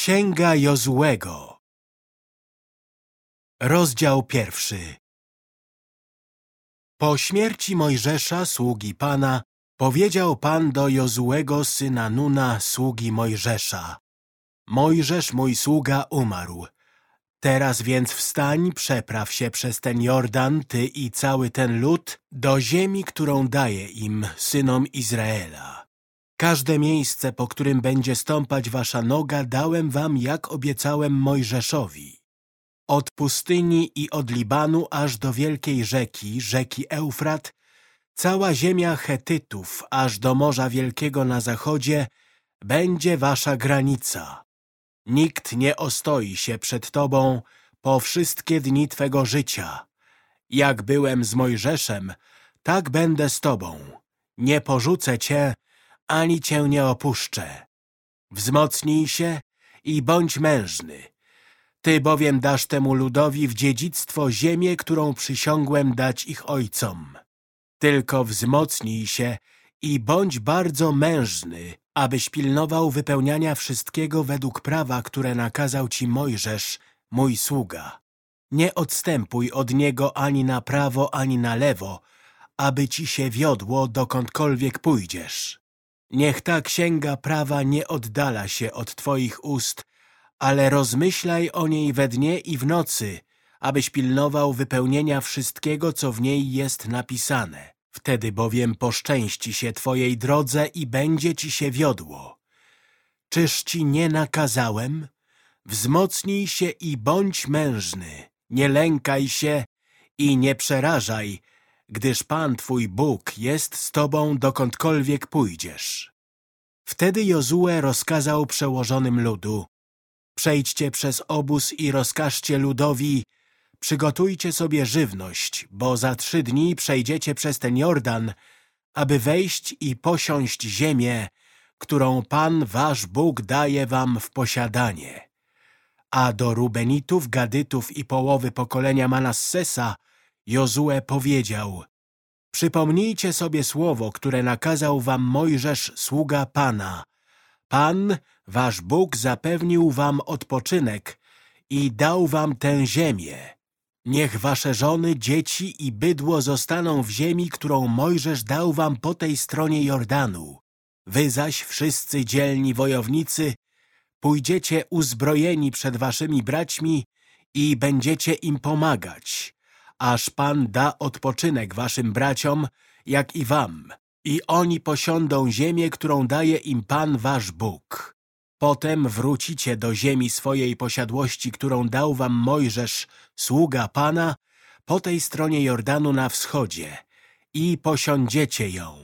Księga Jozułego Rozdział pierwszy Po śmierci Mojżesza, sługi Pana, powiedział Pan do Jozułego, syna Nuna, sługi Mojżesza. Mojżesz, mój sługa, umarł. Teraz więc wstań, przepraw się przez ten Jordan, ty i cały ten lud, do ziemi, którą daję im, synom Izraela. Każde miejsce, po którym będzie stąpać wasza noga, dałem wam, jak obiecałem Mojżeszowi. Od pustyni i od Libanu aż do wielkiej rzeki, rzeki Eufrat, cała ziemia Chetytów, aż do Morza Wielkiego na zachodzie, będzie wasza granica. Nikt nie ostoi się przed tobą po wszystkie dni twego życia. Jak byłem z Mojżeszem, tak będę z tobą. Nie porzucę cię, ani cię nie opuszczę. Wzmocnij się i bądź mężny. Ty bowiem dasz temu ludowi w dziedzictwo ziemię, którą przysiągłem dać ich ojcom. Tylko wzmocnij się i bądź bardzo mężny, abyś pilnował wypełniania wszystkiego według prawa, które nakazał ci Mojżesz, mój sługa. Nie odstępuj od niego ani na prawo, ani na lewo, aby ci się wiodło, dokądkolwiek pójdziesz. Niech ta księga prawa nie oddala się od Twoich ust, ale rozmyślaj o niej we dnie i w nocy, abyś pilnował wypełnienia wszystkiego, co w niej jest napisane. Wtedy bowiem poszczęści się Twojej drodze i będzie Ci się wiodło. Czyż Ci nie nakazałem? Wzmocnij się i bądź mężny, nie lękaj się i nie przerażaj, gdyż Pan Twój Bóg jest z Tobą dokądkolwiek pójdziesz. Wtedy Jozue rozkazał przełożonym ludu, przejdźcie przez obóz i rozkażcie ludowi, przygotujcie sobie żywność, bo za trzy dni przejdziecie przez ten Jordan, aby wejść i posiąść ziemię, którą Pan Wasz Bóg daje wam w posiadanie. A do Rubenitów, Gadytów i połowy pokolenia Manassesa Jozue powiedział Przypomnijcie sobie słowo, które nakazał wam Mojżesz, sługa Pana. Pan, wasz Bóg, zapewnił wam odpoczynek i dał wam tę ziemię. Niech wasze żony, dzieci i bydło zostaną w ziemi, którą Mojżesz dał wam po tej stronie Jordanu. Wy zaś, wszyscy dzielni wojownicy, pójdziecie uzbrojeni przed waszymi braćmi i będziecie im pomagać aż Pan da odpoczynek waszym braciom, jak i wam, i oni posiądą ziemię, którą daje im Pan wasz Bóg. Potem wrócicie do ziemi swojej posiadłości, którą dał wam Mojżesz, sługa Pana, po tej stronie Jordanu na wschodzie i posiądziecie ją.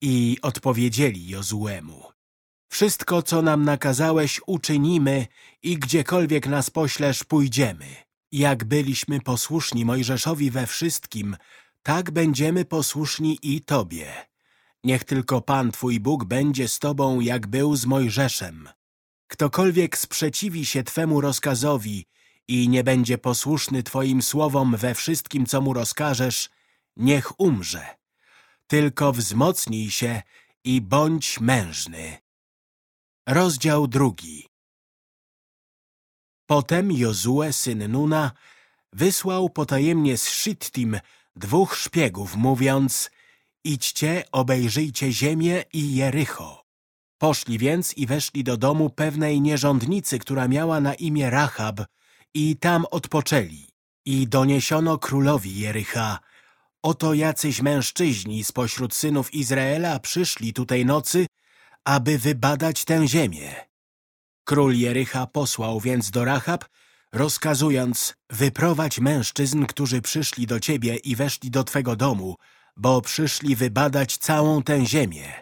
I odpowiedzieli Jozuemu. Wszystko, co nam nakazałeś, uczynimy i gdziekolwiek nas poślesz, pójdziemy. Jak byliśmy posłuszni Mojżeszowi we wszystkim, tak będziemy posłuszni i Tobie. Niech tylko Pan Twój Bóg będzie z Tobą, jak był z Mojżeszem. Ktokolwiek sprzeciwi się Twemu rozkazowi i nie będzie posłuszny Twoim słowom we wszystkim, co mu rozkażesz, niech umrze. Tylko wzmocnij się i bądź mężny. Rozdział drugi Potem Jozue, syn Nuna, wysłał potajemnie z Shittim dwóch szpiegów, mówiąc Idźcie, obejrzyjcie ziemię i Jericho. Poszli więc i weszli do domu pewnej nierządnicy, która miała na imię Rahab i tam odpoczęli. I doniesiono królowi Jericha, oto jacyś mężczyźni spośród synów Izraela przyszli tutaj nocy, aby wybadać tę ziemię. Król Jericha posłał więc do Rahab, rozkazując wyprowadź mężczyzn, którzy przyszli do ciebie i weszli do twego domu, bo przyszli wybadać całą tę ziemię.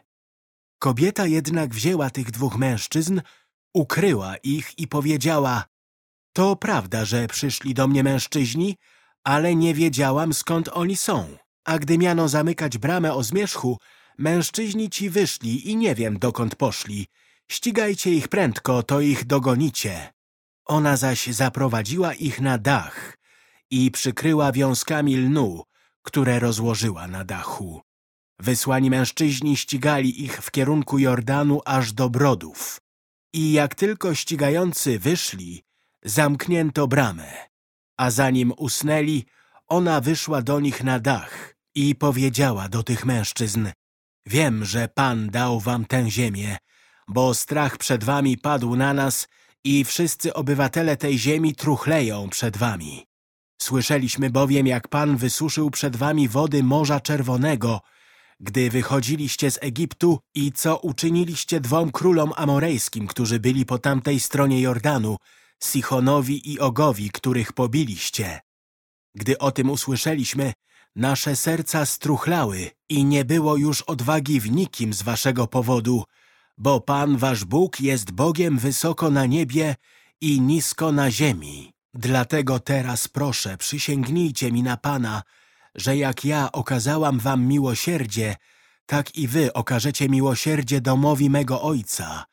Kobieta jednak wzięła tych dwóch mężczyzn, ukryła ich i powiedziała to prawda, że przyszli do mnie mężczyźni, ale nie wiedziałam skąd oni są. A gdy miano zamykać bramę o zmierzchu, mężczyźni ci wyszli i nie wiem dokąd poszli Ścigajcie ich prędko, to ich dogonicie. Ona zaś zaprowadziła ich na dach i przykryła wiązkami lnu, które rozłożyła na dachu. Wysłani mężczyźni ścigali ich w kierunku Jordanu aż do Brodów. I jak tylko ścigający wyszli, zamknięto bramę, a zanim usnęli, ona wyszła do nich na dach i powiedziała do tych mężczyzn Wiem, że Pan dał wam tę ziemię, bo strach przed wami padł na nas i wszyscy obywatele tej ziemi truchleją przed wami. Słyszeliśmy bowiem, jak Pan wysuszył przed wami wody Morza Czerwonego, gdy wychodziliście z Egiptu i co uczyniliście dwom królom amorejskim, którzy byli po tamtej stronie Jordanu, Sichonowi i Ogowi, których pobiliście. Gdy o tym usłyszeliśmy, nasze serca struchlały i nie było już odwagi w nikim z waszego powodu, bo Pan wasz Bóg jest Bogiem wysoko na niebie i nisko na ziemi. Dlatego teraz proszę, przysięgnijcie mi na Pana, że jak ja okazałam wam miłosierdzie, tak i wy okażecie miłosierdzie domowi mego ojca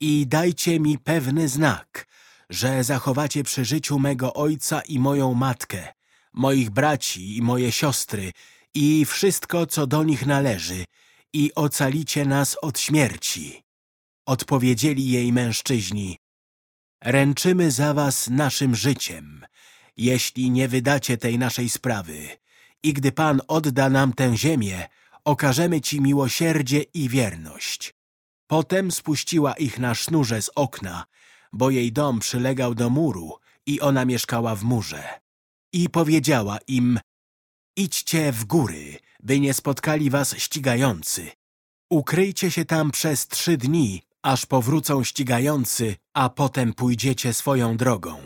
i dajcie mi pewny znak, że zachowacie przy życiu mego ojca i moją matkę, moich braci i moje siostry i wszystko, co do nich należy i ocalicie nas od śmierci. Odpowiedzieli jej mężczyźni, ręczymy za was naszym życiem, jeśli nie wydacie tej naszej sprawy. I gdy Pan odda nam tę ziemię, okażemy Ci miłosierdzie i wierność. Potem spuściła ich na sznurze z okna, bo jej dom przylegał do muru i ona mieszkała w murze. I powiedziała im, idźcie w góry, by nie spotkali was ścigający. Ukryjcie się tam przez trzy dni, aż powrócą ścigający, a potem pójdziecie swoją drogą.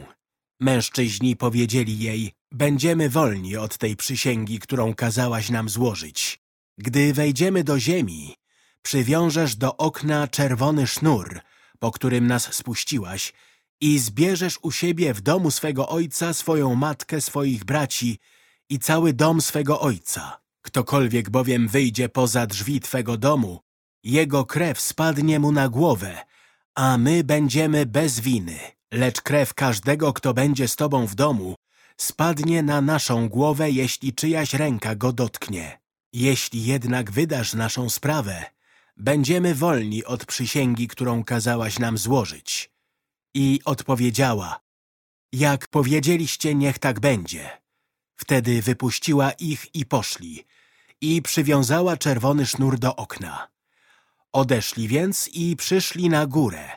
Mężczyźni powiedzieli jej, będziemy wolni od tej przysięgi, którą kazałaś nam złożyć. Gdy wejdziemy do ziemi, przywiążesz do okna czerwony sznur, po którym nas spuściłaś i zbierzesz u siebie w domu swego ojca swoją matkę, swoich braci i cały dom swego ojca. Ktokolwiek bowiem wyjdzie poza drzwi twego domu, jego krew spadnie mu na głowę, a my będziemy bez winy. Lecz krew każdego, kto będzie z tobą w domu, spadnie na naszą głowę, jeśli czyjaś ręka go dotknie. Jeśli jednak wydasz naszą sprawę, będziemy wolni od przysięgi, którą kazałaś nam złożyć. I odpowiedziała, jak powiedzieliście, niech tak będzie. Wtedy wypuściła ich i poszli i przywiązała czerwony sznur do okna. Odeszli więc i przyszli na górę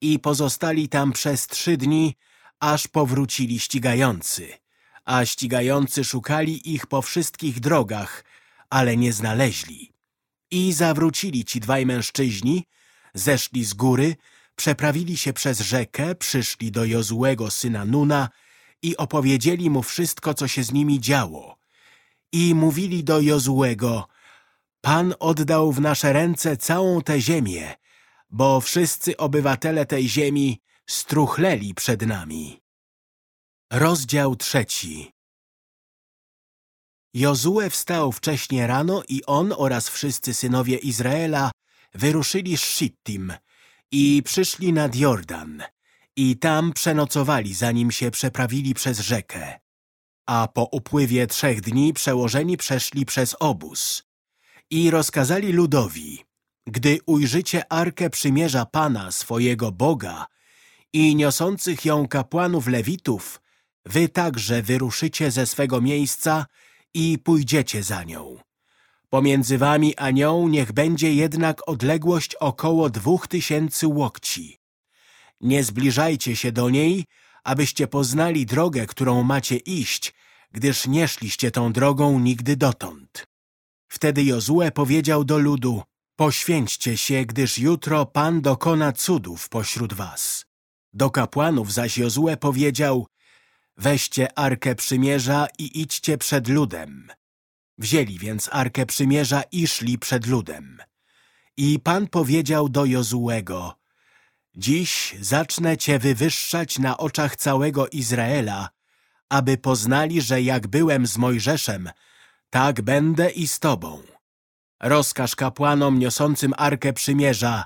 i pozostali tam przez trzy dni, aż powrócili ścigający. A ścigający szukali ich po wszystkich drogach, ale nie znaleźli. I zawrócili ci dwaj mężczyźni, zeszli z góry, przeprawili się przez rzekę, przyszli do Jozułego syna Nuna i opowiedzieli mu wszystko, co się z nimi działo. I mówili do Jozułego, Pan oddał w nasze ręce całą tę ziemię, bo wszyscy obywatele tej ziemi struchleli przed nami. Rozdział trzeci Jozue wstał wcześnie rano i on oraz wszyscy synowie Izraela wyruszyli z Shittim i przyszli nad Jordan i tam przenocowali, zanim się przeprawili przez rzekę. A po upływie trzech dni przełożeni przeszli przez obóz i rozkazali ludowi, gdy ujrzycie Arkę Przymierza Pana, swojego Boga i niosących ją kapłanów Lewitów, wy także wyruszycie ze swego miejsca i pójdziecie za nią. Pomiędzy wami a nią niech będzie jednak odległość około dwóch tysięcy łokci. Nie zbliżajcie się do niej, abyście poznali drogę, którą macie iść, gdyż nie szliście tą drogą nigdy dotąd. Wtedy Jozue powiedział do ludu, poświęćcie się, gdyż jutro Pan dokona cudów pośród was. Do kapłanów zaś Jozue powiedział, weźcie Arkę Przymierza i idźcie przed ludem. Wzięli więc Arkę Przymierza i szli przed ludem. I Pan powiedział do Jozuego, Dziś zacznę Cię wywyższać na oczach całego Izraela, aby poznali, że jak byłem z Mojżeszem, tak będę i z Tobą. Rozkaż kapłanom niosącym Arkę Przymierza,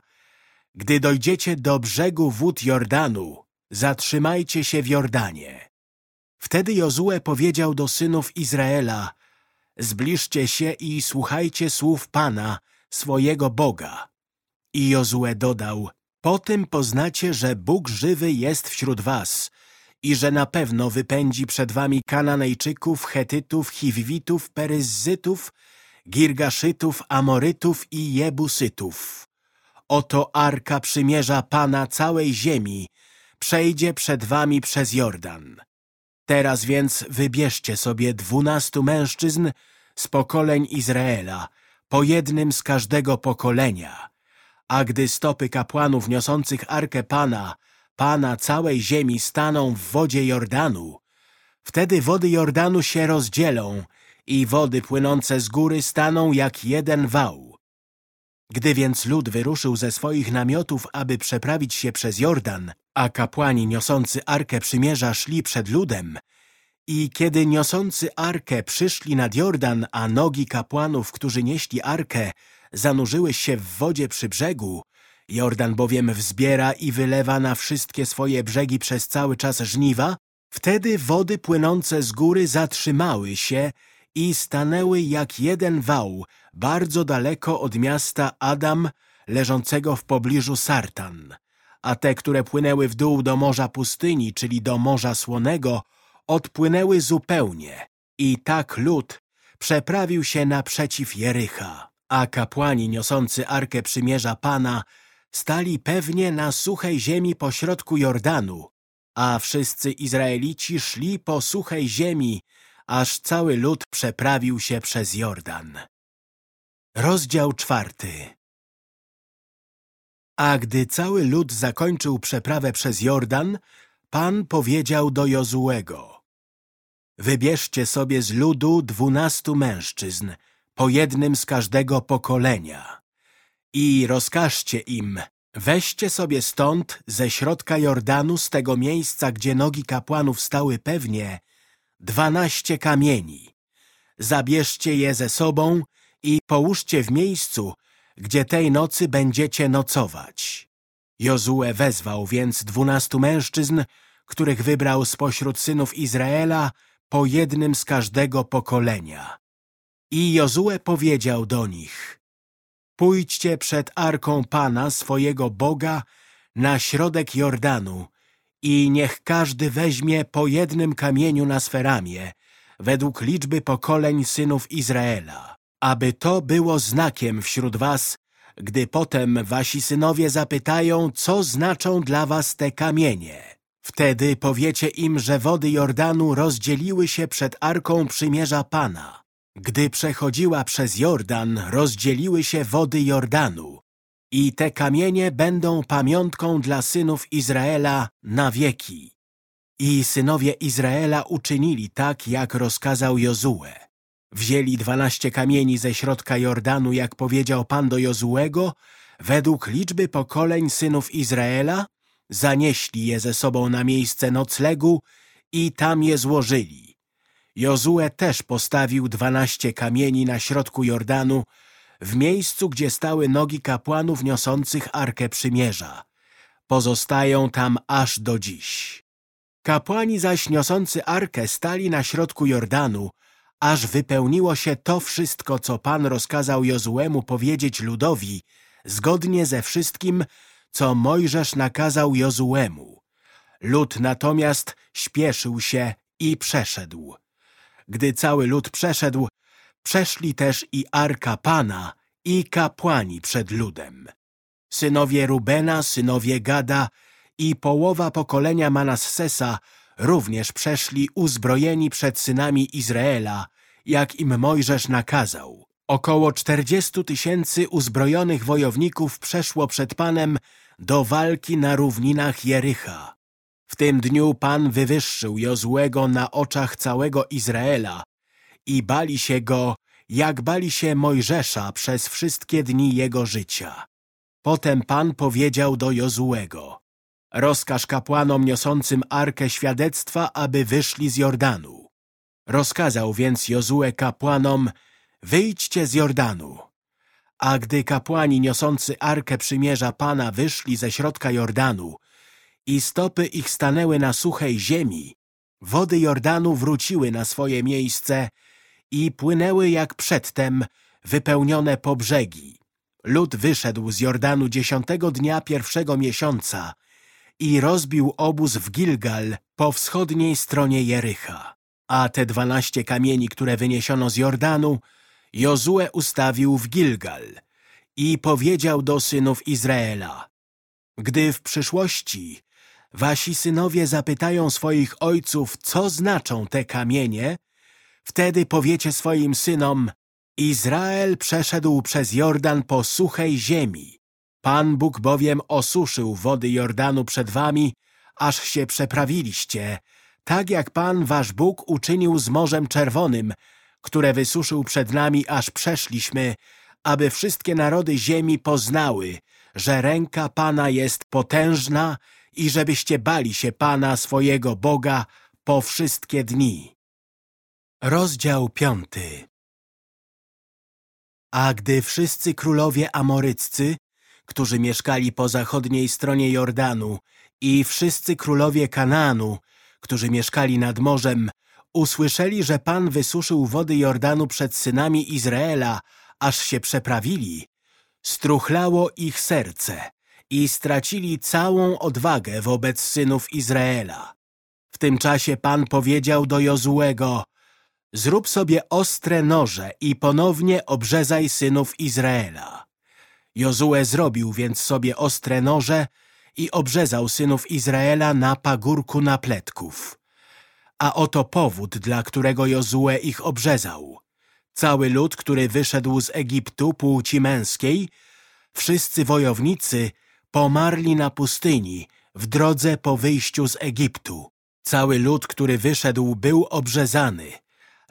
gdy dojdziecie do brzegu wód Jordanu, zatrzymajcie się w Jordanie. Wtedy Jozue powiedział do synów Izraela, zbliżcie się i słuchajcie słów Pana, swojego Boga. I Jozue dodał, Po tym poznacie, że Bóg żywy jest wśród was i że na pewno wypędzi przed wami Kananejczyków, Chetytów, Chiwwitów, Peryzzytów, Girgaszytów, Amorytów i Jebusytów. Oto Arka przymierza Pana całej ziemi, przejdzie przed wami przez Jordan. Teraz więc wybierzcie sobie dwunastu mężczyzn z pokoleń Izraela, po jednym z każdego pokolenia. A gdy stopy kapłanów niosących Arkę Pana, Pana całej ziemi staną w wodzie Jordanu, wtedy wody Jordanu się rozdzielą i wody płynące z góry staną jak jeden wał. Gdy więc lud wyruszył ze swoich namiotów, aby przeprawić się przez Jordan, a kapłani niosący Arkę Przymierza szli przed ludem, i kiedy niosący Arkę przyszli nad Jordan, a nogi kapłanów, którzy nieśli Arkę, zanurzyły się w wodzie przy brzegu, Jordan bowiem wzbiera i wylewa na wszystkie swoje brzegi przez cały czas żniwa, wtedy wody płynące z góry zatrzymały się i stanęły jak jeden wał, bardzo daleko od miasta Adam, leżącego w pobliżu Sartan. A te, które płynęły w dół do Morza Pustyni, czyli do Morza Słonego, odpłynęły zupełnie. I tak lud przeprawił się naprzeciw Jericha. A kapłani niosący Arkę Przymierza Pana stali pewnie na suchej ziemi pośrodku Jordanu, a wszyscy Izraelici szli po suchej ziemi, aż cały lud przeprawił się przez Jordan. Rozdział czwarty A gdy cały lud zakończył przeprawę przez Jordan, Pan powiedział do Jozułego Wybierzcie sobie z ludu dwunastu mężczyzn, po jednym z każdego pokolenia i rozkażcie im, weźcie sobie stąd ze środka Jordanu, z tego miejsca, gdzie nogi kapłanów stały pewnie, dwanaście kamieni. Zabierzcie je ze sobą i połóżcie w miejscu, gdzie tej nocy będziecie nocować. Jozue wezwał więc dwunastu mężczyzn, których wybrał spośród synów Izraela po jednym z każdego pokolenia. I Jozue powiedział do nich, Pójdźcie przed Arką Pana, swojego Boga, na środek Jordanu i niech każdy weźmie po jednym kamieniu na swe ramię, według liczby pokoleń synów Izraela, aby to było znakiem wśród was, gdy potem wasi synowie zapytają, co znaczą dla was te kamienie. Wtedy powiecie im, że wody Jordanu rozdzieliły się przed Arką Przymierza Pana. Gdy przechodziła przez Jordan, rozdzieliły się wody Jordanu i te kamienie będą pamiątką dla synów Izraela na wieki. I synowie Izraela uczynili tak, jak rozkazał Jozue. Wzięli dwanaście kamieni ze środka Jordanu, jak powiedział Pan do Jozuego, według liczby pokoleń synów Izraela, zanieśli je ze sobą na miejsce noclegu i tam je złożyli. Jozue też postawił dwanaście kamieni na środku Jordanu, w miejscu, gdzie stały nogi kapłanów niosących Arkę Przymierza. Pozostają tam aż do dziś. Kapłani zaś niosący Arkę stali na środku Jordanu, aż wypełniło się to wszystko, co Pan rozkazał Jozuemu powiedzieć ludowi, zgodnie ze wszystkim, co Mojżesz nakazał Jozuemu. Lud natomiast śpieszył się i przeszedł. Gdy cały lud przeszedł, przeszli też i Arka Pana i kapłani przed ludem. Synowie Rubena, synowie Gada i połowa pokolenia Manassesa również przeszli uzbrojeni przed synami Izraela, jak im Mojżesz nakazał. Około czterdziestu tysięcy uzbrojonych wojowników przeszło przed Panem do walki na równinach Jericha. W tym dniu Pan wywyższył Jozłego na oczach całego Izraela i bali się go, jak bali się Mojżesza przez wszystkie dni jego życia. Potem Pan powiedział do Jozłego, rozkaż kapłanom niosącym Arkę Świadectwa, aby wyszli z Jordanu. Rozkazał więc Jozue kapłanom, wyjdźcie z Jordanu. A gdy kapłani niosący Arkę Przymierza Pana wyszli ze środka Jordanu i stopy ich stanęły na suchej ziemi, wody Jordanu wróciły na swoje miejsce i płynęły jak przedtem, wypełnione po brzegi. Lud wyszedł z Jordanu dziesiątego dnia pierwszego miesiąca i rozbił obóz w Gilgal po wschodniej stronie Jericha. A te dwanaście kamieni, które wyniesiono z Jordanu, Jozue ustawił w Gilgal i powiedział do synów Izraela Gdy w przyszłości wasi synowie zapytają swoich ojców, co znaczą te kamienie, wtedy powiecie swoim synom Izrael przeszedł przez Jordan po suchej ziemi. Pan Bóg bowiem osuszył wody Jordanu przed wami, aż się przeprawiliście, tak jak Pan wasz Bóg uczynił z Morzem Czerwonym, które wysuszył przed nami, aż przeszliśmy, aby wszystkie narody ziemi poznały, że ręka Pana jest potężna i żebyście bali się Pana swojego Boga po wszystkie dni. Rozdział piąty A gdy wszyscy królowie amoryccy, którzy mieszkali po zachodniej stronie Jordanu i wszyscy królowie Kanaanu, którzy mieszkali nad morzem, usłyszeli, że Pan wysuszył wody Jordanu przed synami Izraela, aż się przeprawili, struchlało ich serce i stracili całą odwagę wobec synów Izraela. W tym czasie Pan powiedział do Jozuego, zrób sobie ostre noże i ponownie obrzezaj synów Izraela. Jozue zrobił więc sobie ostre noże i obrzezał synów Izraela na pagórku napletków. A oto powód, dla którego Jozue ich obrzezał. Cały lud, który wyszedł z Egiptu płci męskiej, wszyscy wojownicy pomarli na pustyni w drodze po wyjściu z Egiptu. Cały lud, który wyszedł, był obrzezany,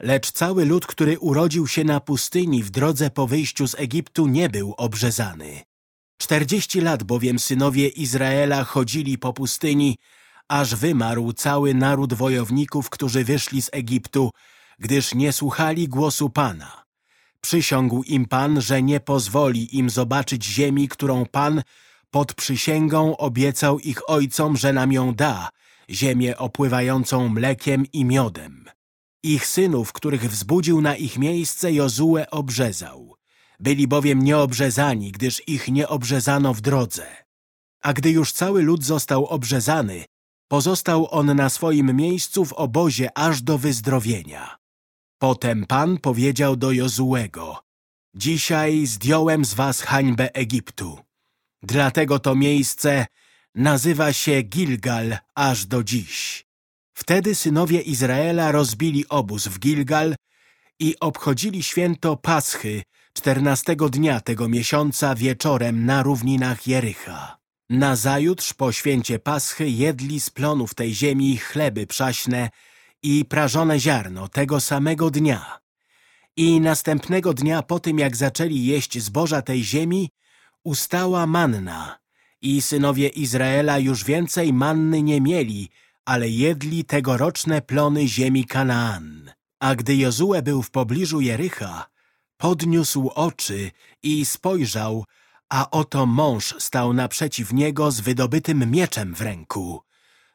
lecz cały lud, który urodził się na pustyni w drodze po wyjściu z Egiptu, nie był obrzezany. Czterdzieści lat bowiem synowie Izraela chodzili po pustyni, aż wymarł cały naród wojowników, którzy wyszli z Egiptu, gdyż nie słuchali głosu Pana. Przysiągł im Pan, że nie pozwoli im zobaczyć ziemi, którą Pan pod przysięgą obiecał ich ojcom, że nam ją da, ziemię opływającą mlekiem i miodem. Ich synów, których wzbudził na ich miejsce, Jozue obrzezał. Byli bowiem nieobrzezani, gdyż ich nie obrzezano w drodze. A gdy już cały lud został obrzezany, pozostał on na swoim miejscu w obozie aż do wyzdrowienia. Potem Pan powiedział do Jozuego, Dzisiaj zdjąłem z was hańbę Egiptu. Dlatego to miejsce nazywa się Gilgal aż do dziś. Wtedy synowie Izraela rozbili obóz w Gilgal i obchodzili święto Paschy czternastego dnia tego miesiąca wieczorem na równinach Jericha. Nazajutrz po święcie Paschy jedli z plonów tej ziemi chleby przaśne i prażone ziarno tego samego dnia. I następnego dnia po tym, jak zaczęli jeść zboża tej ziemi, ustała manna i synowie Izraela już więcej manny nie mieli, ale jedli tegoroczne plony ziemi Kanaan. A gdy Jozue był w pobliżu Jericha, podniósł oczy i spojrzał, a oto mąż stał naprzeciw niego z wydobytym mieczem w ręku.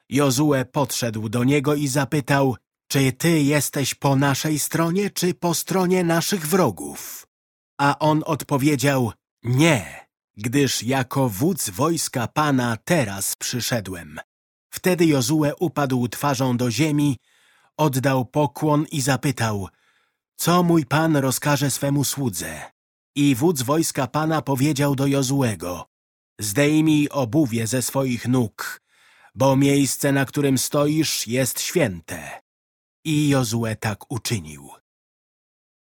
Jozue podszedł do niego i zapytał, czy ty jesteś po naszej stronie, czy po stronie naszych wrogów? A on odpowiedział, nie, gdyż jako wódz wojska Pana teraz przyszedłem. Wtedy Jozue upadł twarzą do ziemi, oddał pokłon i zapytał, co mój Pan rozkaże swemu słudze? I wódz wojska Pana powiedział do Jozuego, zdejmij obuwie ze swoich nóg, bo miejsce, na którym stoisz, jest święte. I Jozue tak uczynił.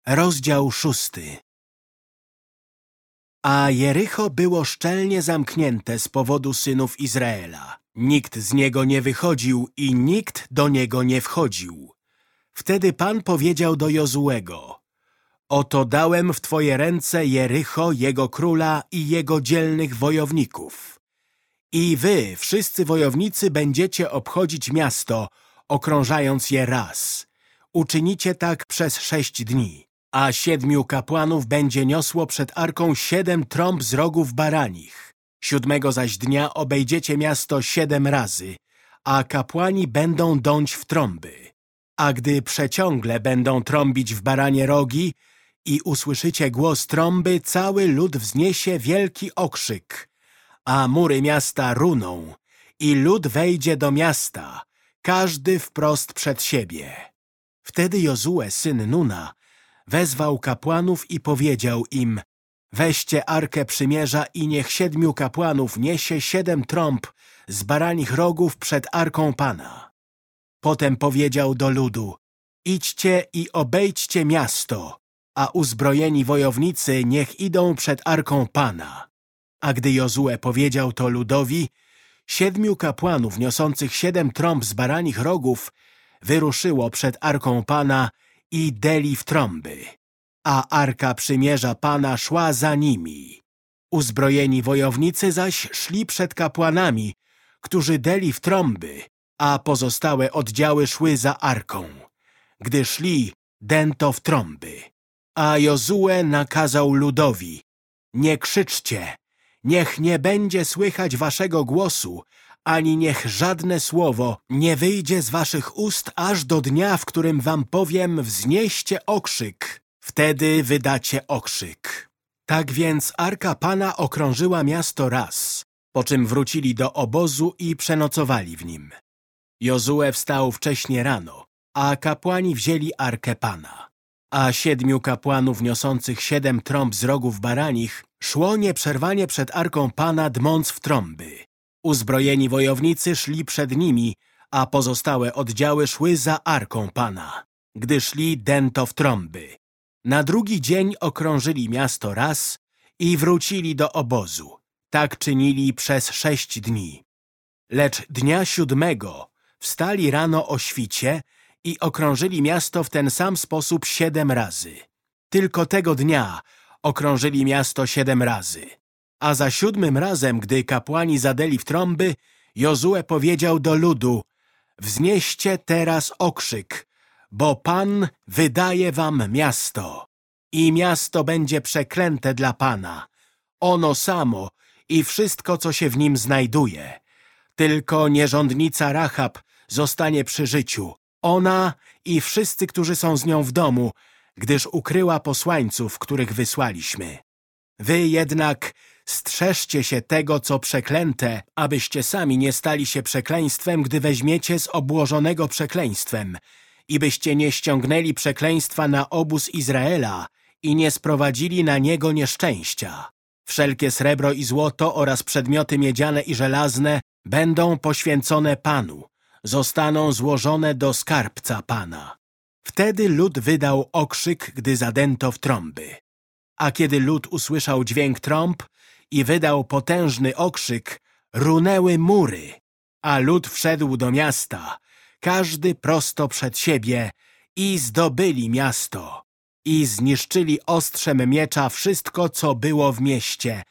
Rozdział szósty A Jericho było szczelnie zamknięte z powodu synów Izraela. Nikt z niego nie wychodził i nikt do niego nie wchodził. Wtedy Pan powiedział do Jozuego, Oto dałem w twoje ręce Jericho, jego króla i jego dzielnych wojowników. I wy, wszyscy wojownicy, będziecie obchodzić miasto, okrążając je raz. Uczynicie tak przez sześć dni. A siedmiu kapłanów będzie niosło przed arką siedem trąb z rogów baranich. Siódmego zaś dnia obejdziecie miasto siedem razy, a kapłani będą dąć w trąby. A gdy przeciągle będą trąbić w baranie rogi i usłyszycie głos trąby, cały lud wzniesie wielki okrzyk, a mury miasta runą i lud wejdzie do miasta, każdy wprost przed siebie. Wtedy Jozue, syn Nuna, wezwał kapłanów i powiedział im, weźcie Arkę Przymierza i niech siedmiu kapłanów niesie siedem trąb z baranich rogów przed Arką Pana. Potem powiedział do ludu, idźcie i obejdźcie miasto, a uzbrojeni wojownicy niech idą przed Arką Pana. A gdy Jozue powiedział to ludowi, siedmiu kapłanów niosących siedem trąb z baranich rogów wyruszyło przed Arką Pana i deli w trąby, a Arka Przymierza Pana szła za nimi. Uzbrojeni wojownicy zaś szli przed kapłanami, którzy deli w trąby, a pozostałe oddziały szły za Arką. Gdy szli, dęto w trąby. A Jozue nakazał ludowi, nie krzyczcie, niech nie będzie słychać waszego głosu, ani niech żadne słowo nie wyjdzie z waszych ust aż do dnia, w którym wam powiem wznieście okrzyk. Wtedy wydacie okrzyk. Tak więc Arka Pana okrążyła miasto raz, po czym wrócili do obozu i przenocowali w nim. Jozue wstał wcześnie rano, a kapłani wzięli Arkę Pana. A siedmiu kapłanów niosących siedem trąb z rogów baranich szło nieprzerwanie przed Arką Pana dmąc w trąby. Uzbrojeni wojownicy szli przed nimi, a pozostałe oddziały szły za Arką Pana, gdy szli dęto w trąby. Na drugi dzień okrążyli miasto raz i wrócili do obozu. Tak czynili przez sześć dni. Lecz dnia siódmego wstali rano o świcie i okrążyli miasto w ten sam sposób siedem razy. Tylko tego dnia okrążyli miasto siedem razy. A za siódmym razem, gdy kapłani zadeli w trąby, Jozue powiedział do ludu, wznieście teraz okrzyk, bo Pan wydaje wam miasto. I miasto będzie przeklęte dla Pana, ono samo i wszystko, co się w nim znajduje. Tylko nierządnica Rahab zostanie przy życiu, ona i wszyscy, którzy są z nią w domu, gdyż ukryła posłańców, których wysłaliśmy. Wy jednak strzeżcie się tego, co przeklęte, abyście sami nie stali się przekleństwem, gdy weźmiecie z obłożonego przekleństwem i byście nie ściągnęli przekleństwa na obóz Izraela i nie sprowadzili na niego nieszczęścia. Wszelkie srebro i złoto oraz przedmioty miedziane i żelazne będą poświęcone Panu, zostaną złożone do skarbca Pana. Wtedy lud wydał okrzyk, gdy zadęto w trąby. A kiedy lud usłyszał dźwięk trąb i wydał potężny okrzyk, runęły mury, a lud wszedł do miasta, każdy prosto przed siebie i zdobyli miasto i zniszczyli ostrzem miecza wszystko, co było w mieście,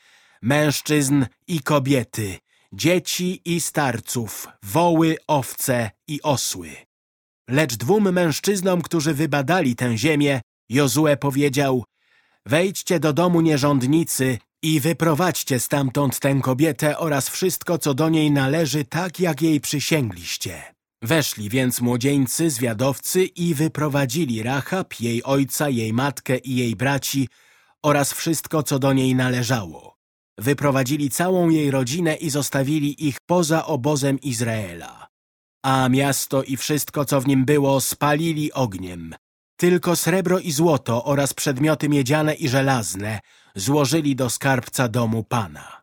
mężczyzn i kobiety, dzieci i starców, woły, owce i osły. Lecz dwóm mężczyznom, którzy wybadali tę ziemię, Jozue powiedział, wejdźcie do domu nierządnicy i wyprowadźcie stamtąd tę kobietę oraz wszystko, co do niej należy, tak jak jej przysięgliście. Weszli więc młodzieńcy, zwiadowcy i wyprowadzili Rahab, jej ojca, jej matkę i jej braci oraz wszystko, co do niej należało. Wyprowadzili całą jej rodzinę i zostawili ich poza obozem Izraela. A miasto i wszystko, co w nim było, spalili ogniem. Tylko srebro i złoto oraz przedmioty miedziane i żelazne złożyli do skarbca domu Pana.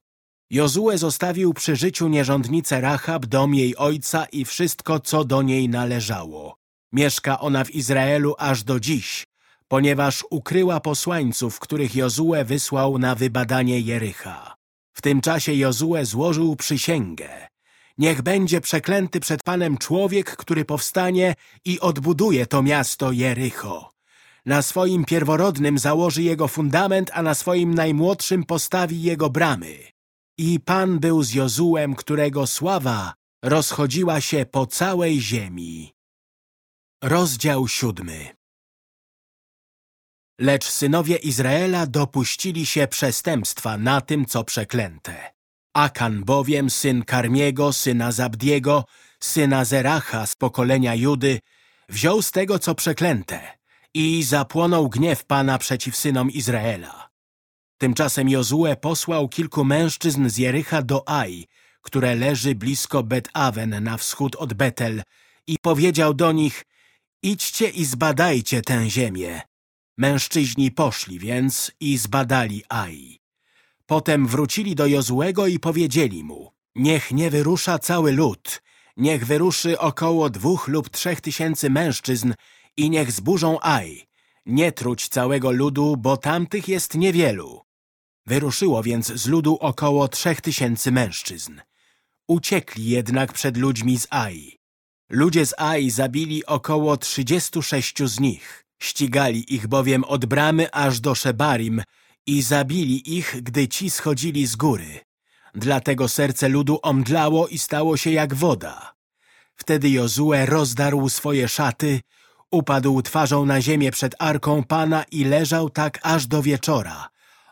Jozue zostawił przy życiu nierządnicę Rahab, dom jej ojca i wszystko, co do niej należało. Mieszka ona w Izraelu aż do dziś, ponieważ ukryła posłańców, których Jozue wysłał na wybadanie Jericha. W tym czasie Jozue złożył przysięgę. Niech będzie przeklęty przed Panem człowiek, który powstanie i odbuduje to miasto Jericho. Na swoim pierworodnym założy jego fundament, a na swoim najmłodszym postawi jego bramy. I Pan był z Jozułem, którego sława rozchodziła się po całej ziemi. Rozdział siódmy Lecz synowie Izraela dopuścili się przestępstwa na tym, co przeklęte. Akan bowiem, syn Karmiego, syna Zabdiego, syna Zeracha z pokolenia Judy, wziął z tego, co przeklęte i zapłonął gniew Pana przeciw synom Izraela. Tymczasem Jozue posłał kilku mężczyzn z Jericha do Ai, które leży blisko Bet-Awen na wschód od Betel i powiedział do nich Idźcie i zbadajcie tę ziemię. Mężczyźni poszli więc i zbadali Ai. Potem wrócili do Jozłego i powiedzieli mu Niech nie wyrusza cały lud, niech wyruszy około dwóch lub trzech tysięcy mężczyzn i niech zburzą Aj. Nie truć całego ludu, bo tamtych jest niewielu. Wyruszyło więc z ludu około trzech tysięcy mężczyzn. Uciekli jednak przed ludźmi z Ai. Ludzie z Ai zabili około trzydziestu sześciu z nich. Ścigali ich bowiem od bramy aż do Szebarim i zabili ich, gdy ci schodzili z góry. Dlatego serce ludu omdlało i stało się jak woda. Wtedy Jozue rozdarł swoje szaty, upadł twarzą na ziemię przed Arką Pana i leżał tak aż do wieczora.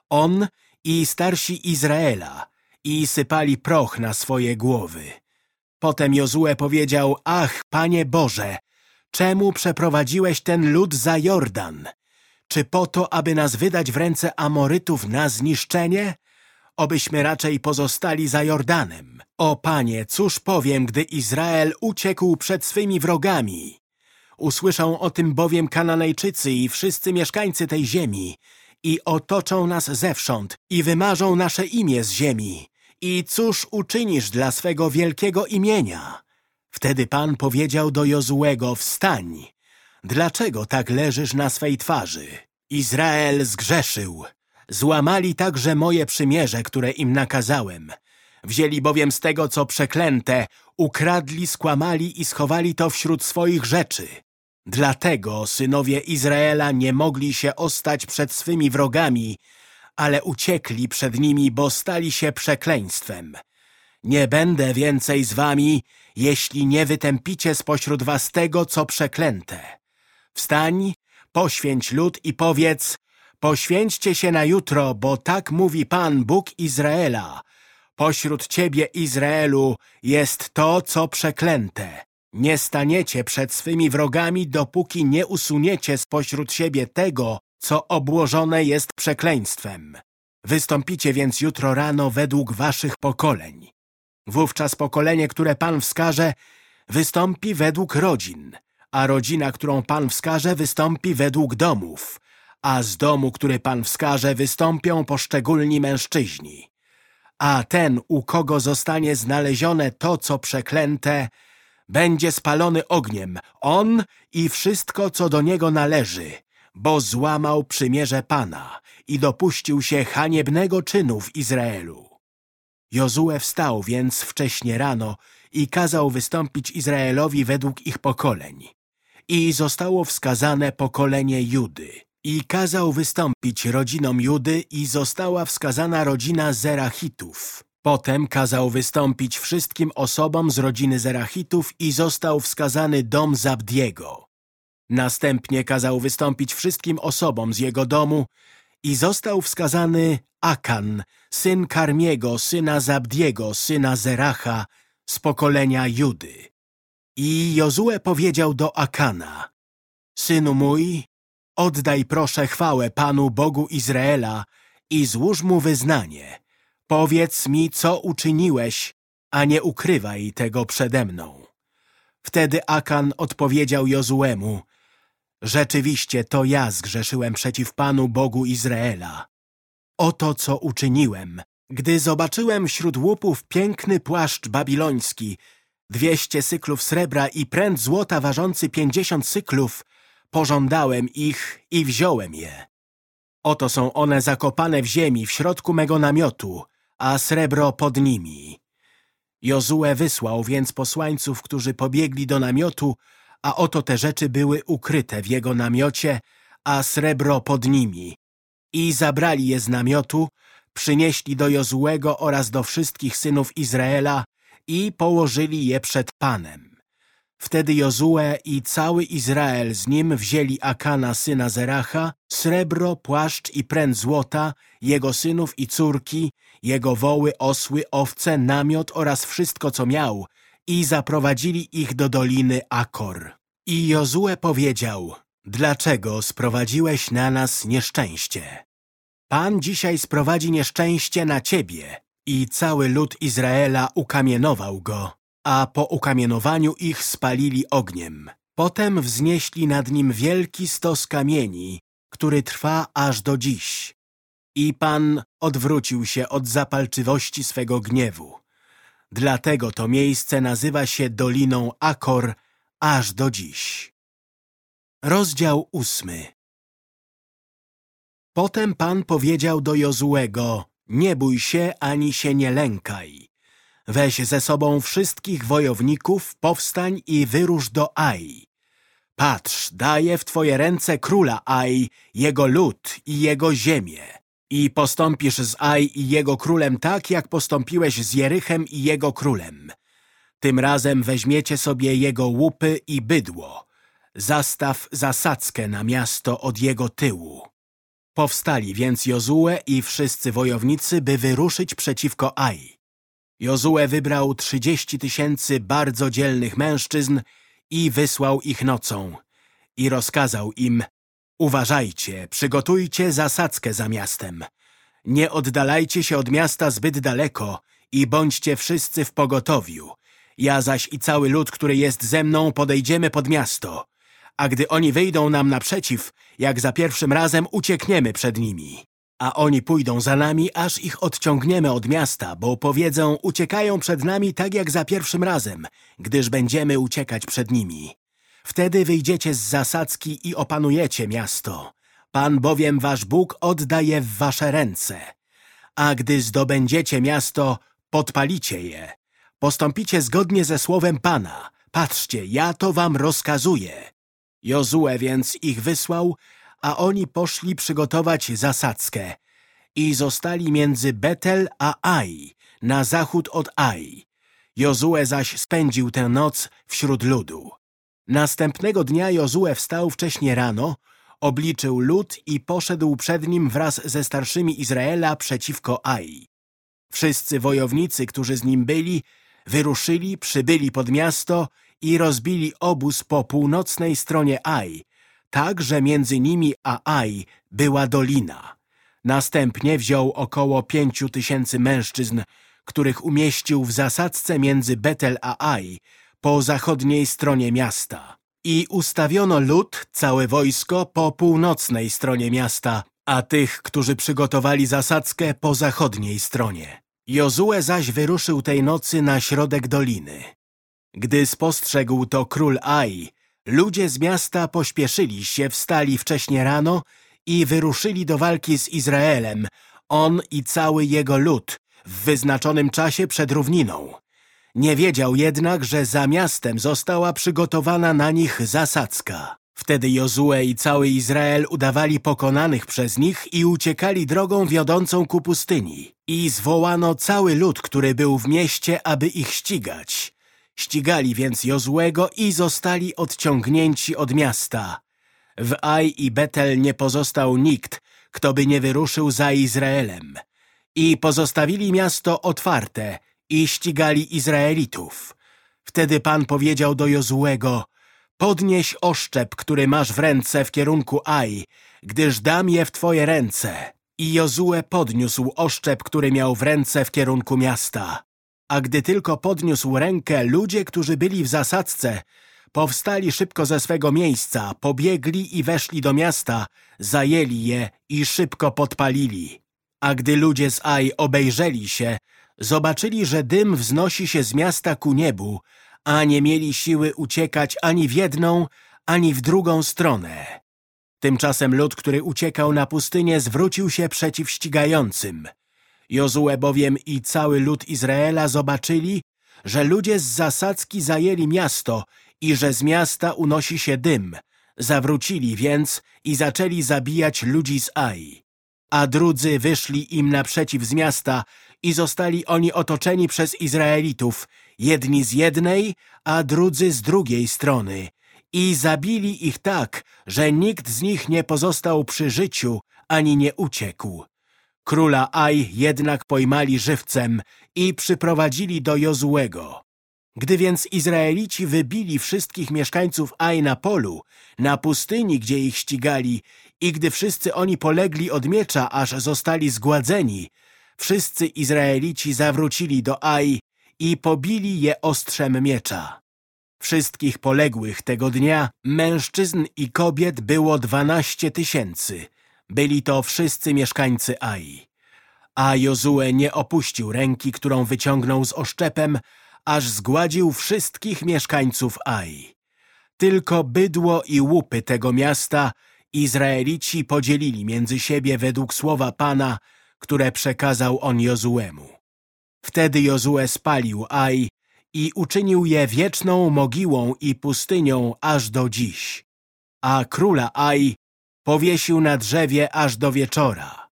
On i starsi Izraela i sypali proch na swoje głowy. Potem Jozue powiedział, ach, Panie Boże, czemu przeprowadziłeś ten lud za Jordan? Czy po to, aby nas wydać w ręce Amorytów na zniszczenie? Obyśmy raczej pozostali za Jordanem. O Panie, cóż powiem, gdy Izrael uciekł przed swymi wrogami? Usłyszą o tym bowiem Kananejczycy i wszyscy mieszkańcy tej ziemi i otoczą nas zewsząd i wymarzą nasze imię z ziemi. I cóż uczynisz dla swego wielkiego imienia? Wtedy Pan powiedział do Jozułego, wstań. Dlaczego tak leżysz na swej twarzy? Izrael zgrzeszył. Złamali także moje przymierze, które im nakazałem. Wzięli bowiem z tego, co przeklęte, ukradli, skłamali i schowali to wśród swoich rzeczy. Dlatego synowie Izraela nie mogli się ostać przed swymi wrogami, ale uciekli przed nimi, bo stali się przekleństwem. Nie będę więcej z wami, jeśli nie wytępicie spośród was tego, co przeklęte. Wstań, poświęć lud i powiedz, poświęćcie się na jutro, bo tak mówi Pan, Bóg Izraela. Pośród ciebie, Izraelu, jest to, co przeklęte. Nie staniecie przed swymi wrogami, dopóki nie usuniecie spośród siebie tego, co obłożone jest przekleństwem. Wystąpicie więc jutro rano według waszych pokoleń. Wówczas pokolenie, które Pan wskaże, wystąpi według rodzin, a rodzina, którą Pan wskaże, wystąpi według domów, a z domu, który Pan wskaże, wystąpią poszczególni mężczyźni. A ten, u kogo zostanie znalezione to, co przeklęte, będzie spalony ogniem, on i wszystko, co do niego należy, bo złamał przymierze Pana i dopuścił się haniebnego czynu w Izraelu. Jozue wstał więc wcześnie rano i kazał wystąpić Izraelowi według ich pokoleń. I zostało wskazane pokolenie Judy. I kazał wystąpić rodzinom Judy i została wskazana rodzina Zerachitów. Potem kazał wystąpić wszystkim osobom z rodziny Zerachitów i został wskazany dom Zabdiego. Następnie kazał wystąpić wszystkim osobom z jego domu i został wskazany Akan, syn Karmiego, syna Zabdiego, syna Zeracha, z pokolenia Judy. I Jozue powiedział do Akana, Synu mój, oddaj proszę chwałę Panu Bogu Izraela i złóż mu wyznanie. Powiedz mi, co uczyniłeś, a nie ukrywaj tego przede mną. Wtedy Akan odpowiedział Jozuemu, Rzeczywiście to ja zgrzeszyłem przeciw Panu Bogu Izraela. Oto co uczyniłem. Gdy zobaczyłem wśród łupów piękny płaszcz babiloński, dwieście syklów srebra i pręt złota ważący pięćdziesiąt syklów, pożądałem ich i wziąłem je. Oto są one zakopane w ziemi w środku mego namiotu, a srebro pod nimi. Jozue wysłał więc posłańców, którzy pobiegli do namiotu, a oto te rzeczy były ukryte w jego namiocie, a srebro pod nimi. I zabrali je z namiotu, przynieśli do Jozułego oraz do wszystkich synów Izraela i położyli je przed Panem. Wtedy Jozue i cały Izrael z nim wzięli Akana syna Zeracha, srebro, płaszcz i pręt złota, jego synów i córki, jego woły, osły, owce, namiot oraz wszystko, co miał, i zaprowadzili ich do doliny Akor. I Jozue powiedział, dlaczego sprowadziłeś na nas nieszczęście? Pan dzisiaj sprowadzi nieszczęście na ciebie i cały lud Izraela ukamienował go, a po ukamienowaniu ich spalili ogniem. Potem wznieśli nad nim wielki stos kamieni, który trwa aż do dziś. I Pan odwrócił się od zapalczywości swego gniewu. Dlatego to miejsce nazywa się Doliną Akor aż do dziś. Rozdział ósmy Potem Pan powiedział do Jozułego, nie bój się ani się nie lękaj. Weź ze sobą wszystkich wojowników, powstań i wyrusz do Ai. Patrz, daję w twoje ręce króla Ai, jego lud i jego ziemię. I postąpisz z Aj i jego królem tak, jak postąpiłeś z Jerychem i jego królem. Tym razem weźmiecie sobie jego łupy i bydło. Zastaw zasadzkę na miasto od jego tyłu. Powstali więc Jozue i wszyscy wojownicy, by wyruszyć przeciwko Ai. Jozue wybrał trzydzieści tysięcy bardzo dzielnych mężczyzn i wysłał ich nocą. I rozkazał im, uważajcie, przygotujcie zasadzkę za miastem. Nie oddalajcie się od miasta zbyt daleko i bądźcie wszyscy w pogotowiu. Ja zaś i cały lud, który jest ze mną, podejdziemy pod miasto a gdy oni wyjdą nam naprzeciw, jak za pierwszym razem uciekniemy przed nimi. A oni pójdą za nami, aż ich odciągniemy od miasta, bo powiedzą, uciekają przed nami tak jak za pierwszym razem, gdyż będziemy uciekać przed nimi. Wtedy wyjdziecie z zasadzki i opanujecie miasto. Pan bowiem wasz Bóg oddaje w wasze ręce. A gdy zdobędziecie miasto, podpalicie je. Postąpicie zgodnie ze słowem Pana. Patrzcie, ja to wam rozkazuję. Jozue więc ich wysłał, a oni poszli przygotować zasadzkę i zostali między Betel a Ai, na zachód od Ai. Jozue zaś spędził tę noc wśród ludu. Następnego dnia Jozue wstał wcześnie rano, obliczył lud i poszedł przed nim wraz ze starszymi Izraela przeciwko Ai. Wszyscy wojownicy, którzy z nim byli, wyruszyli, przybyli pod miasto i rozbili obóz po północnej stronie Aj, tak, że między nimi a Aj była dolina. Następnie wziął około pięciu tysięcy mężczyzn, których umieścił w zasadzce między Betel a Aj, po zachodniej stronie miasta. I ustawiono lud, całe wojsko, po północnej stronie miasta, a tych, którzy przygotowali zasadzkę po zachodniej stronie. Jozue zaś wyruszył tej nocy na środek doliny. Gdy spostrzegł to król Ai, ludzie z miasta pośpieszyli się, wstali wcześnie rano i wyruszyli do walki z Izraelem, on i cały jego lud, w wyznaczonym czasie przed równiną. Nie wiedział jednak, że za miastem została przygotowana na nich zasadzka. Wtedy Jozue i cały Izrael udawali pokonanych przez nich i uciekali drogą wiodącą ku pustyni. I zwołano cały lud, który był w mieście, aby ich ścigać. Ścigali więc Jozłego i zostali odciągnięci od miasta. W Aj i Betel nie pozostał nikt, kto by nie wyruszył za Izraelem. I pozostawili miasto otwarte i ścigali Izraelitów. Wtedy Pan powiedział do Jozłego, podnieś oszczep, który masz w ręce w kierunku Aj, gdyż dam je w twoje ręce. I Jozue podniósł oszczep, który miał w ręce w kierunku miasta. A gdy tylko podniósł rękę, ludzie, którzy byli w zasadzce, powstali szybko ze swego miejsca, pobiegli i weszli do miasta, zajęli je i szybko podpalili. A gdy ludzie z Aj obejrzeli się, zobaczyli, że dym wznosi się z miasta ku niebu, a nie mieli siły uciekać ani w jedną, ani w drugą stronę. Tymczasem lud, który uciekał na pustynię, zwrócił się przeciw ścigającym – Jozue bowiem i cały lud Izraela zobaczyli, że ludzie z zasadzki zajęli miasto i że z miasta unosi się dym. Zawrócili więc i zaczęli zabijać ludzi z Ai. A drudzy wyszli im naprzeciw z miasta i zostali oni otoczeni przez Izraelitów, jedni z jednej, a drudzy z drugiej strony. I zabili ich tak, że nikt z nich nie pozostał przy życiu, ani nie uciekł. Króla Aj jednak pojmali żywcem i przyprowadzili do Jozułego. Gdy więc Izraelici wybili wszystkich mieszkańców Aj na polu, na pustyni, gdzie ich ścigali, i gdy wszyscy oni polegli od miecza, aż zostali zgładzeni, wszyscy Izraelici zawrócili do Aj i pobili je ostrzem miecza. Wszystkich poległych tego dnia, mężczyzn i kobiet było dwanaście tysięcy. Byli to wszyscy mieszkańcy Ai. A Jozue nie opuścił ręki, którą wyciągnął z oszczepem, aż zgładził wszystkich mieszkańców Ai. Tylko bydło i łupy tego miasta Izraelici podzielili między siebie według słowa Pana, które przekazał on Jozuemu. Wtedy Jozue spalił Ai i uczynił je wieczną mogiłą i pustynią aż do dziś. A króla Ai powiesił na drzewie aż do wieczora.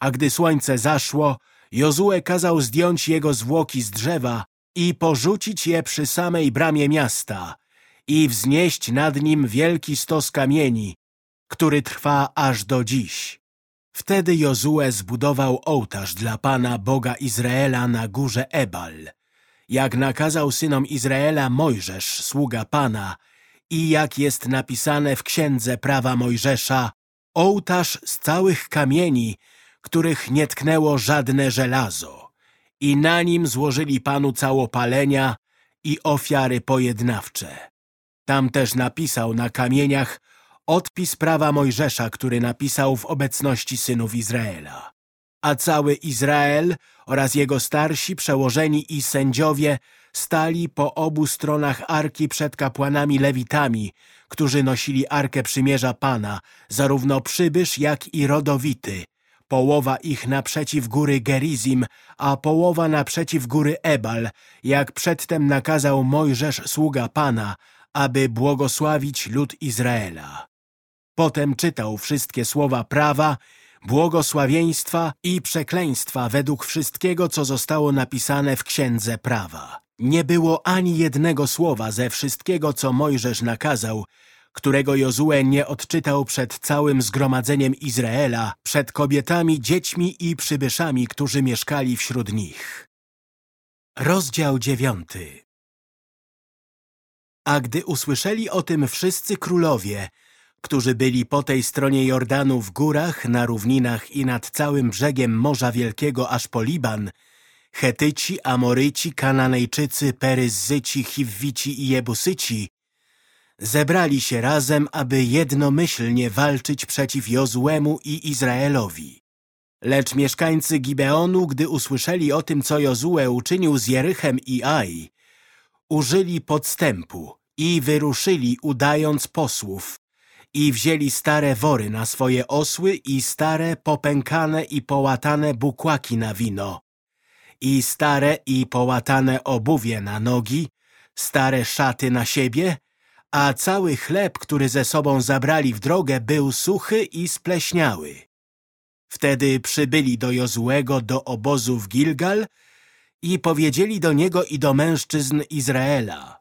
A gdy słońce zaszło, Jozue kazał zdjąć jego zwłoki z drzewa i porzucić je przy samej bramie miasta i wznieść nad nim wielki stos kamieni, który trwa aż do dziś. Wtedy Jozue zbudował ołtarz dla Pana Boga Izraela na górze Ebal, jak nakazał synom Izraela Mojżesz, sługa Pana, i jak jest napisane w Księdze Prawa Mojżesza, ołtarz z całych kamieni, których nie tknęło żadne żelazo. I na nim złożyli Panu całopalenia i ofiary pojednawcze. Tam też napisał na kamieniach odpis prawa Mojżesza, który napisał w obecności synów Izraela. A cały Izrael oraz jego starsi, przełożeni i sędziowie stali po obu stronach arki przed kapłanami lewitami, którzy nosili Arkę Przymierza Pana, zarówno przybysz, jak i rodowity, połowa ich naprzeciw góry Gerizim, a połowa naprzeciw góry Ebal, jak przedtem nakazał Mojżesz, sługa Pana, aby błogosławić lud Izraela. Potem czytał wszystkie słowa prawa, błogosławieństwa i przekleństwa według wszystkiego, co zostało napisane w Księdze Prawa. Nie było ani jednego słowa ze wszystkiego, co Mojżesz nakazał, którego Jozue nie odczytał przed całym zgromadzeniem Izraela, przed kobietami, dziećmi i przybyszami, którzy mieszkali wśród nich. Rozdział dziewiąty A gdy usłyszeli o tym wszyscy królowie, którzy byli po tej stronie Jordanu w górach, na równinach i nad całym brzegiem Morza Wielkiego aż po Liban, Chetyci, Amoryci, Kananejczycy, Peryzzyci, Chiwwici i Jebusyci, zebrali się razem, aby jednomyślnie walczyć przeciw Jozłemu i Izraelowi. Lecz mieszkańcy Gibeonu, gdy usłyszeli o tym, co Jozue uczynił z Jerychem i Ai, użyli podstępu i wyruszyli, udając posłów, i wzięli stare wory na swoje osły i stare, popękane i połatane bukłaki na wino, i stare i połatane obuwie na nogi, stare szaty na siebie, a cały chleb, który ze sobą zabrali w drogę, był suchy i spleśniały. Wtedy przybyli do Jozłego do obozu w Gilgal i powiedzieli do niego i do mężczyzn Izraela.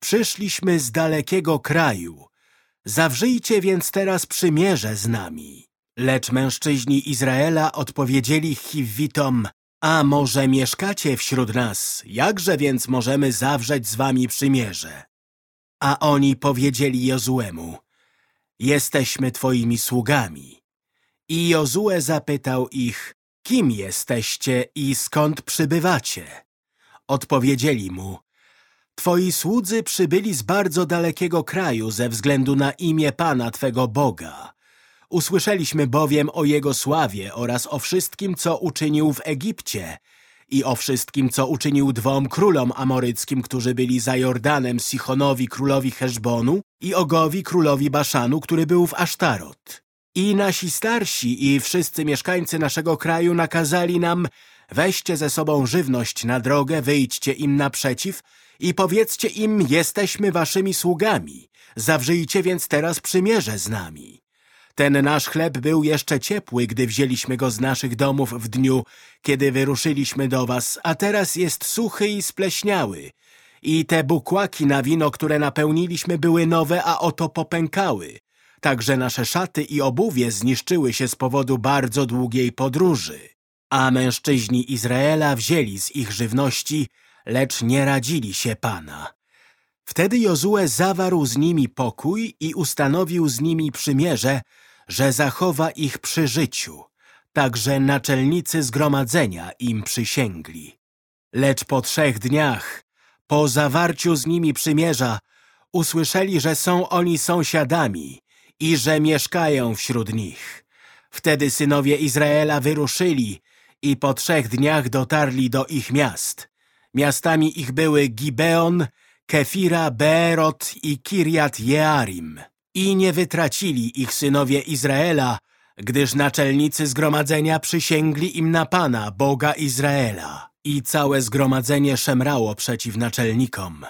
Przyszliśmy z dalekiego kraju, Zawrzyjcie więc teraz przymierze z nami. Lecz mężczyźni Izraela odpowiedzieli Chiwitom, a może mieszkacie wśród nas, jakże więc możemy zawrzeć z wami przymierze? A oni powiedzieli Jozuemu, jesteśmy twoimi sługami. I Jozue zapytał ich, kim jesteście i skąd przybywacie? Odpowiedzieli mu, Twoi słudzy przybyli z bardzo dalekiego kraju ze względu na imię Pana Twego Boga. Usłyszeliśmy bowiem o Jego sławie oraz o wszystkim, co uczynił w Egipcie i o wszystkim, co uczynił dwom królom amoryckim, którzy byli za Jordanem, Sichonowi, królowi Heszbonu i Ogowi, królowi Baszanu, który był w Asztarot. I nasi starsi i wszyscy mieszkańcy naszego kraju nakazali nam weźcie ze sobą żywność na drogę, wyjdźcie im naprzeciw i powiedzcie im, jesteśmy waszymi sługami, zawrzyjcie więc teraz przymierze z nami. Ten nasz chleb był jeszcze ciepły, gdy wzięliśmy go z naszych domów w dniu, kiedy wyruszyliśmy do was, a teraz jest suchy i spleśniały. I te bukłaki na wino, które napełniliśmy, były nowe, a oto popękały. Także nasze szaty i obuwie zniszczyły się z powodu bardzo długiej podróży. A mężczyźni Izraela wzięli z ich żywności lecz nie radzili się Pana. Wtedy Jozue zawarł z nimi pokój i ustanowił z nimi przymierze, że zachowa ich przy życiu. Także naczelnicy zgromadzenia im przysięgli. Lecz po trzech dniach, po zawarciu z nimi przymierza, usłyszeli, że są oni sąsiadami i że mieszkają wśród nich. Wtedy synowie Izraela wyruszyli i po trzech dniach dotarli do ich miast. Miastami ich były Gibeon, Kefira, Beerot i Kirjat Jearim. I nie wytracili ich synowie Izraela, gdyż naczelnicy zgromadzenia przysięgli im na Pana, Boga Izraela. I całe zgromadzenie szemrało przeciw naczelnikom.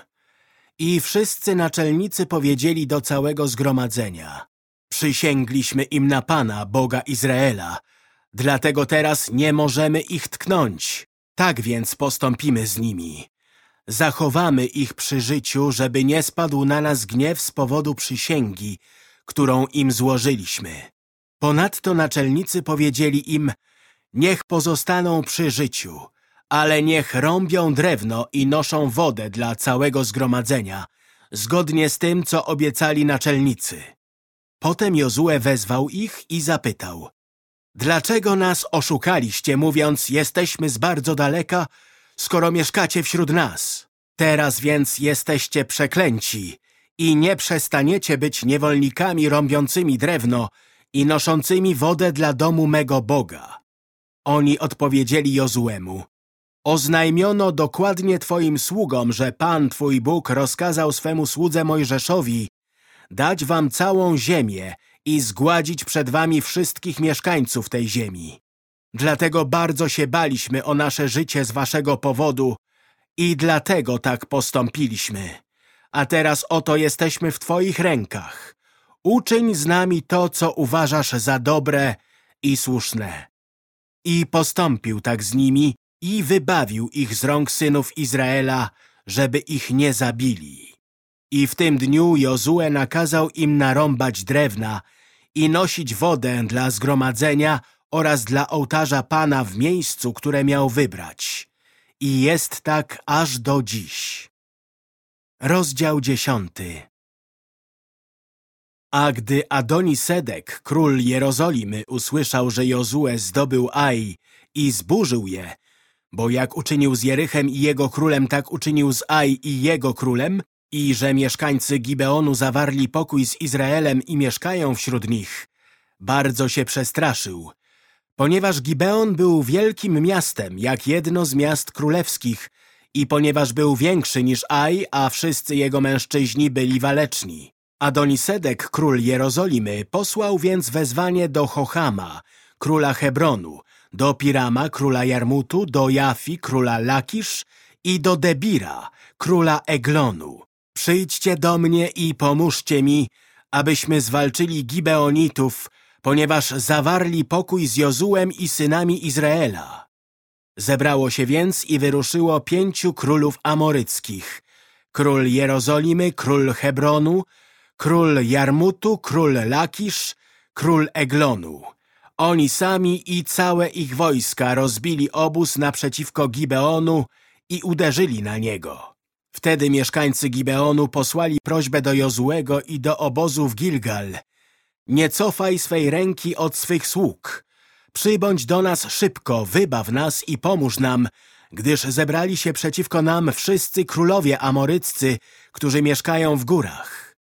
I wszyscy naczelnicy powiedzieli do całego zgromadzenia Przysięgliśmy im na Pana, Boga Izraela, dlatego teraz nie możemy ich tknąć. Tak więc postąpimy z nimi. Zachowamy ich przy życiu, żeby nie spadł na nas gniew z powodu przysięgi, którą im złożyliśmy. Ponadto naczelnicy powiedzieli im, niech pozostaną przy życiu, ale niech rąbią drewno i noszą wodę dla całego zgromadzenia, zgodnie z tym, co obiecali naczelnicy. Potem Jozue wezwał ich i zapytał, Dlaczego nas oszukaliście, mówiąc, jesteśmy z bardzo daleka, skoro mieszkacie wśród nas? Teraz więc jesteście przeklęci i nie przestaniecie być niewolnikami rąbiącymi drewno i noszącymi wodę dla domu mego Boga. Oni odpowiedzieli Jozuemu, Oznajmiono dokładnie Twoim sługom, że Pan, Twój Bóg, rozkazał swemu słudze Mojżeszowi dać wam całą ziemię i zgładzić przed wami wszystkich mieszkańców tej ziemi. Dlatego bardzo się baliśmy o nasze życie z waszego powodu i dlatego tak postąpiliśmy. A teraz oto jesteśmy w Twoich rękach. Uczyń z nami to, co uważasz za dobre i słuszne. I postąpił tak z nimi i wybawił ich z rąk synów Izraela, żeby ich nie zabili. I w tym dniu Jozue nakazał im narąbać drewna i nosić wodę dla zgromadzenia oraz dla ołtarza Pana w miejscu, które miał wybrać. I jest tak aż do dziś. Rozdział dziesiąty A gdy Adonisedek, król Jerozolimy, usłyszał, że Jozue zdobył Ai i zburzył je, bo jak uczynił z Jerychem i jego królem, tak uczynił z Ai i jego królem, i że mieszkańcy Gibeonu zawarli pokój z Izraelem i mieszkają wśród nich, bardzo się przestraszył, ponieważ Gibeon był wielkim miastem, jak jedno z miast królewskich i ponieważ był większy niż Aj, a wszyscy jego mężczyźni byli waleczni. Adonisedek, król Jerozolimy, posłał więc wezwanie do Chochama, króla Hebronu, do Pirama, króla Jarmutu, do Jafi, króla Lakisz i do Debira, króla Eglonu. Przyjdźcie do mnie i pomóżcie mi, abyśmy zwalczyli Gibeonitów, ponieważ zawarli pokój z Jozułem i synami Izraela. Zebrało się więc i wyruszyło pięciu królów amoryckich, król Jerozolimy, król Hebronu, król Jarmutu, król Lakisz, król Eglonu. Oni sami i całe ich wojska rozbili obóz naprzeciwko Gibeonu i uderzyli na niego. Wtedy mieszkańcy Gibeonu posłali prośbę do Jozuego i do obozu w Gilgal. Nie cofaj swej ręki od swych sług. Przybądź do nas szybko, wybaw nas i pomóż nam, gdyż zebrali się przeciwko nam wszyscy królowie amoryccy, którzy mieszkają w górach.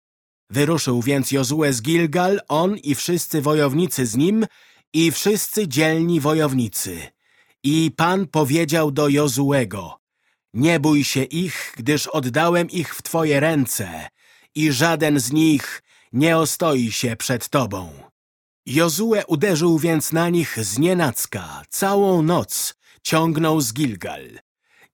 Wyruszył więc Jozue z Gilgal, on i wszyscy wojownicy z nim i wszyscy dzielni wojownicy. I Pan powiedział do Jozuego – nie bój się ich, gdyż oddałem ich w Twoje ręce i żaden z nich nie ostoi się przed Tobą. Jozue uderzył więc na nich z nienacka, całą noc ciągnął z Gilgal.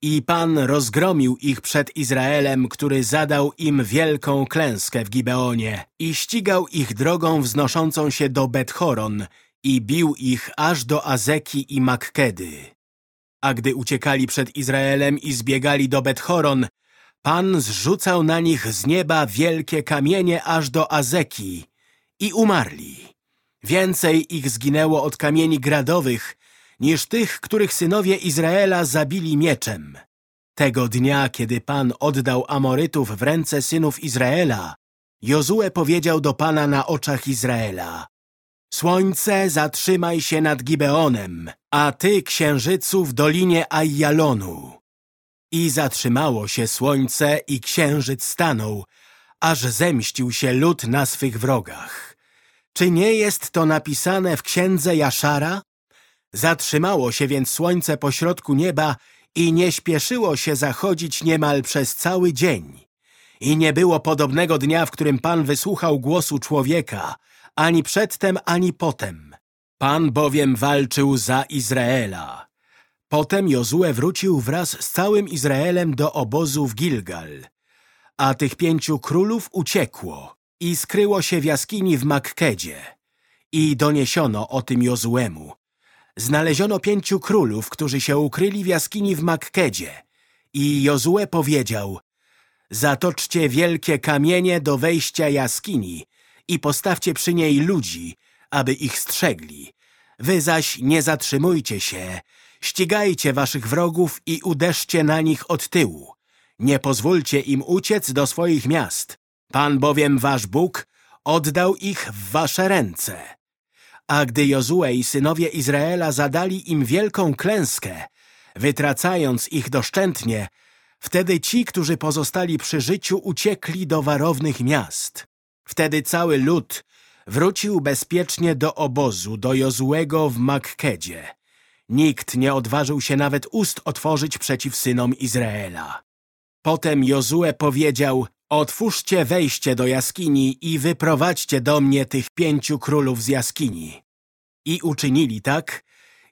I Pan rozgromił ich przed Izraelem, który zadał im wielką klęskę w Gibeonie i ścigał ich drogą wznoszącą się do Bethoron i bił ich aż do Azeki i Makkedy. A gdy uciekali przed Izraelem i zbiegali do Bethoron, Pan zrzucał na nich z nieba wielkie kamienie aż do Azeki i umarli. Więcej ich zginęło od kamieni gradowych niż tych, których synowie Izraela zabili mieczem. Tego dnia, kiedy Pan oddał Amorytów w ręce synów Izraela, Jozue powiedział do Pana na oczach Izraela Słońce, zatrzymaj się nad Gibeonem, a ty, księżycu, w dolinie Ajjalonu. I zatrzymało się słońce i księżyc stanął, aż zemścił się lud na swych wrogach. Czy nie jest to napisane w księdze Jaszara? Zatrzymało się więc słońce pośrodku nieba i nie śpieszyło się zachodzić niemal przez cały dzień. I nie było podobnego dnia, w którym Pan wysłuchał głosu człowieka, ani przedtem, ani potem. Pan bowiem walczył za Izraela. Potem Jozue wrócił wraz z całym Izraelem do obozu w Gilgal. A tych pięciu królów uciekło i skryło się w jaskini w Makkedzie. I doniesiono o tym Jozuemu. Znaleziono pięciu królów, którzy się ukryli w jaskini w Makkedzie. I Jozue powiedział, zatoczcie wielkie kamienie do wejścia jaskini i postawcie przy niej ludzi, aby ich strzegli. Wy zaś nie zatrzymujcie się, ścigajcie waszych wrogów i uderzcie na nich od tyłu. Nie pozwólcie im uciec do swoich miast. Pan bowiem wasz Bóg oddał ich w wasze ręce. A gdy Jozue i synowie Izraela zadali im wielką klęskę, wytracając ich doszczętnie, wtedy ci, którzy pozostali przy życiu, uciekli do warownych miast. Wtedy cały lud wrócił bezpiecznie do obozu, do Jozuego w Makkedzie. Nikt nie odważył się nawet ust otworzyć przeciw synom Izraela. Potem Jozue powiedział, otwórzcie wejście do jaskini i wyprowadźcie do mnie tych pięciu królów z jaskini. I uczynili tak,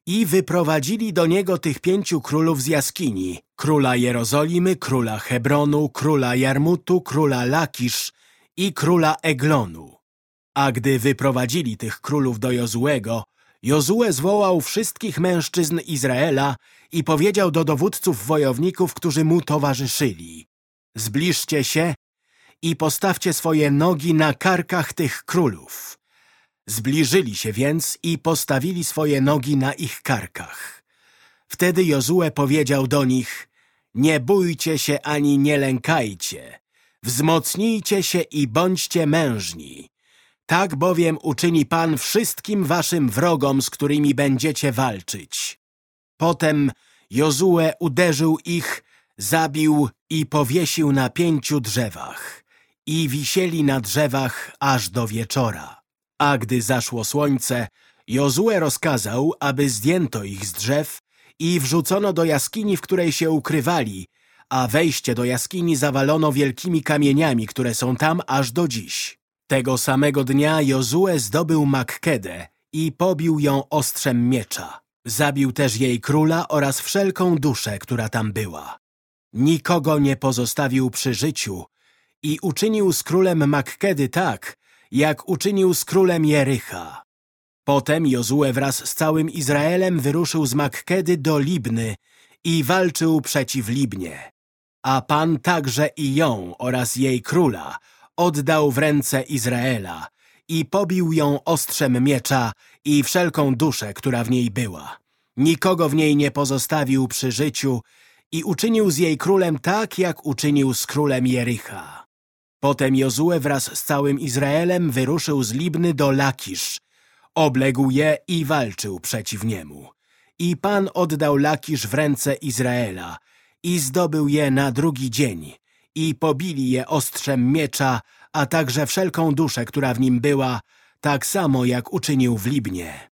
i wyprowadzili do niego tych pięciu królów z jaskini, króla Jerozolimy, króla Hebronu, króla Jarmutu, króla Lakisz i króla Eglonu. A gdy wyprowadzili tych królów do Jozuego, Jozue zwołał wszystkich mężczyzn Izraela i powiedział do dowódców wojowników, którzy mu towarzyszyli. Zbliżcie się i postawcie swoje nogi na karkach tych królów. Zbliżyli się więc i postawili swoje nogi na ich karkach. Wtedy Jozue powiedział do nich, nie bójcie się ani nie lękajcie, wzmocnijcie się i bądźcie mężni. Tak bowiem uczyni Pan wszystkim waszym wrogom, z którymi będziecie walczyć. Potem Jozue uderzył ich, zabił i powiesił na pięciu drzewach. I wisieli na drzewach aż do wieczora. A gdy zaszło słońce, Jozue rozkazał, aby zdjęto ich z drzew i wrzucono do jaskini, w której się ukrywali, a wejście do jaskini zawalono wielkimi kamieniami, które są tam aż do dziś. Tego samego dnia Jozue zdobył Makkedę i pobił ją ostrzem miecza. Zabił też jej króla oraz wszelką duszę, która tam była. Nikogo nie pozostawił przy życiu i uczynił z królem Makkedy tak, jak uczynił z królem Jericha. Potem Jozue wraz z całym Izraelem wyruszył z Makkedy do Libny i walczył przeciw Libnie. A Pan także i ją oraz jej króla oddał w ręce Izraela i pobił ją ostrzem miecza i wszelką duszę, która w niej była. Nikogo w niej nie pozostawił przy życiu i uczynił z jej królem tak, jak uczynił z królem Jericha. Potem Jozue wraz z całym Izraelem wyruszył z Libny do Lakisz, obległ je i walczył przeciw niemu. I Pan oddał Lakisz w ręce Izraela i zdobył je na drugi dzień i pobili je ostrzem miecza, a także wszelką duszę, która w nim była, tak samo jak uczynił w Libnie.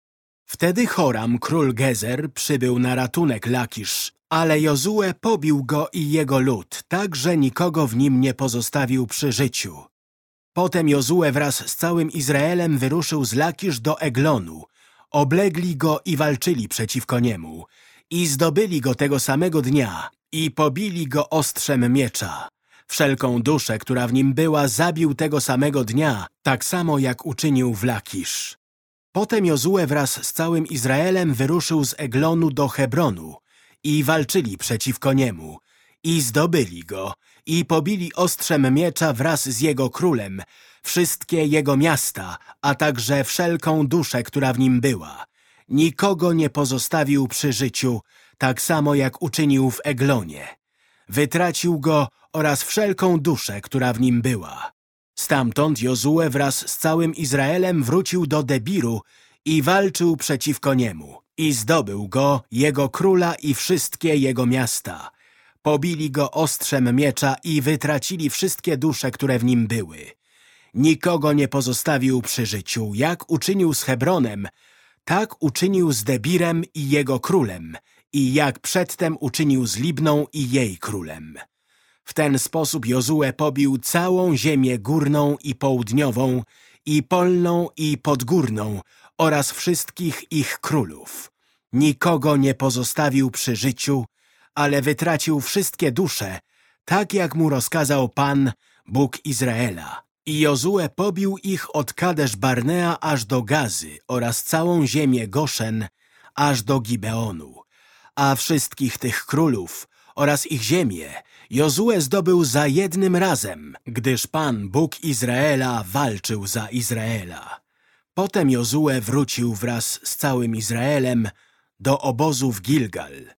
Wtedy Choram, król Gezer, przybył na ratunek Lakisz, ale Jozue pobił go i jego lud, tak że nikogo w nim nie pozostawił przy życiu. Potem Jozue wraz z całym Izraelem wyruszył z Lakisz do Eglonu, oblegli go i walczyli przeciwko niemu i zdobyli go tego samego dnia i pobili go ostrzem miecza. Wszelką duszę, która w nim była, zabił tego samego dnia, tak samo jak uczynił w Lakisz. Potem Jozue wraz z całym Izraelem wyruszył z Eglonu do Hebronu i walczyli przeciwko niemu i zdobyli go i pobili ostrzem miecza wraz z jego królem wszystkie jego miasta, a także wszelką duszę, która w nim była. Nikogo nie pozostawił przy życiu, tak samo jak uczynił w Eglonie. Wytracił go oraz wszelką duszę, która w nim była. Stamtąd Jozue wraz z całym Izraelem wrócił do Debiru i walczył przeciwko niemu. I zdobył go, jego króla i wszystkie jego miasta. Pobili go ostrzem miecza i wytracili wszystkie dusze, które w nim były. Nikogo nie pozostawił przy życiu, jak uczynił z Hebronem, tak uczynił z Debirem i jego królem i jak przedtem uczynił z Libną i jej królem. W ten sposób Jozue pobił całą ziemię górną i południową, i polną i podgórną oraz wszystkich ich królów. Nikogo nie pozostawił przy życiu, ale wytracił wszystkie dusze, tak jak mu rozkazał Pan, Bóg Izraela. I Jozue pobił ich od Kadesz Barnea aż do Gazy oraz całą ziemię Goszen aż do Gibeonu. A wszystkich tych królów oraz ich ziemię Jozue zdobył za jednym razem, gdyż Pan, Bóg Izraela, walczył za Izraela. Potem Jozue wrócił wraz z całym Izraelem do obozu w Gilgal.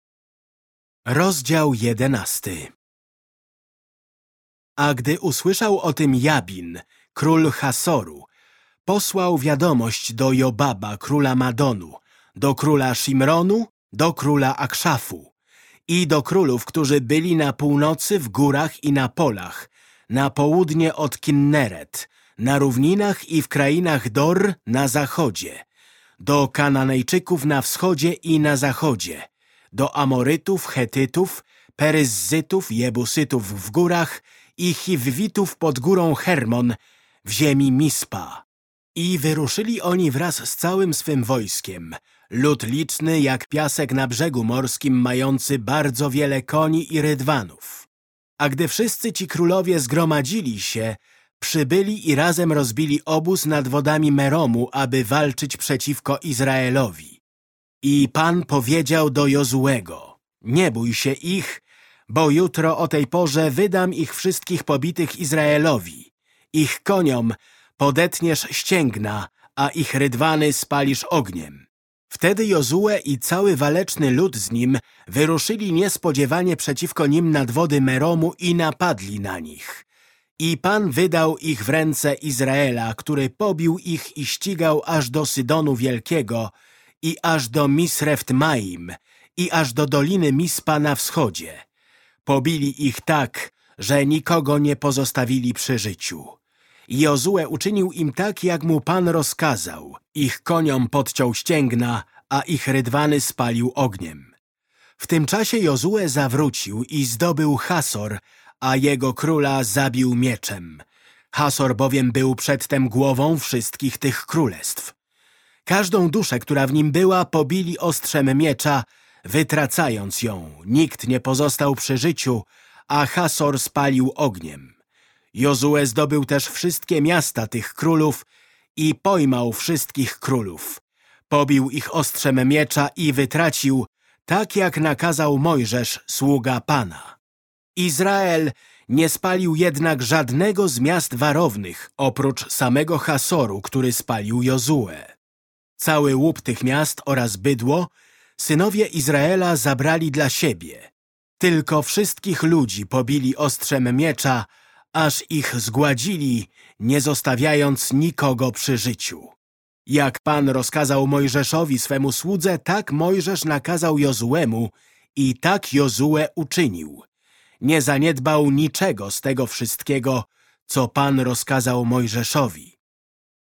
Rozdział jedenasty A gdy usłyszał o tym Jabin, król Hasoru, posłał wiadomość do Jobaba, króla Madonu, do króla Shimronu, do króla Akszafu i do królów, którzy byli na północy w górach i na polach, na południe od Kinneret, na równinach i w krainach Dor na zachodzie, do Kananejczyków na wschodzie i na zachodzie, do Amorytów, Chetytów, Peryzzytów, Jebusytów w górach i Chiwwitów pod górą Hermon w ziemi Mispa. I wyruszyli oni wraz z całym swym wojskiem, lud liczny jak piasek na brzegu morskim, mający bardzo wiele koni i rydwanów. A gdy wszyscy ci królowie zgromadzili się, przybyli i razem rozbili obóz nad wodami Meromu, aby walczyć przeciwko Izraelowi. I Pan powiedział do Jozuego, nie bój się ich, bo jutro o tej porze wydam ich wszystkich pobitych Izraelowi. Ich koniom podetniesz ścięgna, a ich rydwany spalisz ogniem. Wtedy Jozue i cały waleczny lud z nim wyruszyli niespodziewanie przeciwko nim nad wody Meromu i napadli na nich. I Pan wydał ich w ręce Izraela, który pobił ich i ścigał aż do Sydonu Wielkiego i aż do Misreft Maim i aż do Doliny Mispa na wschodzie. Pobili ich tak, że nikogo nie pozostawili przy życiu. Jozue uczynił im tak, jak mu Pan rozkazał. Ich koniom podciął ścięgna, a ich rydwany spalił ogniem. W tym czasie Jozue zawrócił i zdobył Hasor, a jego króla zabił mieczem. Hasor bowiem był przedtem głową wszystkich tych królestw. Każdą duszę, która w nim była, pobili ostrzem miecza, wytracając ją. Nikt nie pozostał przy życiu, a Hasor spalił ogniem. Jozue zdobył też wszystkie miasta tych królów i pojmał wszystkich królów. Pobił ich ostrzem miecza i wytracił, tak jak nakazał Mojżesz, sługa Pana. Izrael nie spalił jednak żadnego z miast warownych, oprócz samego Hasoru, który spalił Jozue. Cały łup tych miast oraz bydło synowie Izraela zabrali dla siebie. Tylko wszystkich ludzi pobili ostrzem miecza, aż ich zgładzili, nie zostawiając nikogo przy życiu. Jak Pan rozkazał Mojżeszowi swemu słudze, tak Mojżesz nakazał Jozuemu i tak Jozue uczynił. Nie zaniedbał niczego z tego wszystkiego, co Pan rozkazał Mojżeszowi.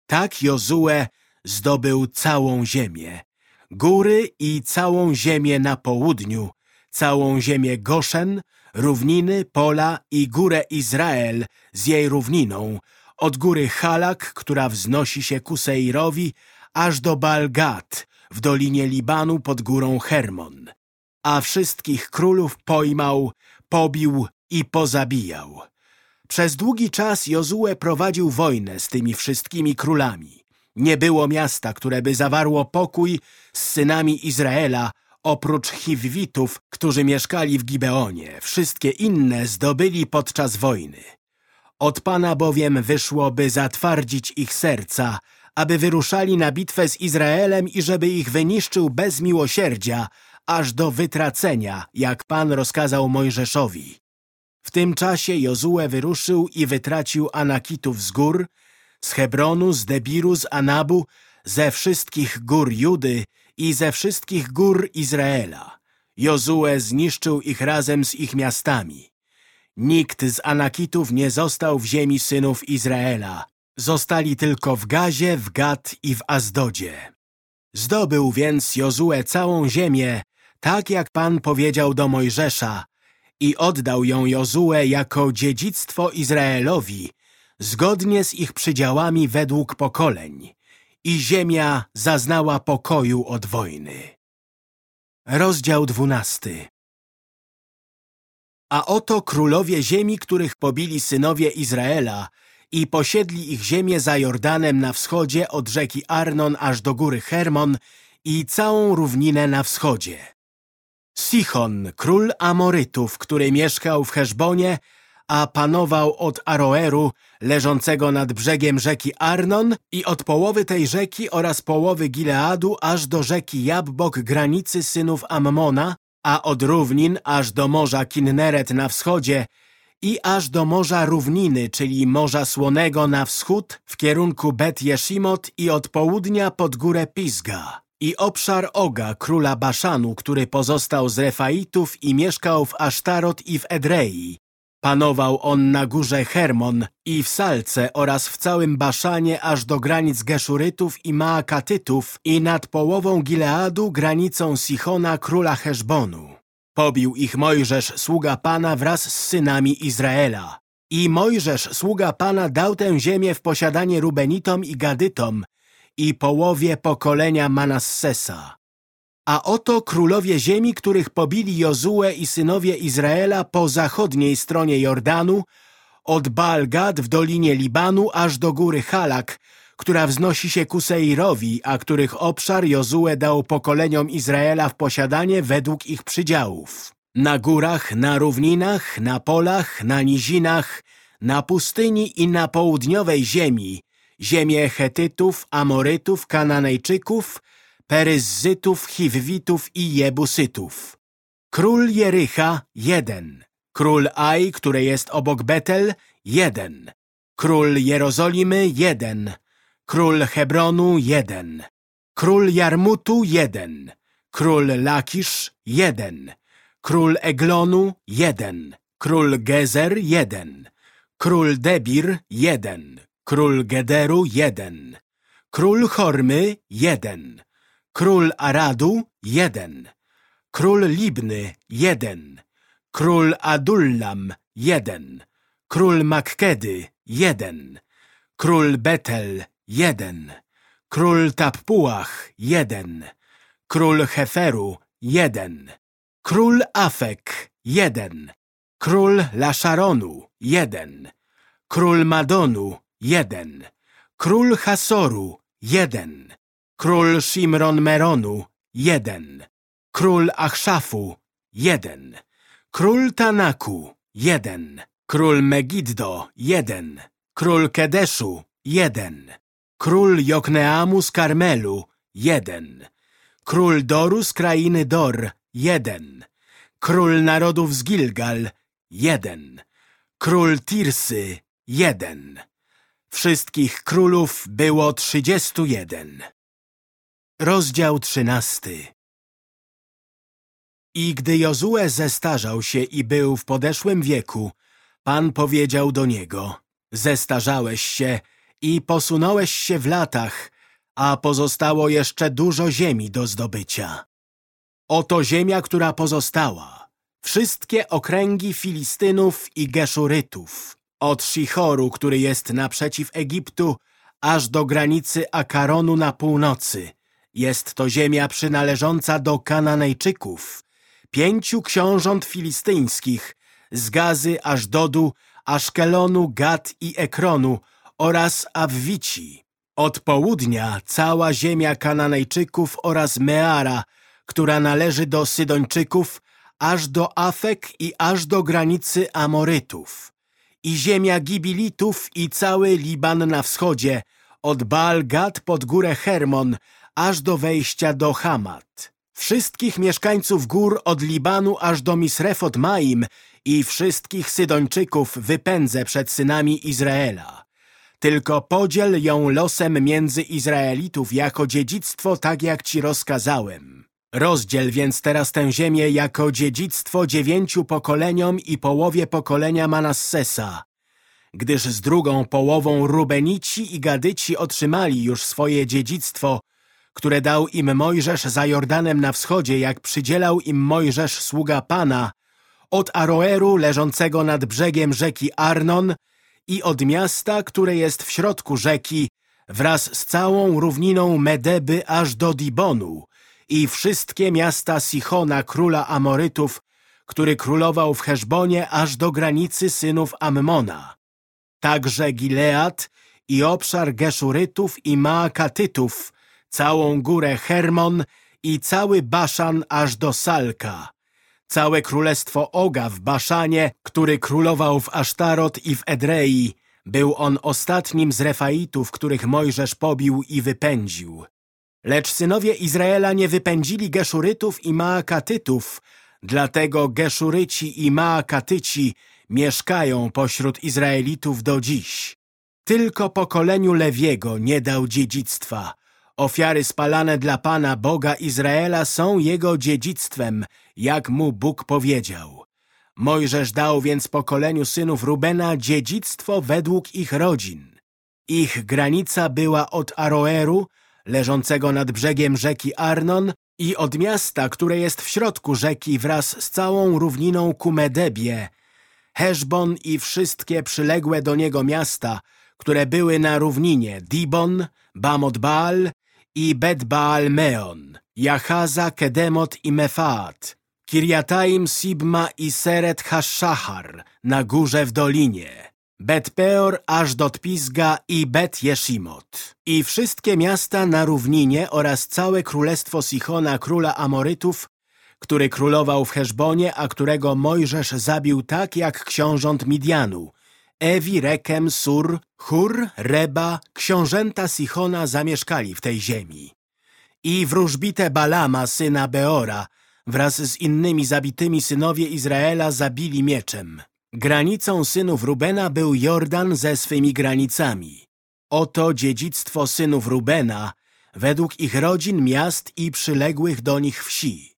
Tak Jozue zdobył całą ziemię, góry i całą ziemię na południu, całą ziemię Goszen, równiny, pola i górę Izrael z jej równiną, od góry Halak, która wznosi się ku Seirowi, aż do Balgat, w dolinie Libanu pod górą Hermon. A wszystkich królów pojmał, pobił i pozabijał. Przez długi czas Jozue prowadził wojnę z tymi wszystkimi królami. Nie było miasta, które by zawarło pokój z synami Izraela, oprócz Chiwwitów, którzy mieszkali w Gibeonie. Wszystkie inne zdobyli podczas wojny. Od Pana bowiem wyszło, by zatwardzić ich serca, aby wyruszali na bitwę z Izraelem i żeby ich wyniszczył bez miłosierdzia, aż do wytracenia, jak Pan rozkazał Mojżeszowi. W tym czasie Jozue wyruszył i wytracił Anakitów z gór, z Hebronu, z Debiru, z Anabu, ze wszystkich gór Judy i ze wszystkich gór Izraela. Jozue zniszczył ich razem z ich miastami. Nikt z Anakitów nie został w ziemi synów Izraela. Zostali tylko w Gazie, w Gad i w Azdodzie. Zdobył więc Jozue całą ziemię, tak jak Pan powiedział do Mojżesza, i oddał ją Jozue jako dziedzictwo Izraelowi, zgodnie z ich przydziałami według pokoleń. I ziemia zaznała pokoju od wojny. Rozdział dwunasty A oto królowie ziemi, których pobili synowie Izraela i posiedli ich ziemię za Jordanem na wschodzie od rzeki Arnon aż do góry Hermon i całą równinę na wschodzie. Sichon, król Amorytów, który mieszkał w Heszbonie, a panował od Aroeru, leżącego nad brzegiem rzeki Arnon i od połowy tej rzeki oraz połowy Gileadu aż do rzeki Jabbok granicy synów Ammona, a od równin aż do morza Kinneret na wschodzie i aż do morza Równiny, czyli Morza Słonego na wschód w kierunku Bet Jeszimot i od południa pod górę Pisga i obszar Oga, króla Baszanu, który pozostał z Refaitów i mieszkał w Asztarot i w Edrei, Panował on na górze Hermon i w Salce oraz w całym Baszanie aż do granic Geszurytów i Maakatytów i nad połową Gileadu granicą Sichona króla Heszbonu. Pobił ich Mojżesz, sługa Pana wraz z synami Izraela. I Mojżesz, sługa Pana, dał tę ziemię w posiadanie Rubenitom i Gadytom i połowie pokolenia Manassesa. A oto królowie ziemi, których pobili Jozue i synowie Izraela po zachodniej stronie Jordanu, od Balgad w dolinie Libanu aż do góry Halak, która wznosi się ku Seirowi, a których obszar Jozue dał pokoleniom Izraela w posiadanie według ich przydziałów. Na górach, na równinach, na polach, na nizinach, na pustyni i na południowej ziemi, ziemię Hetytów, Amorytów, Kananejczyków, Peryzzytów, Chiwwitów i Jebusytów. Król Jericha – jeden. Król Aj, który jest obok Betel – jeden. Król Jerozolimy – jeden. Król Hebronu – jeden. Król Jarmutu – jeden. Król Lakisz – jeden. Król Eglonu – jeden. Król Gezer – jeden. Król Debir – jeden. Król Gederu – jeden. Król Hormy – jeden. Król Aradu – jeden. Król Libny – jeden. Król Adullam – jeden. Król Makkedy – jeden. Król Betel – jeden. Król Tappuach – jeden. Król Heferu – jeden. Król Afek – jeden. Król Laszaronu – jeden. Król Madonu – jeden. Król Hasoru – jeden. Król Shimron Meronu – jeden. Król Achszafu – jeden. Król Tanaku – jeden. Król Megiddo – jeden. Król Kedeszu – jeden. Król Jokneamu z Karmelu – jeden. Król Doru z krainy Dor – jeden. Król narodów z Gilgal – jeden. Król Tirsy – jeden. Wszystkich królów było trzydziestu jeden. Rozdział trzynasty I gdy Jozue zestarzał się i był w podeszłym wieku, Pan powiedział do niego, zestarzałeś się i posunąłeś się w latach, a pozostało jeszcze dużo ziemi do zdobycia. Oto ziemia, która pozostała, wszystkie okręgi Filistynów i Geszurytów, od Shichoru, który jest naprzeciw Egiptu, aż do granicy Akaronu na północy, jest to ziemia przynależąca do Kananejczyków, pięciu książąt filistyńskich, z Gazy aż Dodu, Aszkelonu, Gad i Ekronu oraz Awwici. Od południa cała ziemia Kananejczyków oraz Meara, która należy do Sydończyków, aż do Afek i aż do granicy Amorytów. I ziemia Gibilitów i cały Liban na wschodzie, od Baal-Gad pod górę Hermon, aż do wejścia do Hamat. Wszystkich mieszkańców gór od Libanu aż do Misrefot Maim i wszystkich Sydończyków wypędzę przed synami Izraela. Tylko podziel ją losem między Izraelitów jako dziedzictwo, tak jak ci rozkazałem. Rozdziel więc teraz tę ziemię jako dziedzictwo dziewięciu pokoleniom i połowie pokolenia Manassesa, gdyż z drugą połową Rubenici i Gadyci otrzymali już swoje dziedzictwo, które dał im Mojżesz za Jordanem na wschodzie, jak przydzielał im Mojżesz sługa Pana, od Aroeru leżącego nad brzegiem rzeki Arnon i od miasta, które jest w środku rzeki, wraz z całą równiną Medeby aż do Dibonu i wszystkie miasta Sichona, króla Amorytów, który królował w Heszbonie aż do granicy synów Ammona. Także Gilead i obszar Geszurytów i Maakatytów, całą górę Hermon i cały Baszan aż do Salka, całe królestwo Oga w Baszanie, który królował w Asztarot i w Edrei, był on ostatnim z Refaitów, których Mojżesz pobił i wypędził. Lecz synowie Izraela nie wypędzili Geszurytów i Maakatytów, dlatego Geszuryci i Maakatyci mieszkają pośród Izraelitów do dziś. Tylko pokoleniu Lewiego nie dał dziedzictwa. Ofiary spalane dla Pana Boga Izraela są jego dziedzictwem, jak mu Bóg powiedział. Mojżesz dał więc pokoleniu synów Rubena dziedzictwo według ich rodzin. Ich granica była od Aroeru, leżącego nad brzegiem rzeki Arnon i od miasta, które jest w środku rzeki wraz z całą równiną ku Medebie, Heszbon i wszystkie przyległe do niego miasta, które były na równinie Dibon, Bamot Baal i Bet Baal Meon, Jahaza, Kedemot i Mefaat, Kiriataim, Sibma i Seret Hashahar na górze w dolinie, Bet Peor aż do Tpisga i Bet Jeszimot. I wszystkie miasta na równinie oraz całe królestwo Sichona, króla Amorytów, który królował w Heszbonie, a którego Mojżesz zabił tak jak książąt Midianu. Ewi, Rekem, Sur, Hur, Reba, książęta Sichona zamieszkali w tej ziemi. I wróżbite Balama, syna Beora, wraz z innymi zabitymi synowie Izraela zabili mieczem. Granicą synów Rubena był Jordan ze swymi granicami. Oto dziedzictwo synów Rubena, według ich rodzin, miast i przyległych do nich wsi.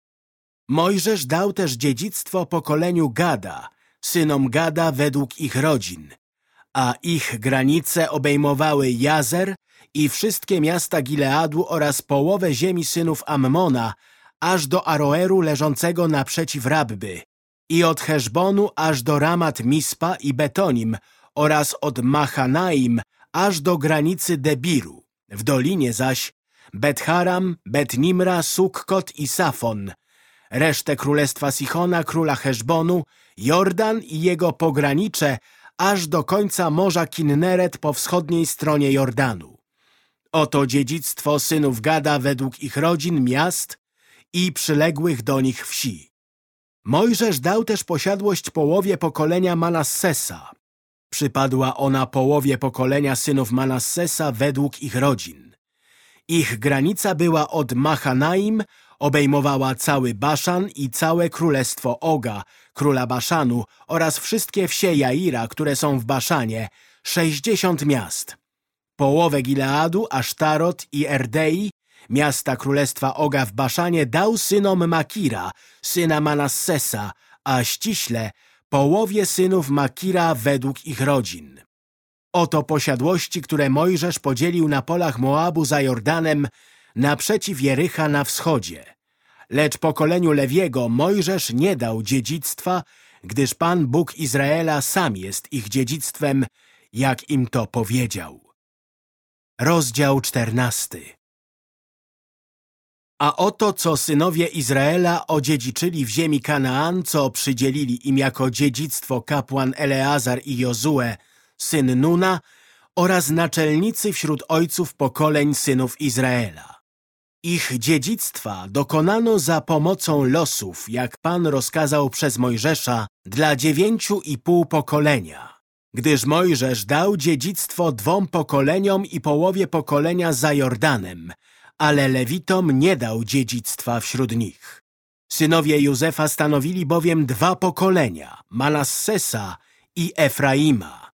Mojżesz dał też dziedzictwo pokoleniu Gada, synom Gada według ich rodzin, a ich granice obejmowały Jazer i wszystkie miasta Gileadu oraz połowę ziemi synów Ammona, aż do Aroeru leżącego naprzeciw Rabby i od Heszbonu aż do Ramat Mispa i Betonim oraz od Machanaim aż do granicy Debiru. W dolinie zaś Betharam, Betnimra, Sukkot i Safon, resztę królestwa Sichona, króla Heszbonu, Jordan i jego pogranicze, aż do końca Morza Kinneret po wschodniej stronie Jordanu. Oto dziedzictwo synów Gada według ich rodzin, miast i przyległych do nich wsi. Mojżesz dał też posiadłość połowie pokolenia Manassesa. Przypadła ona połowie pokolenia synów Manassesa według ich rodzin. Ich granica była od Machanaim, obejmowała cały Baszan i całe królestwo Oga, króla Baszanu oraz wszystkie wsie Jaira, które są w Baszanie, sześćdziesiąt miast. Połowę Gileadu, Asztarot i Erdei miasta królestwa Oga w Baszanie dał synom Makira, syna Manassesa, a ściśle połowie synów Makira według ich rodzin. Oto posiadłości, które Mojżesz podzielił na polach Moabu za Jordanem naprzeciw Jericha na wschodzie. Lecz pokoleniu Lewiego Mojżesz nie dał dziedzictwa, gdyż Pan Bóg Izraela sam jest ich dziedzictwem, jak im to powiedział. Rozdział czternasty a oto, co synowie Izraela odziedziczyli w ziemi Kanaan, co przydzielili im jako dziedzictwo kapłan Eleazar i Jozue, syn Nuna, oraz naczelnicy wśród ojców pokoleń synów Izraela. Ich dziedzictwa dokonano za pomocą losów, jak Pan rozkazał przez Mojżesza, dla dziewięciu i pół pokolenia. Gdyż Mojżesz dał dziedzictwo dwom pokoleniom i połowie pokolenia za Jordanem, ale Lewitom nie dał dziedzictwa wśród nich. Synowie Józefa stanowili bowiem dwa pokolenia, Manassesa i Efraima.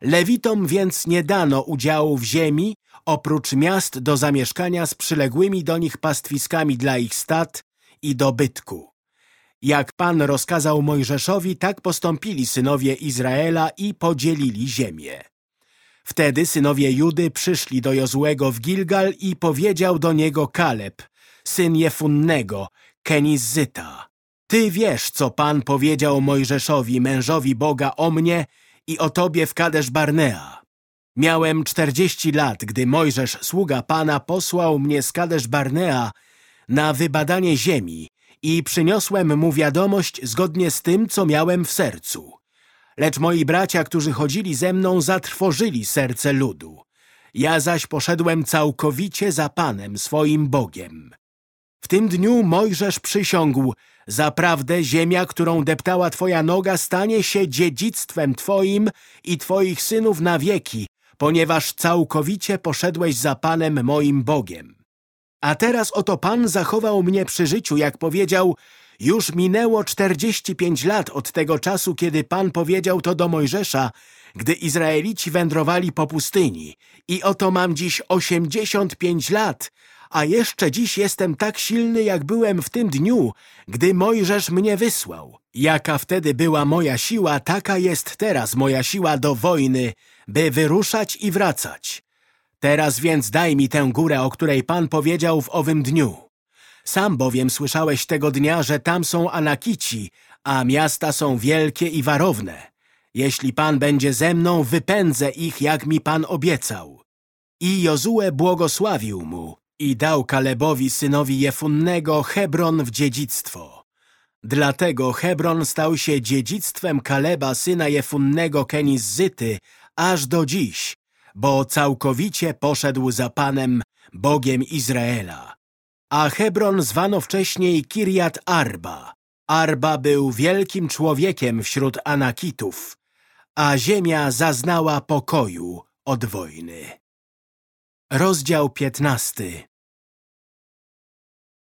Lewitom więc nie dano udziału w ziemi, oprócz miast do zamieszkania z przyległymi do nich pastwiskami dla ich stad i dobytku. Jak Pan rozkazał Mojżeszowi, tak postąpili synowie Izraela i podzielili ziemię. Wtedy synowie Judy przyszli do Jozłego w Gilgal i powiedział do niego Kaleb, syn Jefunnego, Kenizzyta. Ty wiesz, co Pan powiedział Mojżeszowi, mężowi Boga, o mnie i o tobie w Kadesz Barnea. Miałem czterdzieści lat, gdy Mojżesz, sługa Pana, posłał mnie z Kadesz Barnea na wybadanie ziemi i przyniosłem mu wiadomość zgodnie z tym, co miałem w sercu. Lecz moi bracia, którzy chodzili ze mną, zatrwożyli serce ludu. Ja zaś poszedłem całkowicie za Panem, swoim Bogiem. W tym dniu Mojżesz przysiągł, zaprawdę ziemia, którą deptała Twoja noga, stanie się dziedzictwem Twoim i Twoich synów na wieki, ponieważ całkowicie poszedłeś za Panem moim Bogiem. A teraz oto Pan zachował mnie przy życiu, jak powiedział, już minęło czterdzieści pięć lat od tego czasu, kiedy Pan powiedział to do Mojżesza, gdy Izraelici wędrowali po pustyni. I oto mam dziś osiemdziesiąt pięć lat, a jeszcze dziś jestem tak silny, jak byłem w tym dniu, gdy Mojżesz mnie wysłał. Jaka wtedy była moja siła, taka jest teraz moja siła do wojny, by wyruszać i wracać. Teraz więc daj mi tę górę, o której Pan powiedział w owym dniu. Sam bowiem słyszałeś tego dnia, że tam są Anakici, a miasta są wielkie i warowne. Jeśli Pan będzie ze mną, wypędzę ich, jak mi Pan obiecał. I Jozue błogosławił mu i dał Kalebowi synowi Jefunnego Hebron w dziedzictwo. Dlatego Hebron stał się dziedzictwem Kaleba syna Jefunnego Kenizzyty aż do dziś, bo całkowicie poszedł za Panem, Bogiem Izraela. A Hebron zwano wcześniej Kirjat Arba. Arba był wielkim człowiekiem wśród Anakitów, a ziemia zaznała pokoju od wojny. Rozdział piętnasty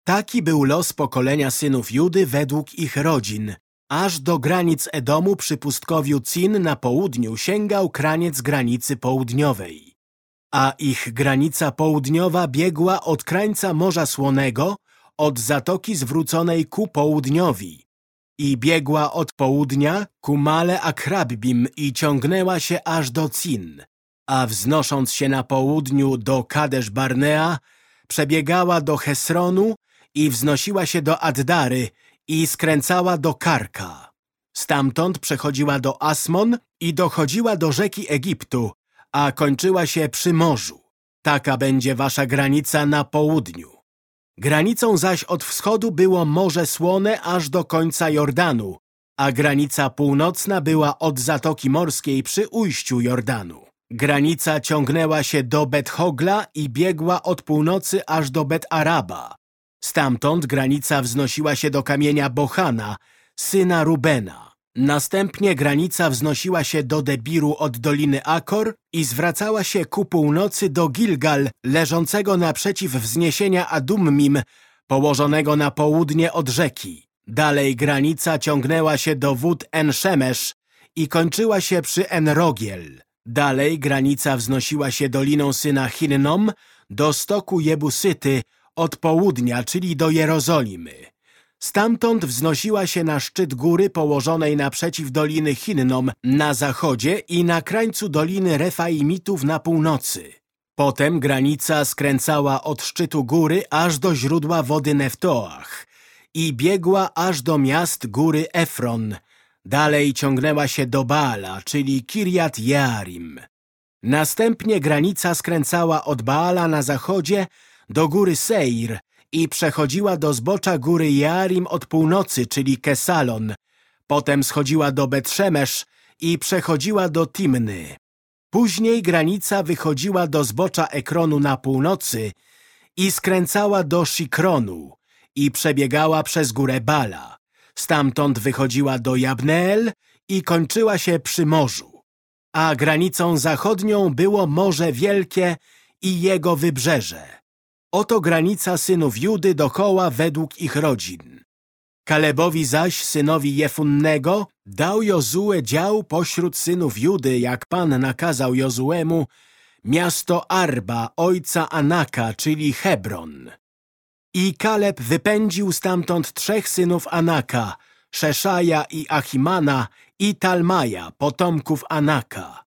Taki był los pokolenia synów Judy według ich rodzin. Aż do granic Edomu przy pustkowiu Cin na południu sięgał kraniec granicy południowej. A ich granica południowa biegła od krańca Morza Słonego, od zatoki zwróconej ku południowi i biegła od południa ku Male Akrabbim i ciągnęła się aż do Cin, a wznosząc się na południu do Kadesz Barnea, przebiegała do Hesronu i wznosiła się do Addary i skręcała do Karka. Stamtąd przechodziła do Asmon i dochodziła do rzeki Egiptu, a kończyła się przy morzu. Taka będzie wasza granica na południu. Granicą zaś od wschodu było Morze Słone aż do końca Jordanu, a granica północna była od Zatoki Morskiej przy ujściu Jordanu. Granica ciągnęła się do Bet-Hogla i biegła od północy aż do Bet-Araba. Stamtąd granica wznosiła się do kamienia Bohana, syna Rubena. Następnie granica wznosiła się do Debiru od Doliny Akor i zwracała się ku północy do Gilgal, leżącego naprzeciw wzniesienia Adummim, położonego na południe od rzeki. Dalej granica ciągnęła się do wód En-Szemesz i kończyła się przy En-Rogiel. Dalej granica wznosiła się doliną syna Hinnom do stoku Jebusyty od południa, czyli do Jerozolimy. Stamtąd wznosiła się na szczyt góry położonej naprzeciw Doliny Hinnom na zachodzie i na krańcu Doliny Refaimitów na północy. Potem granica skręcała od szczytu góry aż do źródła wody Neftoach i biegła aż do miast góry Efron. Dalej ciągnęła się do Baala, czyli Kirjat Jearim. Następnie granica skręcała od Baala na zachodzie do góry Seir i przechodziła do zbocza góry Jarim od północy, czyli Kesalon. Potem schodziła do Betrzemesz i przechodziła do Timny. Później granica wychodziła do zbocza Ekronu na północy i skręcała do Shikronu i przebiegała przez górę Bala. Stamtąd wychodziła do Jabneel i kończyła się przy morzu. A granicą zachodnią było Morze Wielkie i jego wybrzeże. Oto granica synów Judy dokoła według ich rodzin. Kalebowi zaś, synowi Jefunnego, dał Jozue dział pośród synów Judy, jak Pan nakazał Jozuemu, miasto Arba, ojca Anaka, czyli Hebron. I Kaleb wypędził stamtąd trzech synów Anaka, Szeszaja i Achimana i Talmaja, potomków Anaka.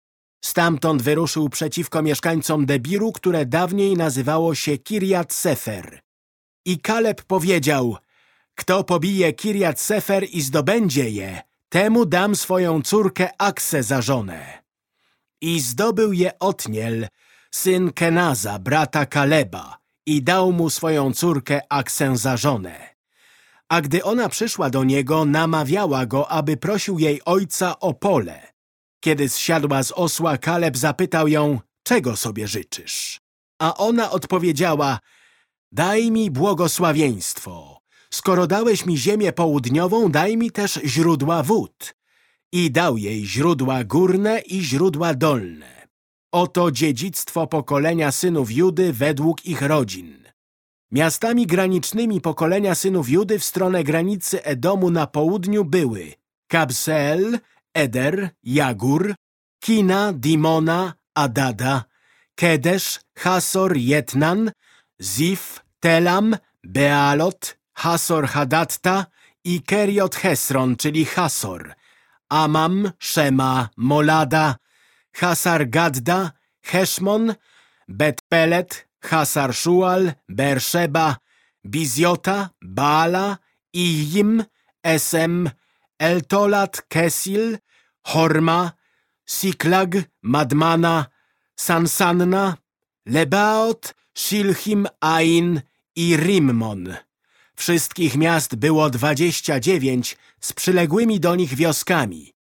Stamtąd wyruszył przeciwko mieszkańcom Debiru, które dawniej nazywało się Kirjat Sefer. I Kaleb powiedział, kto pobije Kirjat Sefer i zdobędzie je, temu dam swoją córkę Aksę za żonę. I zdobył je Otniel, syn Kenaza, brata Kaleba, i dał mu swoją córkę Aksę za żonę. A gdy ona przyszła do niego, namawiała go, aby prosił jej ojca o pole. Kiedy zsiadła z osła, Kaleb zapytał ją, czego sobie życzysz? A ona odpowiedziała, daj mi błogosławieństwo. Skoro dałeś mi ziemię południową, daj mi też źródła wód. I dał jej źródła górne i źródła dolne. Oto dziedzictwo pokolenia synów Judy według ich rodzin. Miastami granicznymi pokolenia synów Judy w stronę granicy Edomu na południu były Kabseel, Eder, Jagur, Kina, Dimona, Adada, Kedesz, Hasor, Jetnan, Zif, Telam, Bealot, Hasor Hadatta i Keriot Hesron, czyli Hasor, Amam, Shema, Molada, Hasar Gadda, Heshmon, Bet-Pelet, Hasar Shual, Bersheba, Bizjota, Baala, Ijim, Esem, Eltolat, Kesil, Horma, Siklag, Madmana, Sansanna, Lebaot, Shilchim, Ain i Rimmon. Wszystkich miast było dwadzieścia dziewięć z przyległymi do nich wioskami.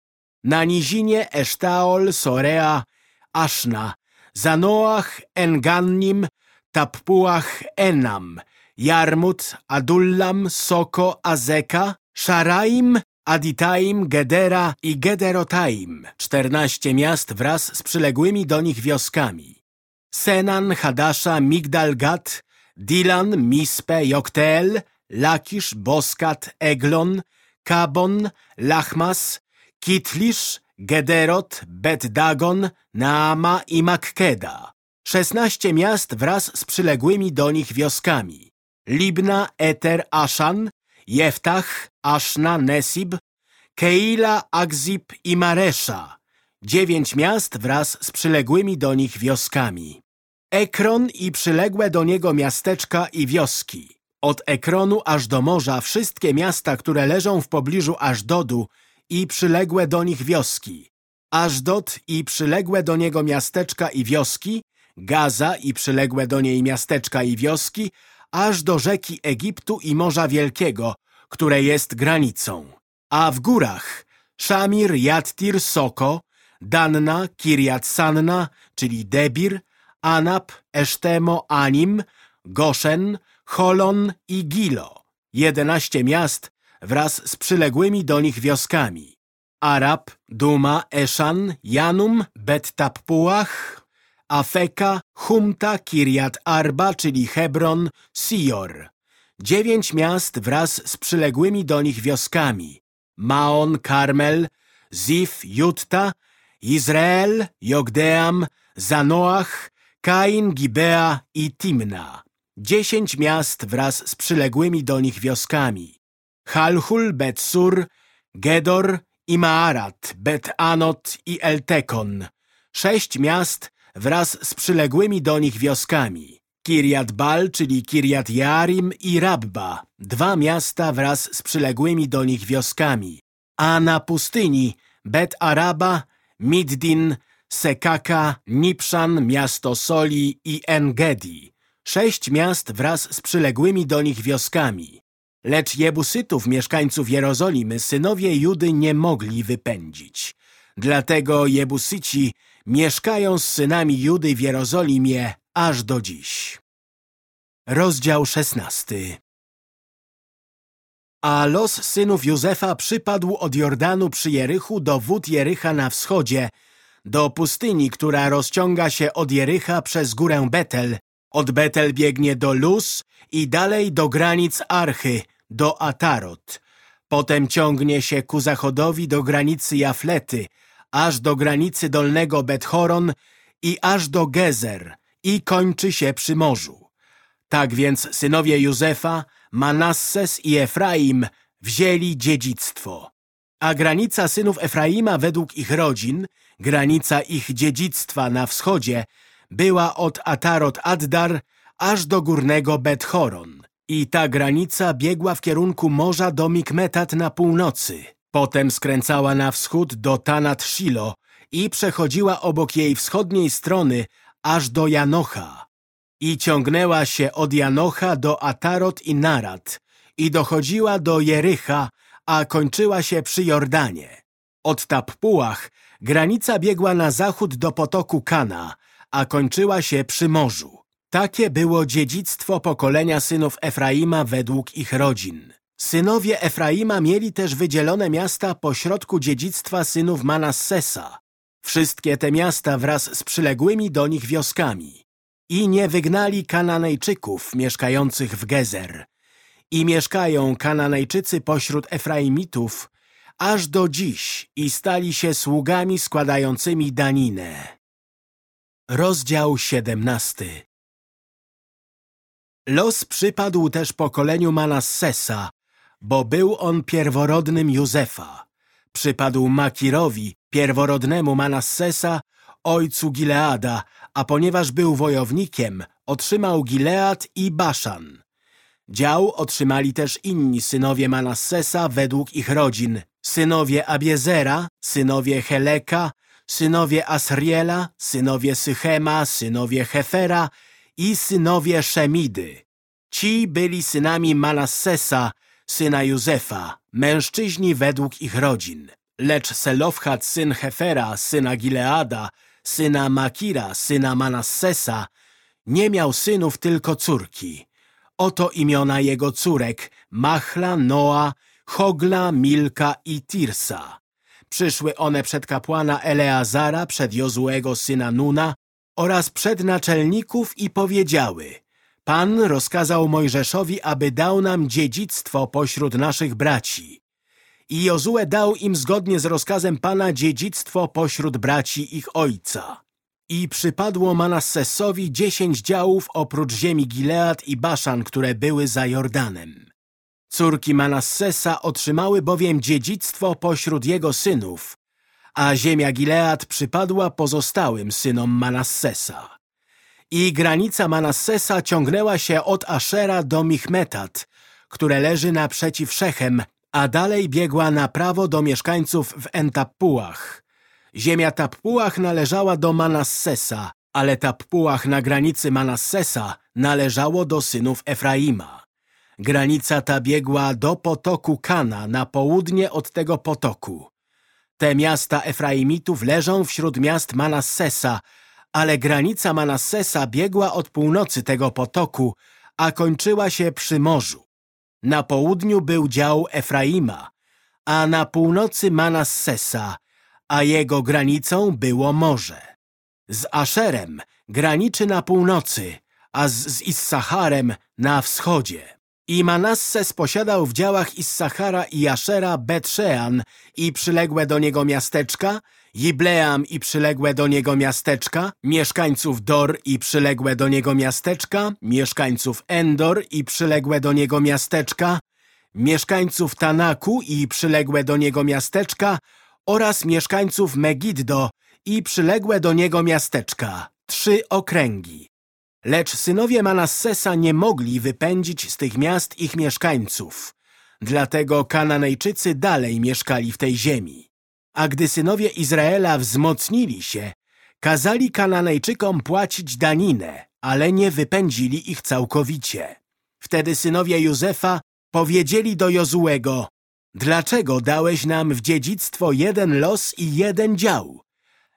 Na nizinie Esztaol, Sorea, Aszna, Zanoach, Engannim, Tappuach, Enam, Jarmut, Adullam, Soko, Azeka, Szaraim, Aditaim, Gedera i Gederotaim, czternaście miast wraz z przyległymi do nich wioskami. Senan, Hadasza, Migdal-Gad, Dilan, Mispe, Jokteel, Lakisz, Boskat, Eglon, Kabon, Lachmas, Kitlisz, Gederot, Bet-Dagon, Naama i Makkeda. Szesnaście miast wraz z przyległymi do nich wioskami. Libna, Eter, Aszan, Jeftach, Aszna, Nesib, Keila, Akzib i Maresza. Dziewięć miast wraz z przyległymi do nich wioskami. Ekron i przyległe do niego miasteczka i wioski. Od Ekronu aż do morza wszystkie miasta, które leżą w pobliżu Ażdodu i przyległe do nich wioski. Ażdod i przyległe do niego miasteczka i wioski, Gaza i przyległe do niej miasteczka i wioski, aż do rzeki Egiptu i Morza Wielkiego, które jest granicą. A w górach Szamir, Jattir, Soko, Danna, Kirjat Sanna, czyli Debir, Anap, Esztemo, Anim, Goszen, Holon i Gilo. Jedenaście miast wraz z przyległymi do nich wioskami. Arab, Duma, Eszan, Janum, Bet-Tappuach, Afeka, Humta, Kirjat Arba, czyli Hebron, Sior. Dziewięć miast wraz z przyległymi do nich wioskami. Maon, Karmel, Zif, Jutta, Izrael, Jogdeam, Zanoach, Kain, Gibea i Timna. Dziesięć miast wraz z przyległymi do nich wioskami. Halhul, Betsur, Gedor i Maarat, Bet-Anot i Eltekon. Sześć miast wraz z przyległymi do nich wioskami. Kirjat Bal, czyli Kirjat Jarim i Rabba, dwa miasta wraz z przyległymi do nich wioskami. A na pustyni Bet Araba, Middin, Sekaka, Nipszan, miasto Soli i Engedi. Sześć miast wraz z przyległymi do nich wioskami. Lecz Jebusytów, mieszkańców Jerozolimy, synowie Judy nie mogli wypędzić. Dlatego Jebusyci mieszkają z synami Judy w Jerozolimie aż do dziś. Rozdział szesnasty A los synów Józefa przypadł od Jordanu przy Jerychu do wód Jerycha na wschodzie, do pustyni, która rozciąga się od Jerycha przez górę Betel. Od Betel biegnie do Luz i dalej do granic Archy, do Atarot. Potem ciągnie się ku zachodowi do granicy Jaflety, aż do granicy dolnego Bethoron i aż do Gezer i kończy się przy morzu. Tak więc synowie Józefa, Manasses i Efraim wzięli dziedzictwo. A granica synów Efraima według ich rodzin, granica ich dziedzictwa na wschodzie, była od Atarot Addar aż do górnego Bethoron. I ta granica biegła w kierunku morza do Mikmetat na północy. Potem skręcała na wschód do Tanat Shilo i przechodziła obok jej wschodniej strony aż do Janocha. I ciągnęła się od Janocha do Atarot i Narat i dochodziła do Jericha, a kończyła się przy Jordanie. Od Tappuach granica biegła na zachód do potoku Kana, a kończyła się przy morzu. Takie było dziedzictwo pokolenia synów Efraima według ich rodzin. Synowie Efraima mieli też wydzielone miasta pośrodku dziedzictwa synów Manassesa. Wszystkie te miasta wraz z przyległymi do nich wioskami. I nie wygnali Kananejczyków mieszkających w Gezer. I mieszkają Kananejczycy pośród Efraimitów aż do dziś i stali się sługami składającymi daninę. Rozdział 17 Los przypadł też pokoleniu Manassesa, bo był on pierworodnym Józefa. Przypadł Makirowi, pierworodnemu Manassesa, ojcu Gileada, a ponieważ był wojownikiem, otrzymał Gilead i Baszan. Dział otrzymali też inni synowie Manassesa według ich rodzin. Synowie Abiezera, synowie Heleka, synowie Asriela, synowie Sychema, synowie Hefera i synowie Szemidy. Ci byli synami Manassesa, syna Józefa, mężczyźni według ich rodzin. Lecz Selofhat, syn Hefera, syna Gileada, syna Makira, syna Manassesa, nie miał synów, tylko córki. Oto imiona jego córek, Machla, Noa, Hogla, Milka i Tirsa. Przyszły one przed kapłana Eleazara, przed Jozuego syna Nuna oraz przed naczelników i powiedziały Pan rozkazał Mojżeszowi, aby dał nam dziedzictwo pośród naszych braci. I Jozue dał im zgodnie z rozkazem Pana dziedzictwo pośród braci ich ojca. I przypadło Manassesowi dziesięć działów oprócz ziemi Gilead i Baszan, które były za Jordanem. Córki Manassesa otrzymały bowiem dziedzictwo pośród jego synów, a ziemia Gilead przypadła pozostałym synom Manassesa. I granica Manassesa ciągnęła się od Ashera do Michmetat, które leży naprzeciw Szechem, a dalej biegła na prawo do mieszkańców w Entappuach. Ziemia Tappuach należała do Manassesa, ale Tappuach na granicy Manassesa należało do synów Efraima. Granica ta biegła do potoku Kana na południe od tego potoku. Te miasta Efraimitów leżą wśród miast Manassesa, ale granica Manassesa biegła od północy tego potoku, a kończyła się przy morzu. Na południu był dział Efraima, a na północy Manassesa, a jego granicą było morze. Z Aszerem graniczy na północy, a z, Issacharem na wschodzie. I Manasses posiadał w działach Issachara i Ashera Betrzean i przyległe do niego miasteczka, Jibleam i przyległe do niego miasteczka, mieszkańców Dor i przyległe do niego miasteczka, mieszkańców Endor i przyległe do niego miasteczka, mieszkańców Tanaku i przyległe do niego miasteczka oraz mieszkańców Megiddo i przyległe do niego miasteczka. Trzy okręgi. Lecz synowie Manassesa nie mogli wypędzić z tych miast ich mieszkańców. Dlatego Kananejczycy dalej mieszkali w tej ziemi. A gdy synowie Izraela wzmocnili się, kazali Kananejczykom płacić daninę, ale nie wypędzili ich całkowicie. Wtedy synowie Józefa powiedzieli do Jozułego, dlaczego dałeś nam w dziedzictwo jeden los i jeden dział?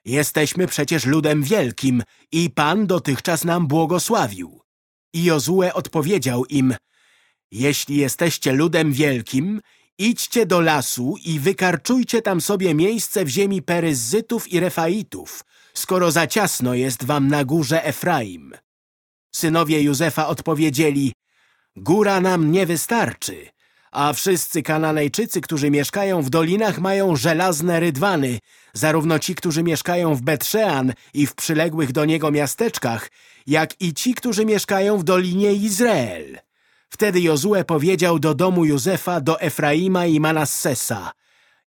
Jesteśmy przecież ludem wielkim i Pan dotychczas nam błogosławił. I Jozue odpowiedział im, jeśli jesteście ludem wielkim, idźcie do lasu i wykarczujcie tam sobie miejsce w ziemi Peryzytów i Refaitów, skoro za ciasno jest wam na górze Efraim. Synowie Józefa odpowiedzieli, góra nam nie wystarczy, a wszyscy Kananejczycy, którzy mieszkają w dolinach, mają żelazne rydwany, zarówno ci, którzy mieszkają w Betrzean i w przyległych do niego miasteczkach, jak i ci, którzy mieszkają w Dolinie Izrael. Wtedy Jozue powiedział do domu Józefa, do Efraima i Manassesa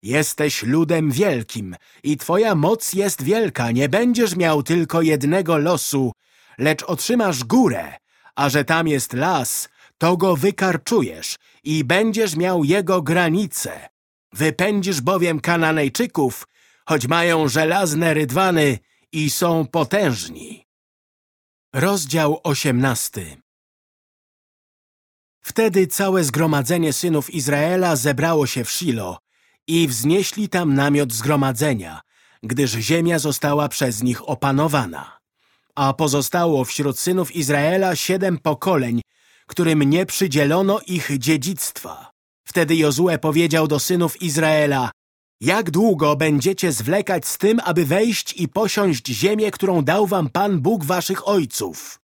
Jesteś ludem wielkim i twoja moc jest wielka, nie będziesz miał tylko jednego losu, lecz otrzymasz górę, a że tam jest las, to go wykarczujesz i będziesz miał jego granice. Wypędzisz bowiem Kananejczyków, choć mają żelazne rydwany i są potężni. Rozdział osiemnasty Wtedy całe zgromadzenie synów Izraela zebrało się w Shilo i wznieśli tam namiot zgromadzenia, gdyż ziemia została przez nich opanowana. A pozostało wśród synów Izraela siedem pokoleń, którym nie przydzielono ich dziedzictwa. Wtedy Jozue powiedział do synów Izraela, jak długo będziecie zwlekać z tym, aby wejść i posiąść ziemię, którą dał wam Pan Bóg waszych ojców?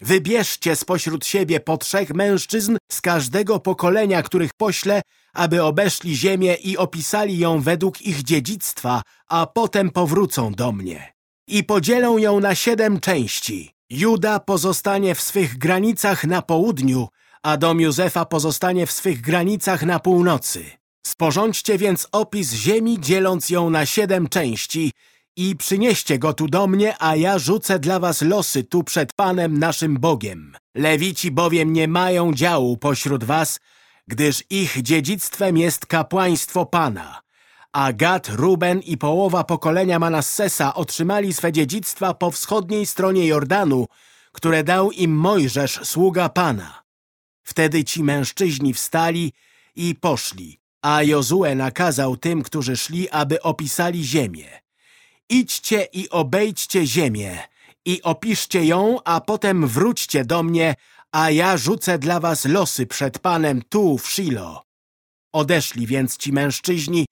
Wybierzcie spośród siebie po trzech mężczyzn z każdego pokolenia, których pośle, aby obeszli ziemię i opisali ją według ich dziedzictwa, a potem powrócą do mnie. I podzielą ją na siedem części. Juda pozostanie w swych granicach na południu, a dom Józefa pozostanie w swych granicach na północy. Sporządźcie więc opis ziemi, dzieląc ją na siedem części i przynieście go tu do mnie, a ja rzucę dla was losy tu przed Panem naszym Bogiem. Lewici bowiem nie mają działu pośród was, gdyż ich dziedzictwem jest kapłaństwo Pana. A Gad, Ruben i połowa pokolenia Manassesa otrzymali swe dziedzictwa po wschodniej stronie Jordanu, które dał im Mojżesz, sługa Pana. Wtedy ci mężczyźni wstali i poszli, a Jozue nakazał tym, którzy szli, aby opisali ziemię. Idźcie i obejdźcie ziemię i opiszcie ją, a potem wróćcie do mnie, a ja rzucę dla was losy przed Panem tu w Shilo. Odeszli więc ci mężczyźni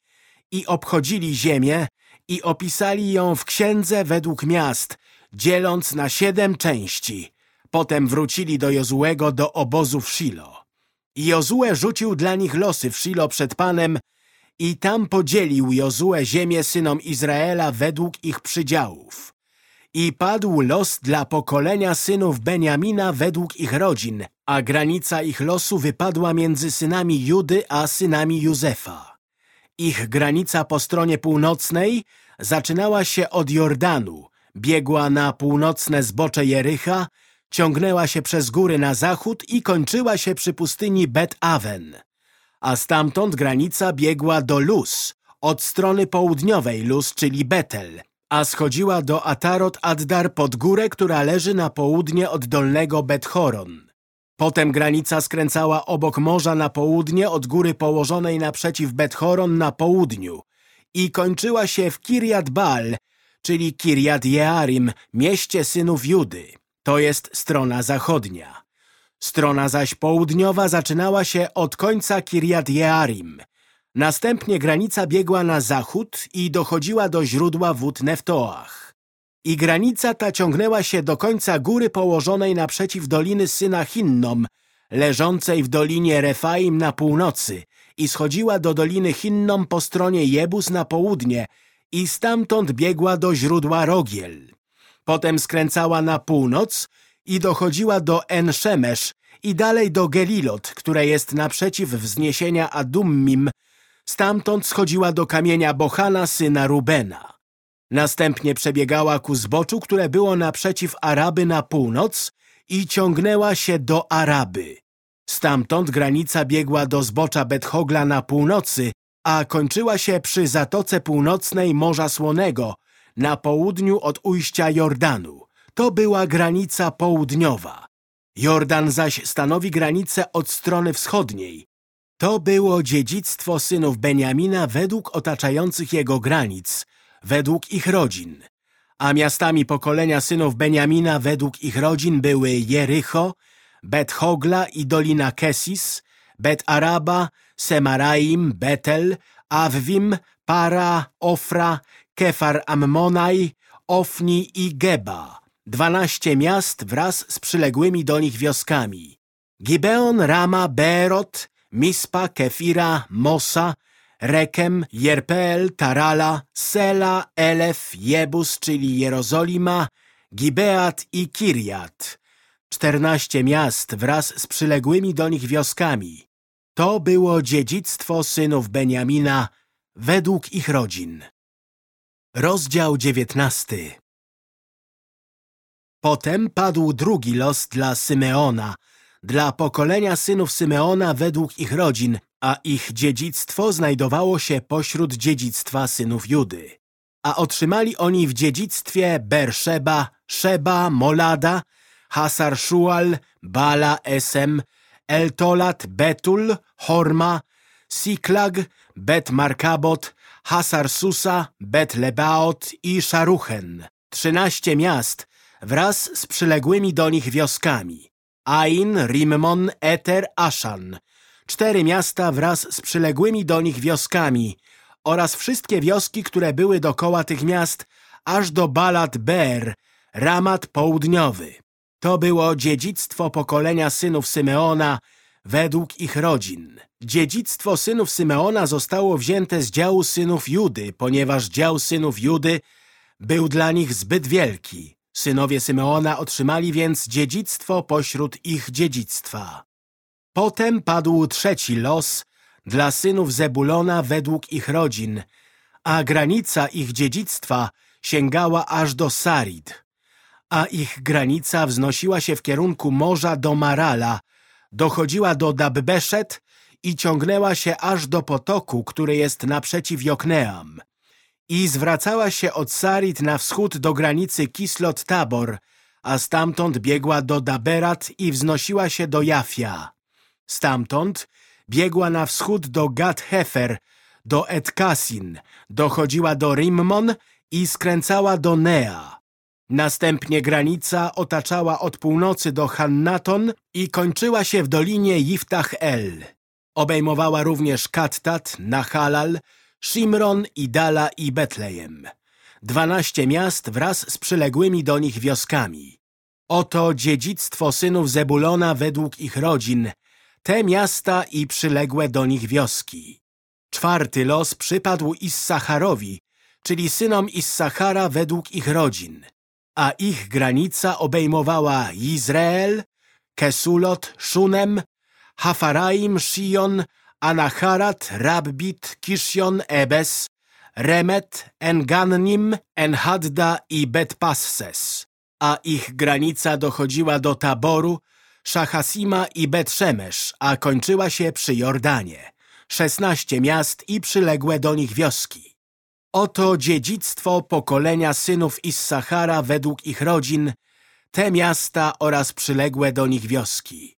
i obchodzili ziemię i opisali ją w księdze według miast, dzieląc na siedem części. Potem wrócili do Jozuego do obozu w Shilo. I Jozue rzucił dla nich losy w Shilo przed Panem i tam podzielił Jozue ziemię synom Izraela według ich przydziałów. I padł los dla pokolenia synów Beniamina według ich rodzin, a granica ich losu wypadła między synami Judy a synami Józefa. Ich granica po stronie północnej zaczynała się od Jordanu, biegła na północne zbocze Jericha, ciągnęła się przez góry na zachód i kończyła się przy pustyni Bet-Awen. A stamtąd granica biegła do Luz, od strony południowej Luz, czyli Betel, a schodziła do Atarot Addar pod górę, która leży na południe od dolnego Bet-Horon. Potem granica skręcała obok morza na południe od góry położonej naprzeciw Bet-Horon na południu i kończyła się w Kirjat Baal, czyli Kirjat Jearim, mieście synów Judy. To jest strona zachodnia. Strona zaś południowa zaczynała się od końca Kirjat Jearim. Następnie granica biegła na zachód i dochodziła do źródła wód Neftoach. I granica ta ciągnęła się do końca góry położonej naprzeciw doliny syna Hinnom, leżącej w dolinie Refaim na północy i schodziła do doliny Hinnom po stronie Jebus na południe i stamtąd biegła do źródła Rogiel. Potem skręcała na północ i dochodziła do Enszemesz i dalej do Gelilot, które jest naprzeciw wzniesienia Adummim. Stamtąd schodziła do kamienia Bohana, syna Rubena. Następnie przebiegała ku zboczu, które było naprzeciw Araby na północ i ciągnęła się do Araby. Stamtąd granica biegła do zbocza Bethogla na północy, a kończyła się przy Zatoce Północnej Morza Słonego, na południu od ujścia Jordanu. To była granica południowa. Jordan zaś stanowi granicę od strony wschodniej. To było dziedzictwo synów Beniamina według otaczających jego granic, według ich rodzin. A miastami pokolenia synów Beniamina według ich rodzin były Jericho, Bet-Hogla i Dolina Kesis, Bet-Araba, Semaraim, Betel, Awwim, Para, Ofra, Kefar Ammonaj, Ofni i Geba, dwanaście miast wraz z przyległymi do nich wioskami. Gibeon, Rama, Berot, Mispa, Kefira, Mosa, Rekem, Jerpeel, Tarala, Sela, Elef, Jebus, czyli Jerozolima, Gibeat i Kirjat. Czternaście miast wraz z przyległymi do nich wioskami. To było dziedzictwo synów Beniamina według ich rodzin. Rozdział dziewiętnasty Potem padł drugi los dla Symeona, dla pokolenia synów Symeona według ich rodzin, a ich dziedzictwo znajdowało się pośród dziedzictwa synów Judy. A otrzymali oni w dziedzictwie Berszeba, Szeba, Molada, Hasar-Szual, Bala, Esem, Eltolat, Betul, Horma, Siklag, Bet-Markabot, Hasar-Susa, Bet-Lebaot i Szaruchen. Trzynaście miast wraz z przyległymi do nich wioskami. Ain, Rimmon, Eter, Ashan. Cztery miasta wraz z przyległymi do nich wioskami oraz wszystkie wioski, które były dokoła tych miast, aż do Balat Ber, Ramat Południowy. To było dziedzictwo pokolenia synów Symeona według ich rodzin. Dziedzictwo synów Symeona zostało wzięte z działu synów Judy, ponieważ dział synów Judy był dla nich zbyt wielki. Synowie Symeona otrzymali więc dziedzictwo pośród ich dziedzictwa. Potem padł trzeci los dla synów Zebulona według ich rodzin, a granica ich dziedzictwa sięgała aż do Sarid, a ich granica wznosiła się w kierunku morza do Marala, dochodziła do Dabbeszet i ciągnęła się aż do potoku, który jest naprzeciw Jokneam i zwracała się od Sarit na wschód do granicy Kislot-Tabor, a stamtąd biegła do Daberat i wznosiła się do Jafia. Stamtąd biegła na wschód do Gad-Hefer, do Etkasin, dochodziła do Rimmon i skręcała do Nea. Następnie granica otaczała od północy do Hannaton i kończyła się w dolinie Yiftach-El. Obejmowała również Kattat, Nahalal, Shimron, Idala i Betlejem. Dwanaście miast wraz z przyległymi do nich wioskami. Oto dziedzictwo synów Zebulona według ich rodzin, te miasta i przyległe do nich wioski. Czwarty los przypadł Issacharowi, czyli synom Issachara według ich rodzin, a ich granica obejmowała Izrael, Kesulot, Szunem, Hafaraim, Shion, Anaharat, Rabbit, Kishon, Ebes, Remet, Engannim, Enhadda i Betpasses, a ich granica dochodziła do Taboru, Szachasima i Betrzemesz, a kończyła się przy Jordanie. Szesnaście miast i przyległe do nich wioski. Oto dziedzictwo pokolenia synów Issachara według ich rodzin, te miasta oraz przyległe do nich wioski.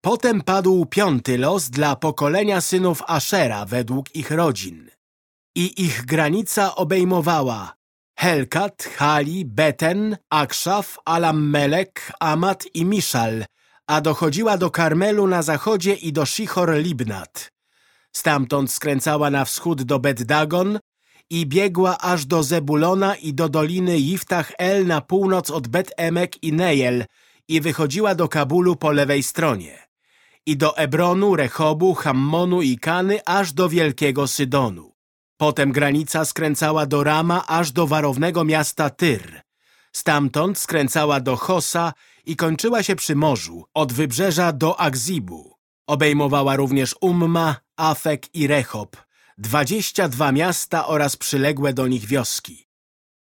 Potem padł piąty los dla pokolenia synów Ashera według ich rodzin. I ich granica obejmowała Helkat, Hali, Beten, Akshaf, Alammelek, Amat i Miszal, a dochodziła do Karmelu na zachodzie i do Shichor Libnat. Stamtąd skręcała na wschód do Bet-Dagon i biegła aż do Zebulona i do doliny Yiftach El na północ od Bet-Emek i Nejel i wychodziła do Kabulu po lewej stronie i do Ebronu, Rechobu, Hammonu i Kany aż do Wielkiego Sydonu. Potem granica skręcała do Rama aż do warownego miasta Tyr. Stamtąd skręcała do Hosa i kończyła się przy morzu, od wybrzeża do Akzibu. Obejmowała również Umma, Afek i dwadzieścia dwa miasta oraz przyległe do nich wioski.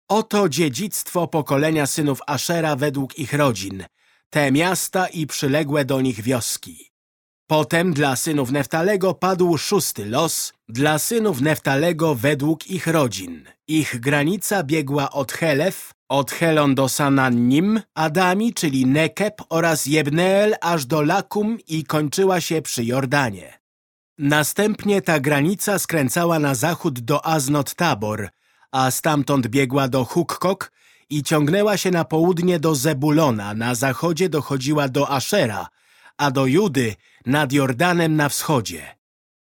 Oto dziedzictwo pokolenia synów Ashera według ich rodzin, te miasta i przyległe do nich wioski. Potem dla synów Neftalego padł szósty los, dla synów Neftalego według ich rodzin. Ich granica biegła od Helef, od Helon do Sanannim, Adami, czyli Nekeb oraz Jebneel aż do Lakum i kończyła się przy Jordanie. Następnie ta granica skręcała na zachód do Aznot Tabor, a stamtąd biegła do Hukkok i ciągnęła się na południe do Zebulona, na zachodzie dochodziła do Ashera, a do Judy nad Jordanem na wschodzie.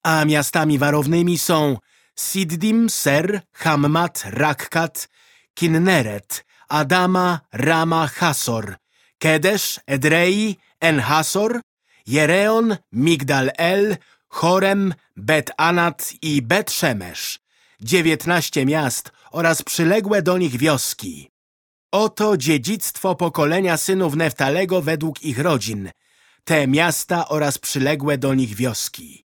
A miastami warownymi są Siddim, Ser, Hammat, Rakkat, Kinneret, Adama, Rama, Hasor, Kedesz, Edrei, Enhasor, Jereon, Migdal El, Chorem, Bet-Anat i Bet-Szemesz, dziewiętnaście miast oraz przyległe do nich wioski. Oto dziedzictwo pokolenia synów Neftalego według ich rodzin, te miasta oraz przyległe do nich wioski.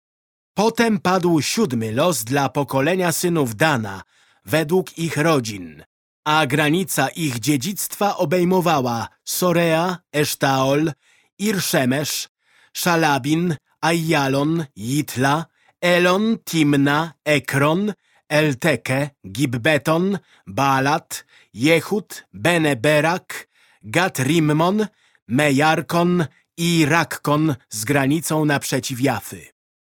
Potem padł siódmy los dla pokolenia synów Dana, według ich rodzin, a granica ich dziedzictwa obejmowała Sorea, Esztaol, Irszemesz, Szalabin, Ajjalon, Jitla, Elon, Timna, Ekron, Elteke, Gibbeton, Balat, Jehud, Beneberak, Gat Rimmon, Mejarkon i Rakkon z granicą naprzeciw Jafy.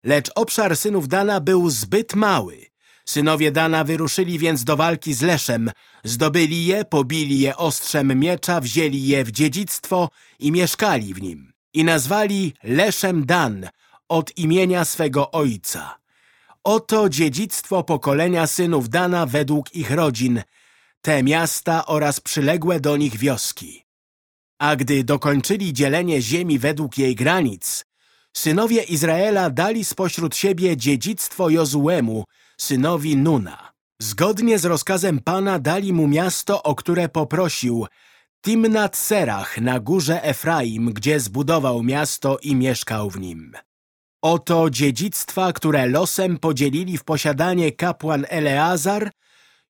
Lecz obszar synów Dana był zbyt mały. Synowie Dana wyruszyli więc do walki z Leszem, zdobyli je, pobili je ostrzem miecza, wzięli je w dziedzictwo i mieszkali w nim. I nazwali Leszem Dan od imienia swego ojca. Oto dziedzictwo pokolenia synów Dana według ich rodzin, te miasta oraz przyległe do nich wioski. A gdy dokończyli dzielenie ziemi według jej granic, synowie Izraela dali spośród siebie dziedzictwo Jozuemu, synowi Nuna. Zgodnie z rozkazem Pana dali mu miasto, o które poprosił, Timnat Serach na górze Efraim, gdzie zbudował miasto i mieszkał w nim. Oto dziedzictwa, które losem podzielili w posiadanie kapłan Eleazar,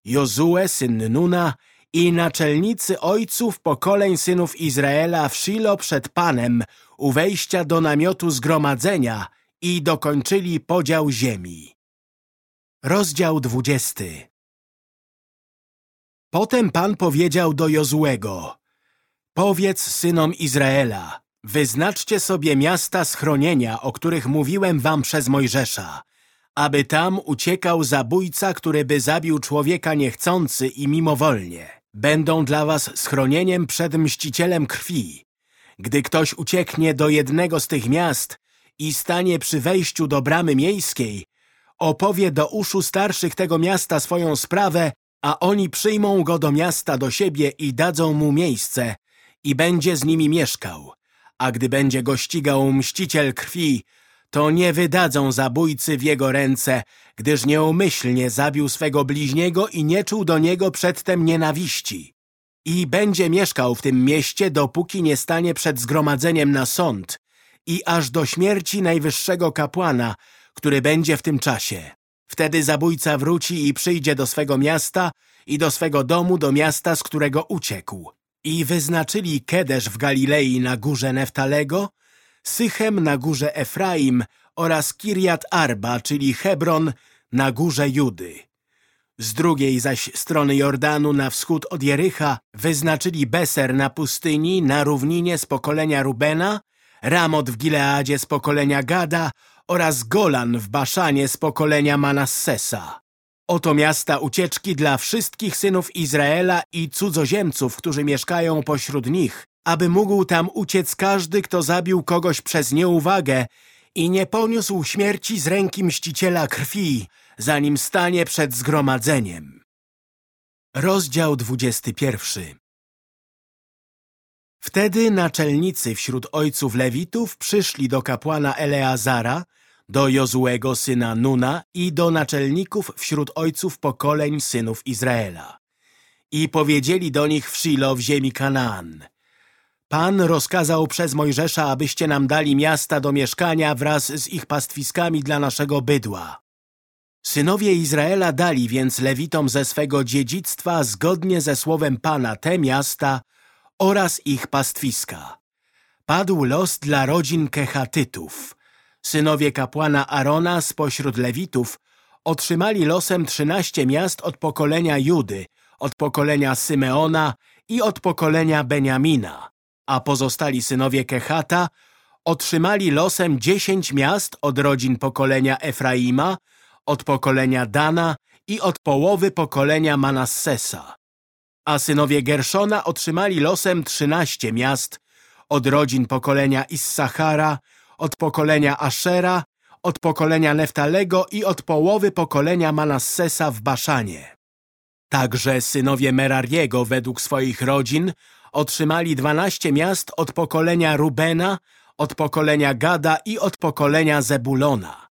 Jozue, syn Nuna i naczelnicy ojców pokoleń synów Izraela w Shilo przed Panem u wejścia do namiotu zgromadzenia i dokończyli podział ziemi. Rozdział dwudziesty Potem Pan powiedział do Jozłego Powiedz synom Izraela Wyznaczcie sobie miasta schronienia, o których mówiłem wam przez Mojżesza aby tam uciekał zabójca, który by zabił człowieka niechcący i mimowolnie. Będą dla was schronieniem przed mścicielem krwi. Gdy ktoś ucieknie do jednego z tych miast i stanie przy wejściu do bramy miejskiej, opowie do uszu starszych tego miasta swoją sprawę, a oni przyjmą go do miasta do siebie i dadzą mu miejsce i będzie z nimi mieszkał. A gdy będzie go ścigał mściciel krwi, to nie wydadzą zabójcy w jego ręce, gdyż nieumyślnie zabił swego bliźniego i nie czuł do niego przedtem nienawiści. I będzie mieszkał w tym mieście, dopóki nie stanie przed zgromadzeniem na sąd i aż do śmierci najwyższego kapłana, który będzie w tym czasie. Wtedy zabójca wróci i przyjdzie do swego miasta i do swego domu, do miasta, z którego uciekł. I wyznaczyli Kedesz w Galilei na górze Neftalego, Sychem na górze Efraim oraz Kirjat Arba, czyli Hebron na górze Judy. Z drugiej zaś strony Jordanu na wschód od Jericha wyznaczyli Beser na pustyni na równinie z pokolenia Rubena, Ramot w Gileadzie z pokolenia Gada oraz Golan w Baszanie z pokolenia Manassesa. Oto miasta ucieczki dla wszystkich synów Izraela i cudzoziemców, którzy mieszkają pośród nich, aby mógł tam uciec każdy, kto zabił kogoś przez nieuwagę i nie poniósł śmierci z ręki mściciela krwi, zanim stanie przed zgromadzeniem. Rozdział 21 Wtedy naczelnicy wśród ojców Lewitów przyszli do kapłana Eleazara, do Jozuego syna Nuna i do naczelników wśród ojców pokoleń synów Izraela. I powiedzieli do nich w Shilo w ziemi Kanaan – Pan rozkazał przez Mojżesza, abyście nam dali miasta do mieszkania wraz z ich pastwiskami dla naszego bydła. Synowie Izraela dali więc Lewitom ze swego dziedzictwa zgodnie ze słowem Pana te miasta oraz ich pastwiska. Padł los dla rodzin Kechatytów. Synowie kapłana Arona spośród Lewitów otrzymali losem trzynaście miast od pokolenia Judy, od pokolenia Symeona i od pokolenia Beniamina a pozostali synowie Kehata otrzymali losem dziesięć miast od rodzin pokolenia Efraima, od pokolenia Dana i od połowy pokolenia Manassesa. A synowie Gerszona otrzymali losem trzynaście miast od rodzin pokolenia Issachara, od pokolenia Ashera, od pokolenia Neftalego i od połowy pokolenia Manassesa w Baszanie. Także synowie Merariego według swoich rodzin otrzymali dwanaście miast od pokolenia Rubena, od pokolenia Gada i od pokolenia Zebulona.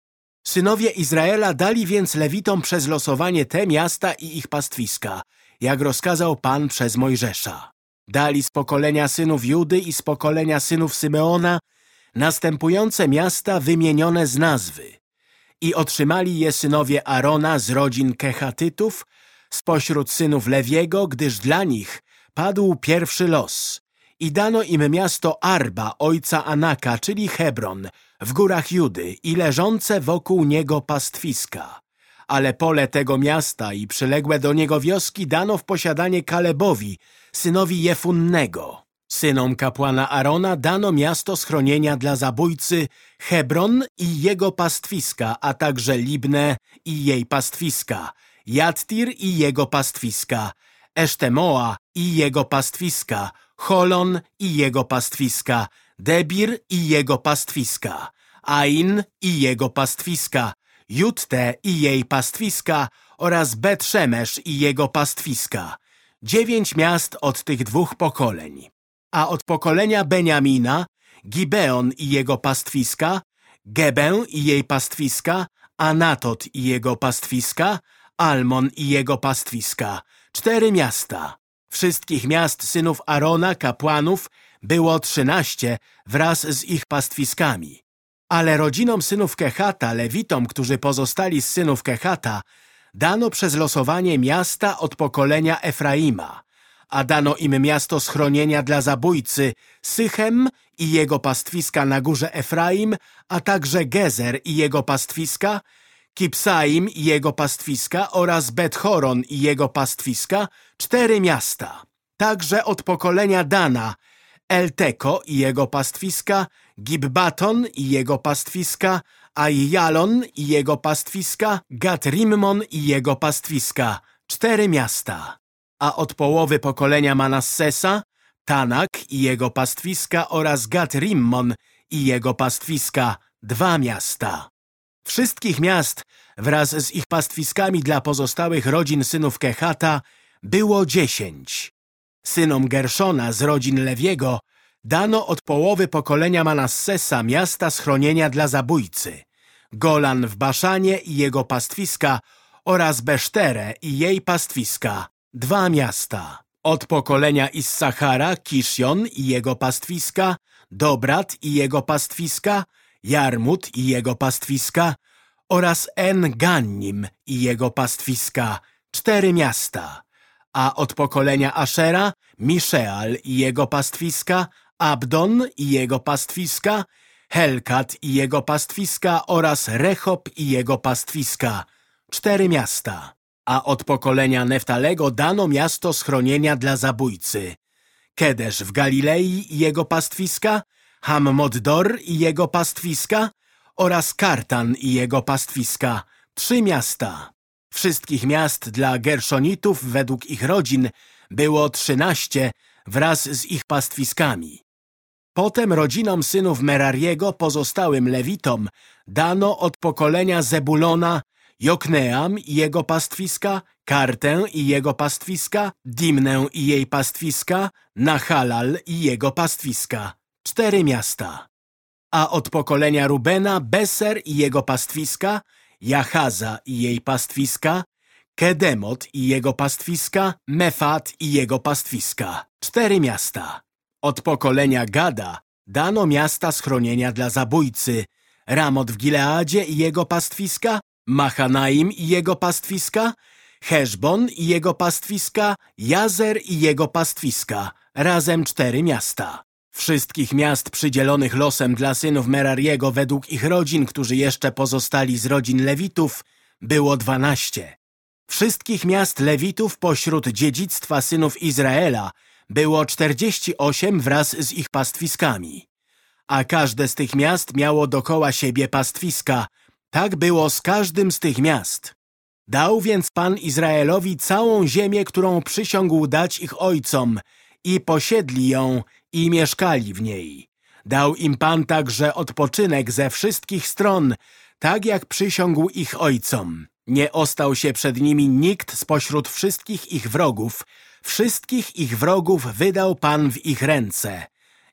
Synowie Izraela dali więc Lewitom przez losowanie te miasta i ich pastwiska, jak rozkazał Pan przez Mojżesza. Dali z pokolenia synów Judy i z pokolenia synów Symeona następujące miasta wymienione z nazwy. I otrzymali je synowie Arona z rodzin Kechatytów, spośród synów Lewiego, gdyż dla nich padł pierwszy los. I dano im miasto Arba, ojca Anaka, czyli Hebron, w górach Judy i leżące wokół niego pastwiska. Ale pole tego miasta i przyległe do niego wioski dano w posiadanie Kalebowi, synowi Jefunnego. Synom kapłana Arona dano miasto schronienia dla zabójcy Hebron i jego pastwiska, a także Libne i jej pastwiska, Jattir i jego pastwiska, Esztemoa i jego pastwiska, Holon i jego pastwiska, Debir i jego pastwiska, Ain i jego pastwiska, Jutte i jej pastwiska oraz Bet-Szemesz i jego pastwiska. Dziewięć miast od tych dwóch pokoleń. A od pokolenia Beniamina Gibeon i jego pastwiska, Gebę i jej pastwiska, Anatot i jego pastwiska, Almon i jego pastwiska. Cztery miasta. Wszystkich miast synów Arona, kapłanów, było trzynaście wraz z ich pastwiskami. Ale rodzinom synów Kehata, lewitom, którzy pozostali z synów Kehata, dano przez losowanie miasta od pokolenia Efraima, a dano im miasto schronienia dla zabójcy Sychem i jego pastwiska na górze Efraim, a także Gezer i jego pastwiska, Kipsaim i jego pastwiska oraz Bethoron i jego pastwiska, cztery miasta. Także od pokolenia Dana, Elteko i jego pastwiska, Gibbaton i jego pastwiska, Ajalon i jego pastwiska, Gatrimmon i jego pastwiska, cztery miasta. A od połowy pokolenia Manassesa, Tanak i jego pastwiska oraz Gatrimmon i jego pastwiska, dwa miasta. Wszystkich miast wraz z ich pastwiskami dla pozostałych rodzin synów Kehata było dziesięć. Synom Gerszona z rodzin Lewiego dano od połowy pokolenia Manassesa miasta schronienia dla zabójcy, Golan w Baszanie i jego pastwiska oraz Beszterę i jej pastwiska, dwa miasta. Od pokolenia Issachara Kiszjon i jego pastwiska, Dobrat i jego pastwiska, Jarmut i jego pastwiska oraz En-Gannim i jego pastwiska, cztery miasta. A od pokolenia Ashera Miszeal i jego pastwiska, Abdon i jego pastwiska, Helkat i jego pastwiska oraz Rechob i jego pastwiska, cztery miasta. A od pokolenia Neftalego dano miasto schronienia dla zabójcy. Kedesz w Galilei i jego pastwiska, Hammoddor i jego pastwiska oraz Kartan i jego pastwiska, trzy miasta. Wszystkich miast dla Gerszonitów według ich rodzin było trzynaście wraz z ich pastwiskami. Potem rodzinom synów Merariego, pozostałym Lewitom, dano od pokolenia Zebulona Jokneam i jego pastwiska, Kartę i jego pastwiska, Dimnę i jej pastwiska, Nahalal i jego pastwiska. Cztery miasta. A od pokolenia Rubena Beser i jego pastwiska, Jachaza i jej pastwiska, Kedemot i jego pastwiska, Mefat i jego pastwiska. Cztery miasta. Od pokolenia Gada dano miasta schronienia dla zabójcy, Ramot w Gileadzie i jego pastwiska, Machanaim i jego pastwiska, Heszbon i jego pastwiska, Jazer i jego pastwiska, razem cztery miasta. Wszystkich miast przydzielonych losem dla synów Merariego według ich rodzin, którzy jeszcze pozostali z rodzin Lewitów, było dwanaście. Wszystkich miast Lewitów pośród dziedzictwa synów Izraela było czterdzieści osiem wraz z ich pastwiskami. A każde z tych miast miało dokoła siebie pastwiska. Tak było z każdym z tych miast. Dał więc Pan Izraelowi całą ziemię, którą przysiągł dać ich ojcom i posiedli ją i mieszkali w niej. Dał im Pan także odpoczynek ze wszystkich stron, tak jak przysiągł ich ojcom. Nie ostał się przed nimi nikt spośród wszystkich ich wrogów. Wszystkich ich wrogów wydał Pan w ich ręce.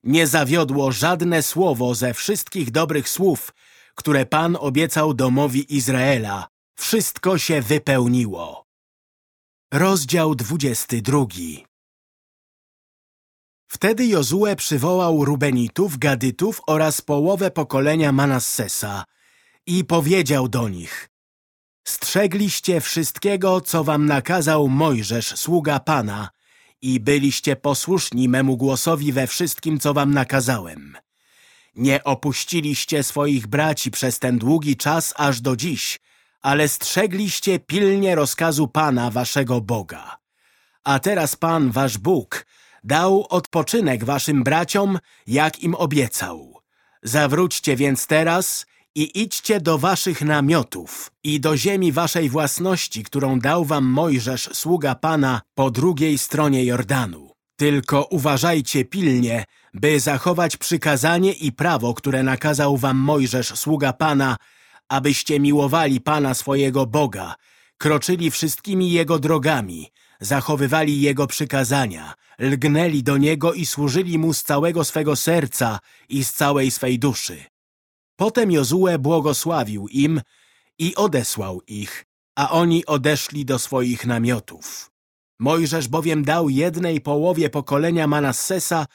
Nie zawiodło żadne słowo ze wszystkich dobrych słów, które Pan obiecał domowi Izraela. Wszystko się wypełniło. Rozdział 22 Wtedy Jozue przywołał Rubenitów, Gadytów oraz połowę pokolenia Manassesa i powiedział do nich Strzegliście wszystkiego, co wam nakazał Mojżesz, sługa Pana i byliście posłuszni memu głosowi we wszystkim, co wam nakazałem. Nie opuściliście swoich braci przez ten długi czas aż do dziś, ale strzegliście pilnie rozkazu Pana, waszego Boga. A teraz Pan, wasz Bóg, dał odpoczynek waszym braciom, jak im obiecał. Zawróćcie więc teraz i idźcie do waszych namiotów i do ziemi waszej własności, którą dał wam Mojżesz, sługa Pana, po drugiej stronie Jordanu. Tylko uważajcie pilnie, by zachować przykazanie i prawo, które nakazał wam Mojżesz, sługa Pana, abyście miłowali Pana swojego Boga, kroczyli wszystkimi Jego drogami, zachowywali Jego przykazania, lgnęli do Niego i służyli Mu z całego swego serca i z całej swej duszy. Potem Jozue błogosławił im i odesłał ich, a oni odeszli do swoich namiotów. Mojżesz bowiem dał jednej połowie pokolenia Manassesa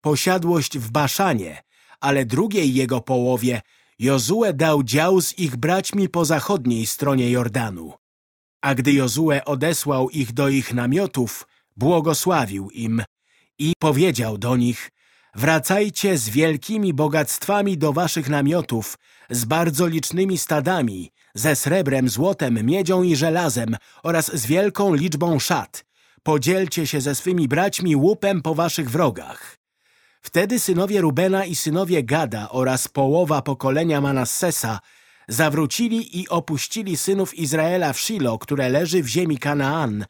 posiadłość w Baszanie, ale drugiej jego połowie Jozue dał dział z ich braćmi po zachodniej stronie Jordanu. A gdy Jozue odesłał ich do ich namiotów, błogosławił im i powiedział do nich Wracajcie z wielkimi bogactwami do waszych namiotów, z bardzo licznymi stadami, ze srebrem, złotem, miedzią i żelazem oraz z wielką liczbą szat. Podzielcie się ze swymi braćmi łupem po waszych wrogach. Wtedy synowie Rubena i synowie Gada oraz połowa pokolenia Manassesa zawrócili i opuścili synów Izraela w Shilo, które leży w ziemi Kanaan,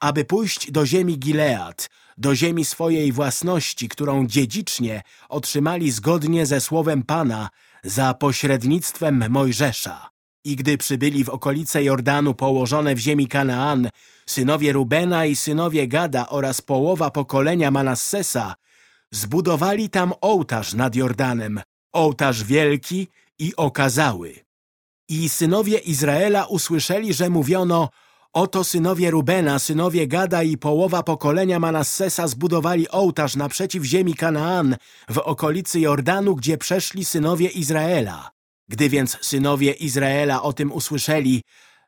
aby pójść do ziemi Gilead, do ziemi swojej własności, którą dziedzicznie otrzymali zgodnie ze słowem Pana za pośrednictwem Mojżesza. I gdy przybyli w okolice Jordanu położone w ziemi Kanaan, synowie Rubena i synowie Gada oraz połowa pokolenia Manassesa zbudowali tam ołtarz nad Jordanem, ołtarz wielki i okazały. I synowie Izraela usłyszeli, że mówiono Oto synowie Rubena, synowie Gada i połowa pokolenia Manassesa zbudowali ołtarz naprzeciw ziemi Kanaan w okolicy Jordanu, gdzie przeszli synowie Izraela. Gdy więc synowie Izraela o tym usłyszeli,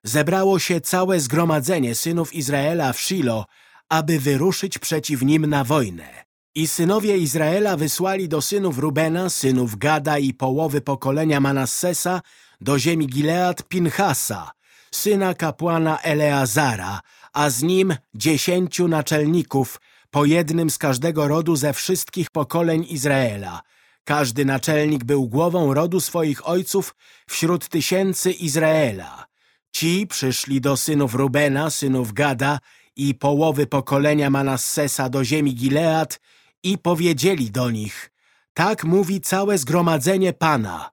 zebrało się całe zgromadzenie synów Izraela w Shilo, aby wyruszyć przeciw nim na wojnę. I synowie Izraela wysłali do synów Rubena, synów Gada i połowy pokolenia Manassesa do ziemi Gilead Pinchasa, syna kapłana Eleazara, a z nim dziesięciu naczelników, po jednym z każdego rodu ze wszystkich pokoleń Izraela. Każdy naczelnik był głową rodu swoich ojców wśród tysięcy Izraela. Ci przyszli do synów Rubena, synów Gada i połowy pokolenia Manassesa do ziemi Gilead i powiedzieli do nich, tak mówi całe zgromadzenie Pana,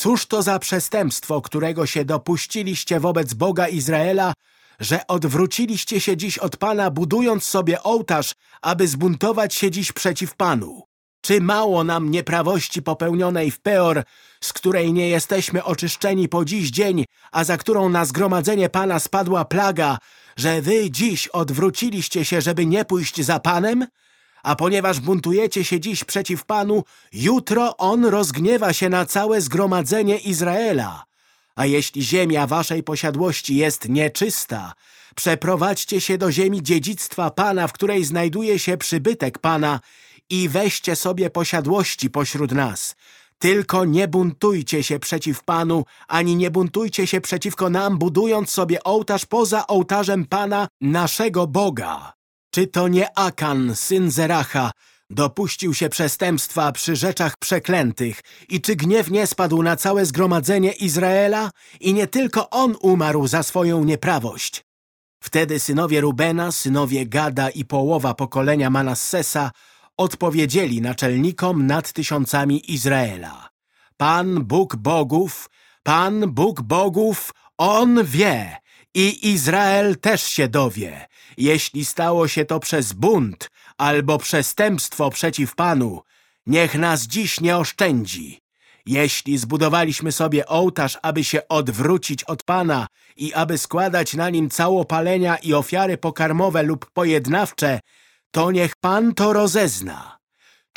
Cóż to za przestępstwo, którego się dopuściliście wobec Boga Izraela, że odwróciliście się dziś od Pana, budując sobie ołtarz, aby zbuntować się dziś przeciw Panu? Czy mało nam nieprawości popełnionej w Peor, z której nie jesteśmy oczyszczeni po dziś dzień, a za którą na zgromadzenie Pana spadła plaga, że wy dziś odwróciliście się, żeby nie pójść za Panem? A ponieważ buntujecie się dziś przeciw Panu, jutro On rozgniewa się na całe zgromadzenie Izraela. A jeśli ziemia waszej posiadłości jest nieczysta, przeprowadźcie się do ziemi dziedzictwa Pana, w której znajduje się przybytek Pana i weźcie sobie posiadłości pośród nas. Tylko nie buntujcie się przeciw Panu, ani nie buntujcie się przeciwko nam, budując sobie ołtarz poza ołtarzem Pana, naszego Boga. Czy to nie Akan, syn Zeracha, dopuścił się przestępstwa przy rzeczach przeklętych i czy gniew nie spadł na całe zgromadzenie Izraela i nie tylko on umarł za swoją nieprawość? Wtedy synowie Rubena, synowie Gada i połowa pokolenia Manassesa odpowiedzieli naczelnikom nad tysiącami Izraela. Pan Bóg Bogów, Pan Bóg Bogów, On wie i Izrael też się dowie, jeśli stało się to przez bunt albo przestępstwo przeciw Panu, niech nas dziś nie oszczędzi. Jeśli zbudowaliśmy sobie ołtarz, aby się odwrócić od Pana i aby składać na nim całopalenia i ofiary pokarmowe lub pojednawcze, to niech Pan to rozezna.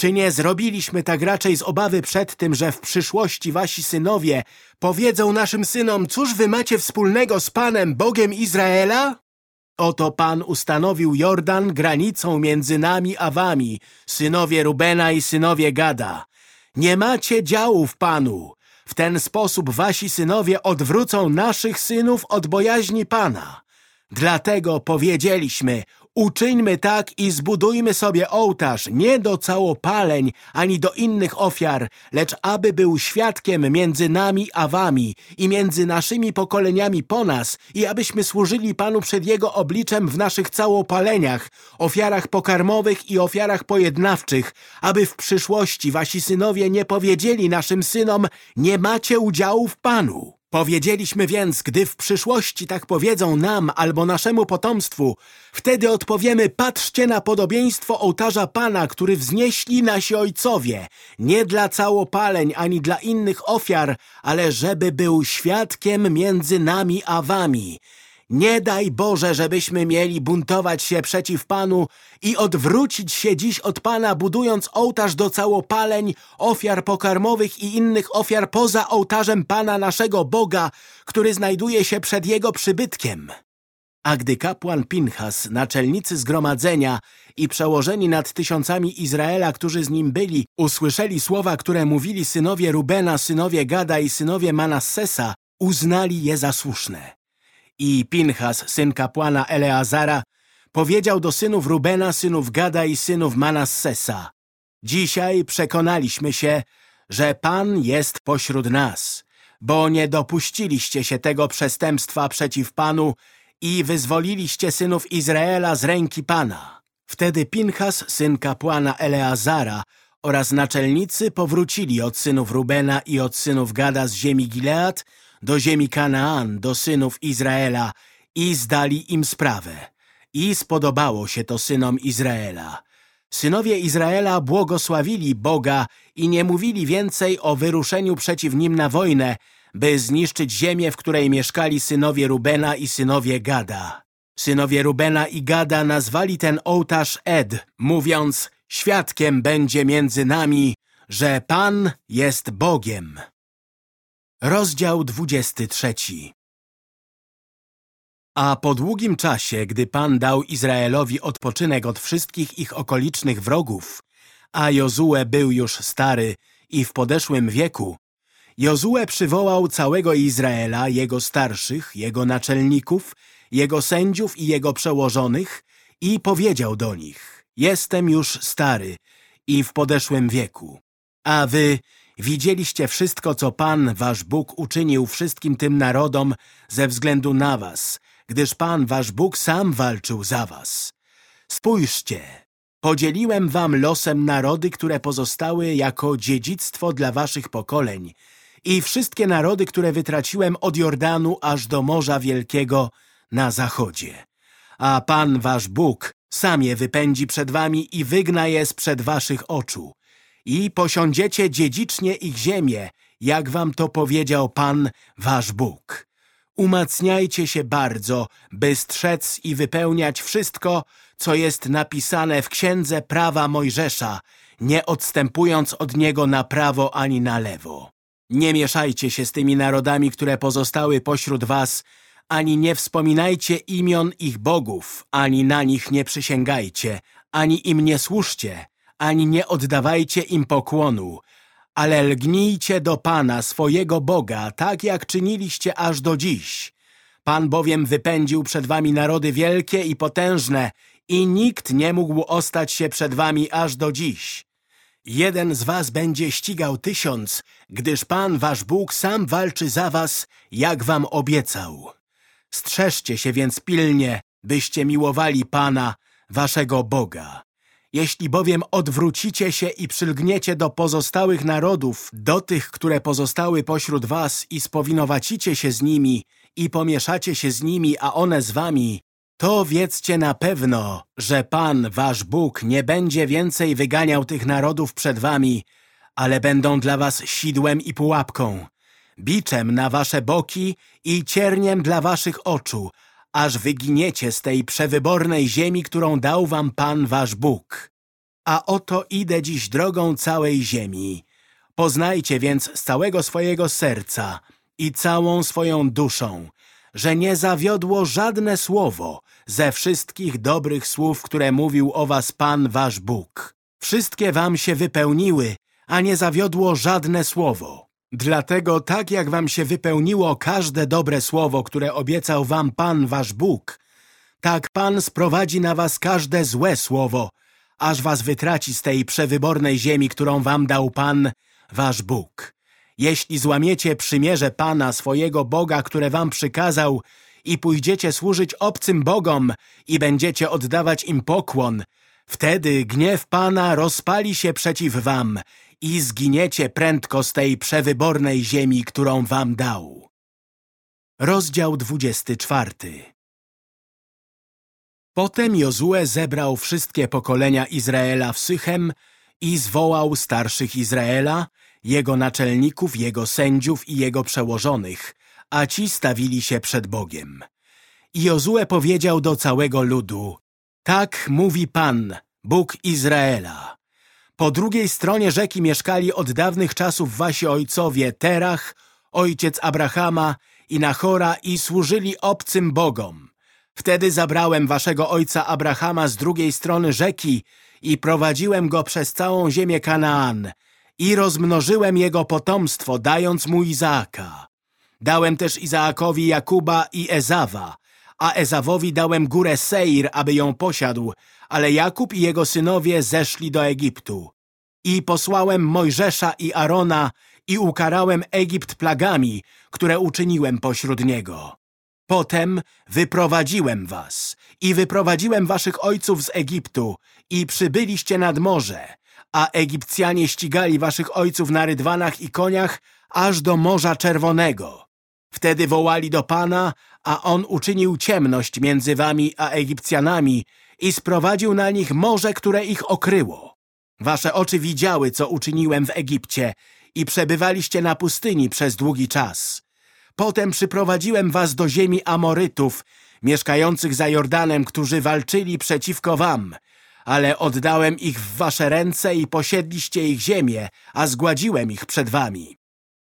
Czy nie zrobiliśmy tak raczej z obawy przed tym, że w przyszłości wasi synowie powiedzą naszym synom, cóż wy macie wspólnego z Panem, Bogiem Izraela? Oto Pan ustanowił Jordan granicą między nami a wami, synowie Rubena i synowie Gada. Nie macie działu w Panu. W ten sposób wasi synowie odwrócą naszych synów od bojaźni Pana. Dlatego powiedzieliśmy, Uczyńmy tak i zbudujmy sobie ołtarz nie do całopaleń ani do innych ofiar, lecz aby był świadkiem między nami a wami i między naszymi pokoleniami po nas i abyśmy służyli Panu przed Jego obliczem w naszych całopaleniach, ofiarach pokarmowych i ofiarach pojednawczych, aby w przyszłości wasi synowie nie powiedzieli naszym synom, nie macie udziału w Panu. Powiedzieliśmy więc, gdy w przyszłości tak powiedzą nam albo naszemu potomstwu, wtedy odpowiemy, patrzcie na podobieństwo ołtarza Pana, który wznieśli nasi ojcowie, nie dla całopaleń ani dla innych ofiar, ale żeby był świadkiem między nami a wami. Nie daj Boże, żebyśmy mieli buntować się przeciw Panu i odwrócić się dziś od Pana, budując ołtarz do całopaleń, ofiar pokarmowych i innych ofiar poza ołtarzem Pana naszego Boga, który znajduje się przed Jego przybytkiem. A gdy kapłan Pinchas, naczelnicy zgromadzenia i przełożeni nad tysiącami Izraela, którzy z nim byli, usłyszeli słowa, które mówili synowie Rubena, synowie Gada i synowie Manassesa, uznali je za słuszne. I Pinchas, syn kapłana Eleazara, powiedział do synów Rubena, synów Gada i synów Manassesa Dzisiaj przekonaliśmy się, że Pan jest pośród nas, bo nie dopuściliście się tego przestępstwa przeciw Panu i wyzwoliliście synów Izraela z ręki Pana. Wtedy Pinchas, syn kapłana Eleazara oraz naczelnicy powrócili od synów Rubena i od synów Gada z ziemi Gilead do ziemi Kanaan, do synów Izraela i zdali im sprawę. I spodobało się to synom Izraela. Synowie Izraela błogosławili Boga i nie mówili więcej o wyruszeniu przeciw nim na wojnę, by zniszczyć ziemię, w której mieszkali synowie Rubena i synowie Gada. Synowie Rubena i Gada nazwali ten ołtarz Ed, mówiąc, świadkiem będzie między nami, że Pan jest Bogiem. Rozdział 23 A po długim czasie, gdy Pan dał Izraelowi odpoczynek od wszystkich ich okolicznych wrogów, a Jozue był już stary i w podeszłym wieku, Jozue przywołał całego Izraela, jego starszych, jego naczelników, jego sędziów i jego przełożonych i powiedział do nich, jestem już stary i w podeszłym wieku, a wy Widzieliście wszystko, co Pan, wasz Bóg, uczynił wszystkim tym narodom ze względu na was, gdyż Pan, wasz Bóg, sam walczył za was. Spójrzcie, podzieliłem wam losem narody, które pozostały jako dziedzictwo dla waszych pokoleń i wszystkie narody, które wytraciłem od Jordanu aż do Morza Wielkiego na zachodzie. A Pan, wasz Bóg, sam je wypędzi przed wami i wygna je sprzed waszych oczu i posiądziecie dziedzicznie ich ziemię, jak wam to powiedział Pan, wasz Bóg. Umacniajcie się bardzo, by strzec i wypełniać wszystko, co jest napisane w Księdze Prawa Mojżesza, nie odstępując od niego na prawo ani na lewo. Nie mieszajcie się z tymi narodami, które pozostały pośród was, ani nie wspominajcie imion ich bogów, ani na nich nie przysięgajcie, ani im nie służcie, ani nie oddawajcie im pokłonu, ale lgnijcie do Pana, swojego Boga, tak jak czyniliście aż do dziś. Pan bowiem wypędził przed wami narody wielkie i potężne i nikt nie mógł ostać się przed wami aż do dziś. Jeden z was będzie ścigał tysiąc, gdyż Pan wasz Bóg sam walczy za was, jak wam obiecał. Strzeżcie się więc pilnie, byście miłowali Pana, waszego Boga. Jeśli bowiem odwrócicie się i przylgniecie do pozostałych narodów, do tych, które pozostały pośród was i spowinowacicie się z nimi i pomieszacie się z nimi, a one z wami, to wiedzcie na pewno, że Pan, wasz Bóg, nie będzie więcej wyganiał tych narodów przed wami, ale będą dla was sidłem i pułapką, biczem na wasze boki i cierniem dla waszych oczu, aż wyginiecie z tej przewybornej ziemi, którą dał wam Pan wasz Bóg. A oto idę dziś drogą całej ziemi. Poznajcie więc z całego swojego serca i całą swoją duszą, że nie zawiodło żadne słowo ze wszystkich dobrych słów, które mówił o was Pan wasz Bóg. Wszystkie wam się wypełniły, a nie zawiodło żadne słowo. Dlatego tak jak wam się wypełniło każde dobre słowo, które obiecał wam Pan wasz Bóg, tak Pan sprowadzi na was każde złe słowo, aż was wytraci z tej przewybornej ziemi, którą wam dał Pan wasz Bóg. Jeśli złamiecie przymierze Pana, swojego Boga, które wam przykazał i pójdziecie służyć obcym Bogom i będziecie oddawać im pokłon, wtedy gniew Pana rozpali się przeciw wam i zginiecie prędko z tej przewybornej ziemi, którą wam dał. Rozdział 24 Potem Jozue zebrał wszystkie pokolenia Izraela w Sychem i zwołał starszych Izraela, jego naczelników, jego sędziów i jego przełożonych, a ci stawili się przed Bogiem. I Jozue powiedział do całego ludu, tak mówi Pan, Bóg Izraela. Po drugiej stronie rzeki mieszkali od dawnych czasów wasi ojcowie Terach, ojciec Abrahama i Nachora i służyli obcym bogom. Wtedy zabrałem waszego ojca Abrahama z drugiej strony rzeki i prowadziłem go przez całą ziemię Kanaan i rozmnożyłem jego potomstwo, dając mu Izaaka. Dałem też Izaakowi Jakuba i Ezawa, a Ezawowi dałem górę Seir, aby ją posiadł, ale Jakub i jego synowie zeszli do Egiptu. I posłałem Mojżesza i Arona i ukarałem Egipt plagami, które uczyniłem pośród niego. Potem wyprowadziłem was i wyprowadziłem waszych ojców z Egiptu i przybyliście nad morze, a Egipcjanie ścigali waszych ojców na rydwanach i koniach aż do Morza Czerwonego. Wtedy wołali do Pana, a On uczynił ciemność między wami a Egipcjanami i sprowadził na nich morze, które ich okryło. Wasze oczy widziały, co uczyniłem w Egipcie i przebywaliście na pustyni przez długi czas. Potem przyprowadziłem was do ziemi Amorytów, mieszkających za Jordanem, którzy walczyli przeciwko wam, ale oddałem ich w wasze ręce i posiedliście ich ziemię, a zgładziłem ich przed wami.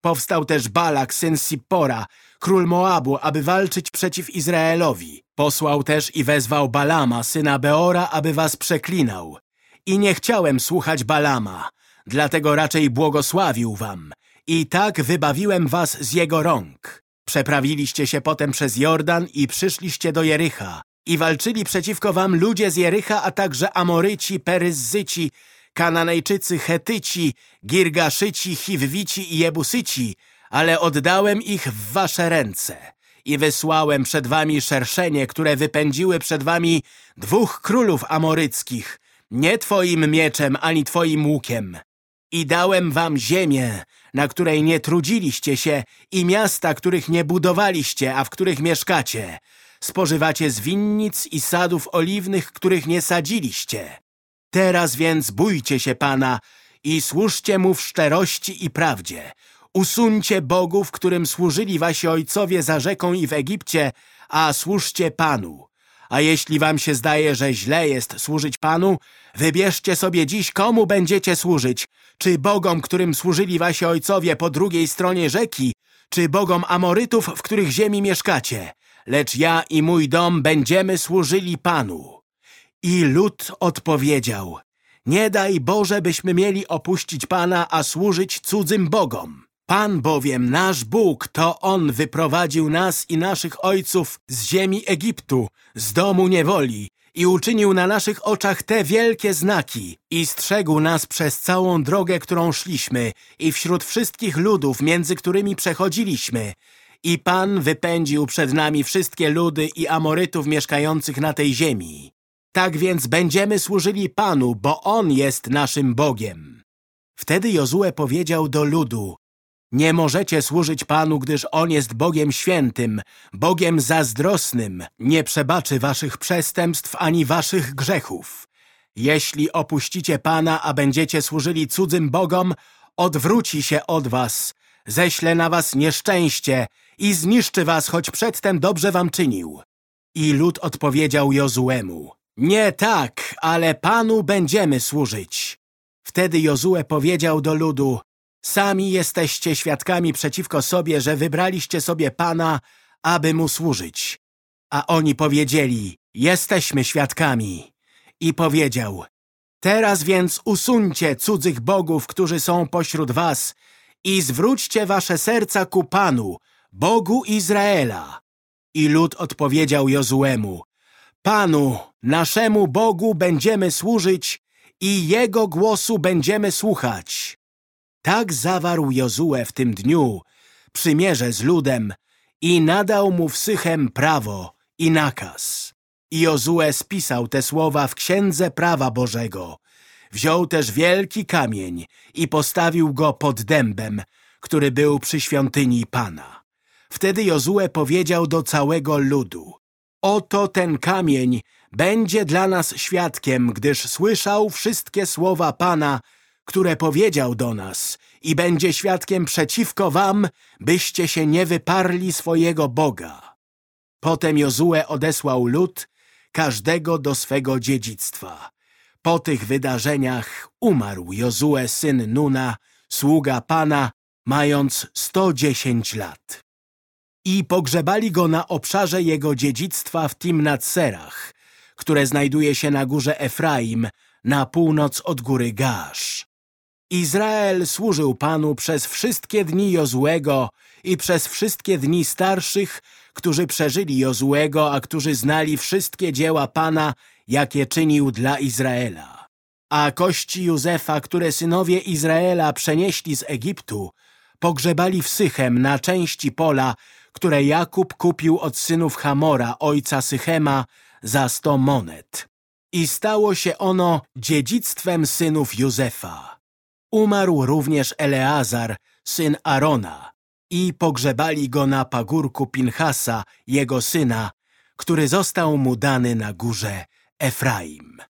Powstał też Balak, syn Sippora, król Moabu, aby walczyć przeciw Izraelowi. Posłał też i wezwał Balama, syna Beora, aby was przeklinał. I nie chciałem słuchać Balama, dlatego raczej błogosławił wam. I tak wybawiłem was z jego rąk. Przeprawiliście się potem przez Jordan i przyszliście do Jericha. I walczyli przeciwko wam ludzie z Jericha, a także Amoryci, Peryzzyci, Kananejczycy, Chetyci, Girgaszyci, Chiwwici i Jebusyci, ale oddałem ich w wasze ręce i wysłałem przed wami szerszenie, które wypędziły przed wami dwóch królów amoryckich, nie twoim mieczem ani twoim łukiem. I dałem wam ziemię, na której nie trudziliście się i miasta, których nie budowaliście, a w których mieszkacie. Spożywacie z winnic i sadów oliwnych, których nie sadziliście. Teraz więc bójcie się Pana i służcie Mu w szczerości i prawdzie. Usuńcie bogów, którym służyli wasi ojcowie za rzeką i w Egipcie, a służcie Panu. A jeśli wam się zdaje, że źle jest służyć Panu, wybierzcie sobie dziś, komu będziecie służyć. Czy bogom, którym służyli wasi ojcowie po drugiej stronie rzeki, czy bogom Amorytów, w których ziemi mieszkacie. Lecz ja i mój dom będziemy służyli Panu. I lud odpowiedział, nie daj Boże, byśmy mieli opuścić Pana, a służyć cudzym bogom. Pan bowiem, nasz Bóg, to On wyprowadził nas i naszych ojców z ziemi Egiptu, z domu niewoli i uczynił na naszych oczach te wielkie znaki i strzegł nas przez całą drogę, którą szliśmy i wśród wszystkich ludów, między którymi przechodziliśmy. I Pan wypędził przed nami wszystkie ludy i Amorytów mieszkających na tej ziemi. Tak więc będziemy służyli Panu, bo On jest naszym Bogiem. Wtedy Jozue powiedział do ludu, nie możecie służyć Panu, gdyż On jest Bogiem świętym, Bogiem zazdrosnym, nie przebaczy waszych przestępstw ani waszych grzechów. Jeśli opuścicie Pana, a będziecie służyli cudzym bogom, odwróci się od was, ześle na was nieszczęście i zniszczy was, choć przedtem dobrze wam czynił. I lud odpowiedział Jozuemu, nie tak, ale Panu będziemy służyć. Wtedy Jozue powiedział do ludu, sami jesteście świadkami przeciwko sobie, że wybraliście sobie Pana, aby Mu służyć. A oni powiedzieli, jesteśmy świadkami. I powiedział, teraz więc usuńcie cudzych bogów, którzy są pośród was i zwróćcie wasze serca ku Panu, Bogu Izraela. I lud odpowiedział Jozuemu, Panu, naszemu Bogu będziemy służyć i Jego głosu będziemy słuchać. Tak zawarł Jozue w tym dniu przymierze z ludem i nadał mu w Sychem prawo i nakaz. I Jozue spisał te słowa w Księdze Prawa Bożego. Wziął też wielki kamień i postawił go pod dębem, który był przy świątyni Pana. Wtedy Jozue powiedział do całego ludu, Oto ten kamień będzie dla nas świadkiem, gdyż słyszał wszystkie słowa Pana, które powiedział do nas i będzie świadkiem przeciwko wam, byście się nie wyparli swojego Boga. Potem Jozue odesłał lud, każdego do swego dziedzictwa. Po tych wydarzeniach umarł Jozue syn Nuna, sługa Pana, mając sto dziesięć lat. I pogrzebali go na obszarze jego dziedzictwa w Timnat-Serach, które znajduje się na górze Efraim, na północ od góry Gasz. Izrael służył Panu przez wszystkie dni Jozłego i przez wszystkie dni starszych, którzy przeżyli Jozłego, a którzy znali wszystkie dzieła Pana, jakie czynił dla Izraela. A kości Józefa, które synowie Izraela przenieśli z Egiptu, pogrzebali w Sychem na części pola, które Jakub kupił od synów Hamora, ojca Sychema, za sto monet. I stało się ono dziedzictwem synów Józefa. Umarł również Eleazar, syn Arona, i pogrzebali go na pagórku Pinchasa, jego syna, który został mu dany na górze Efraim.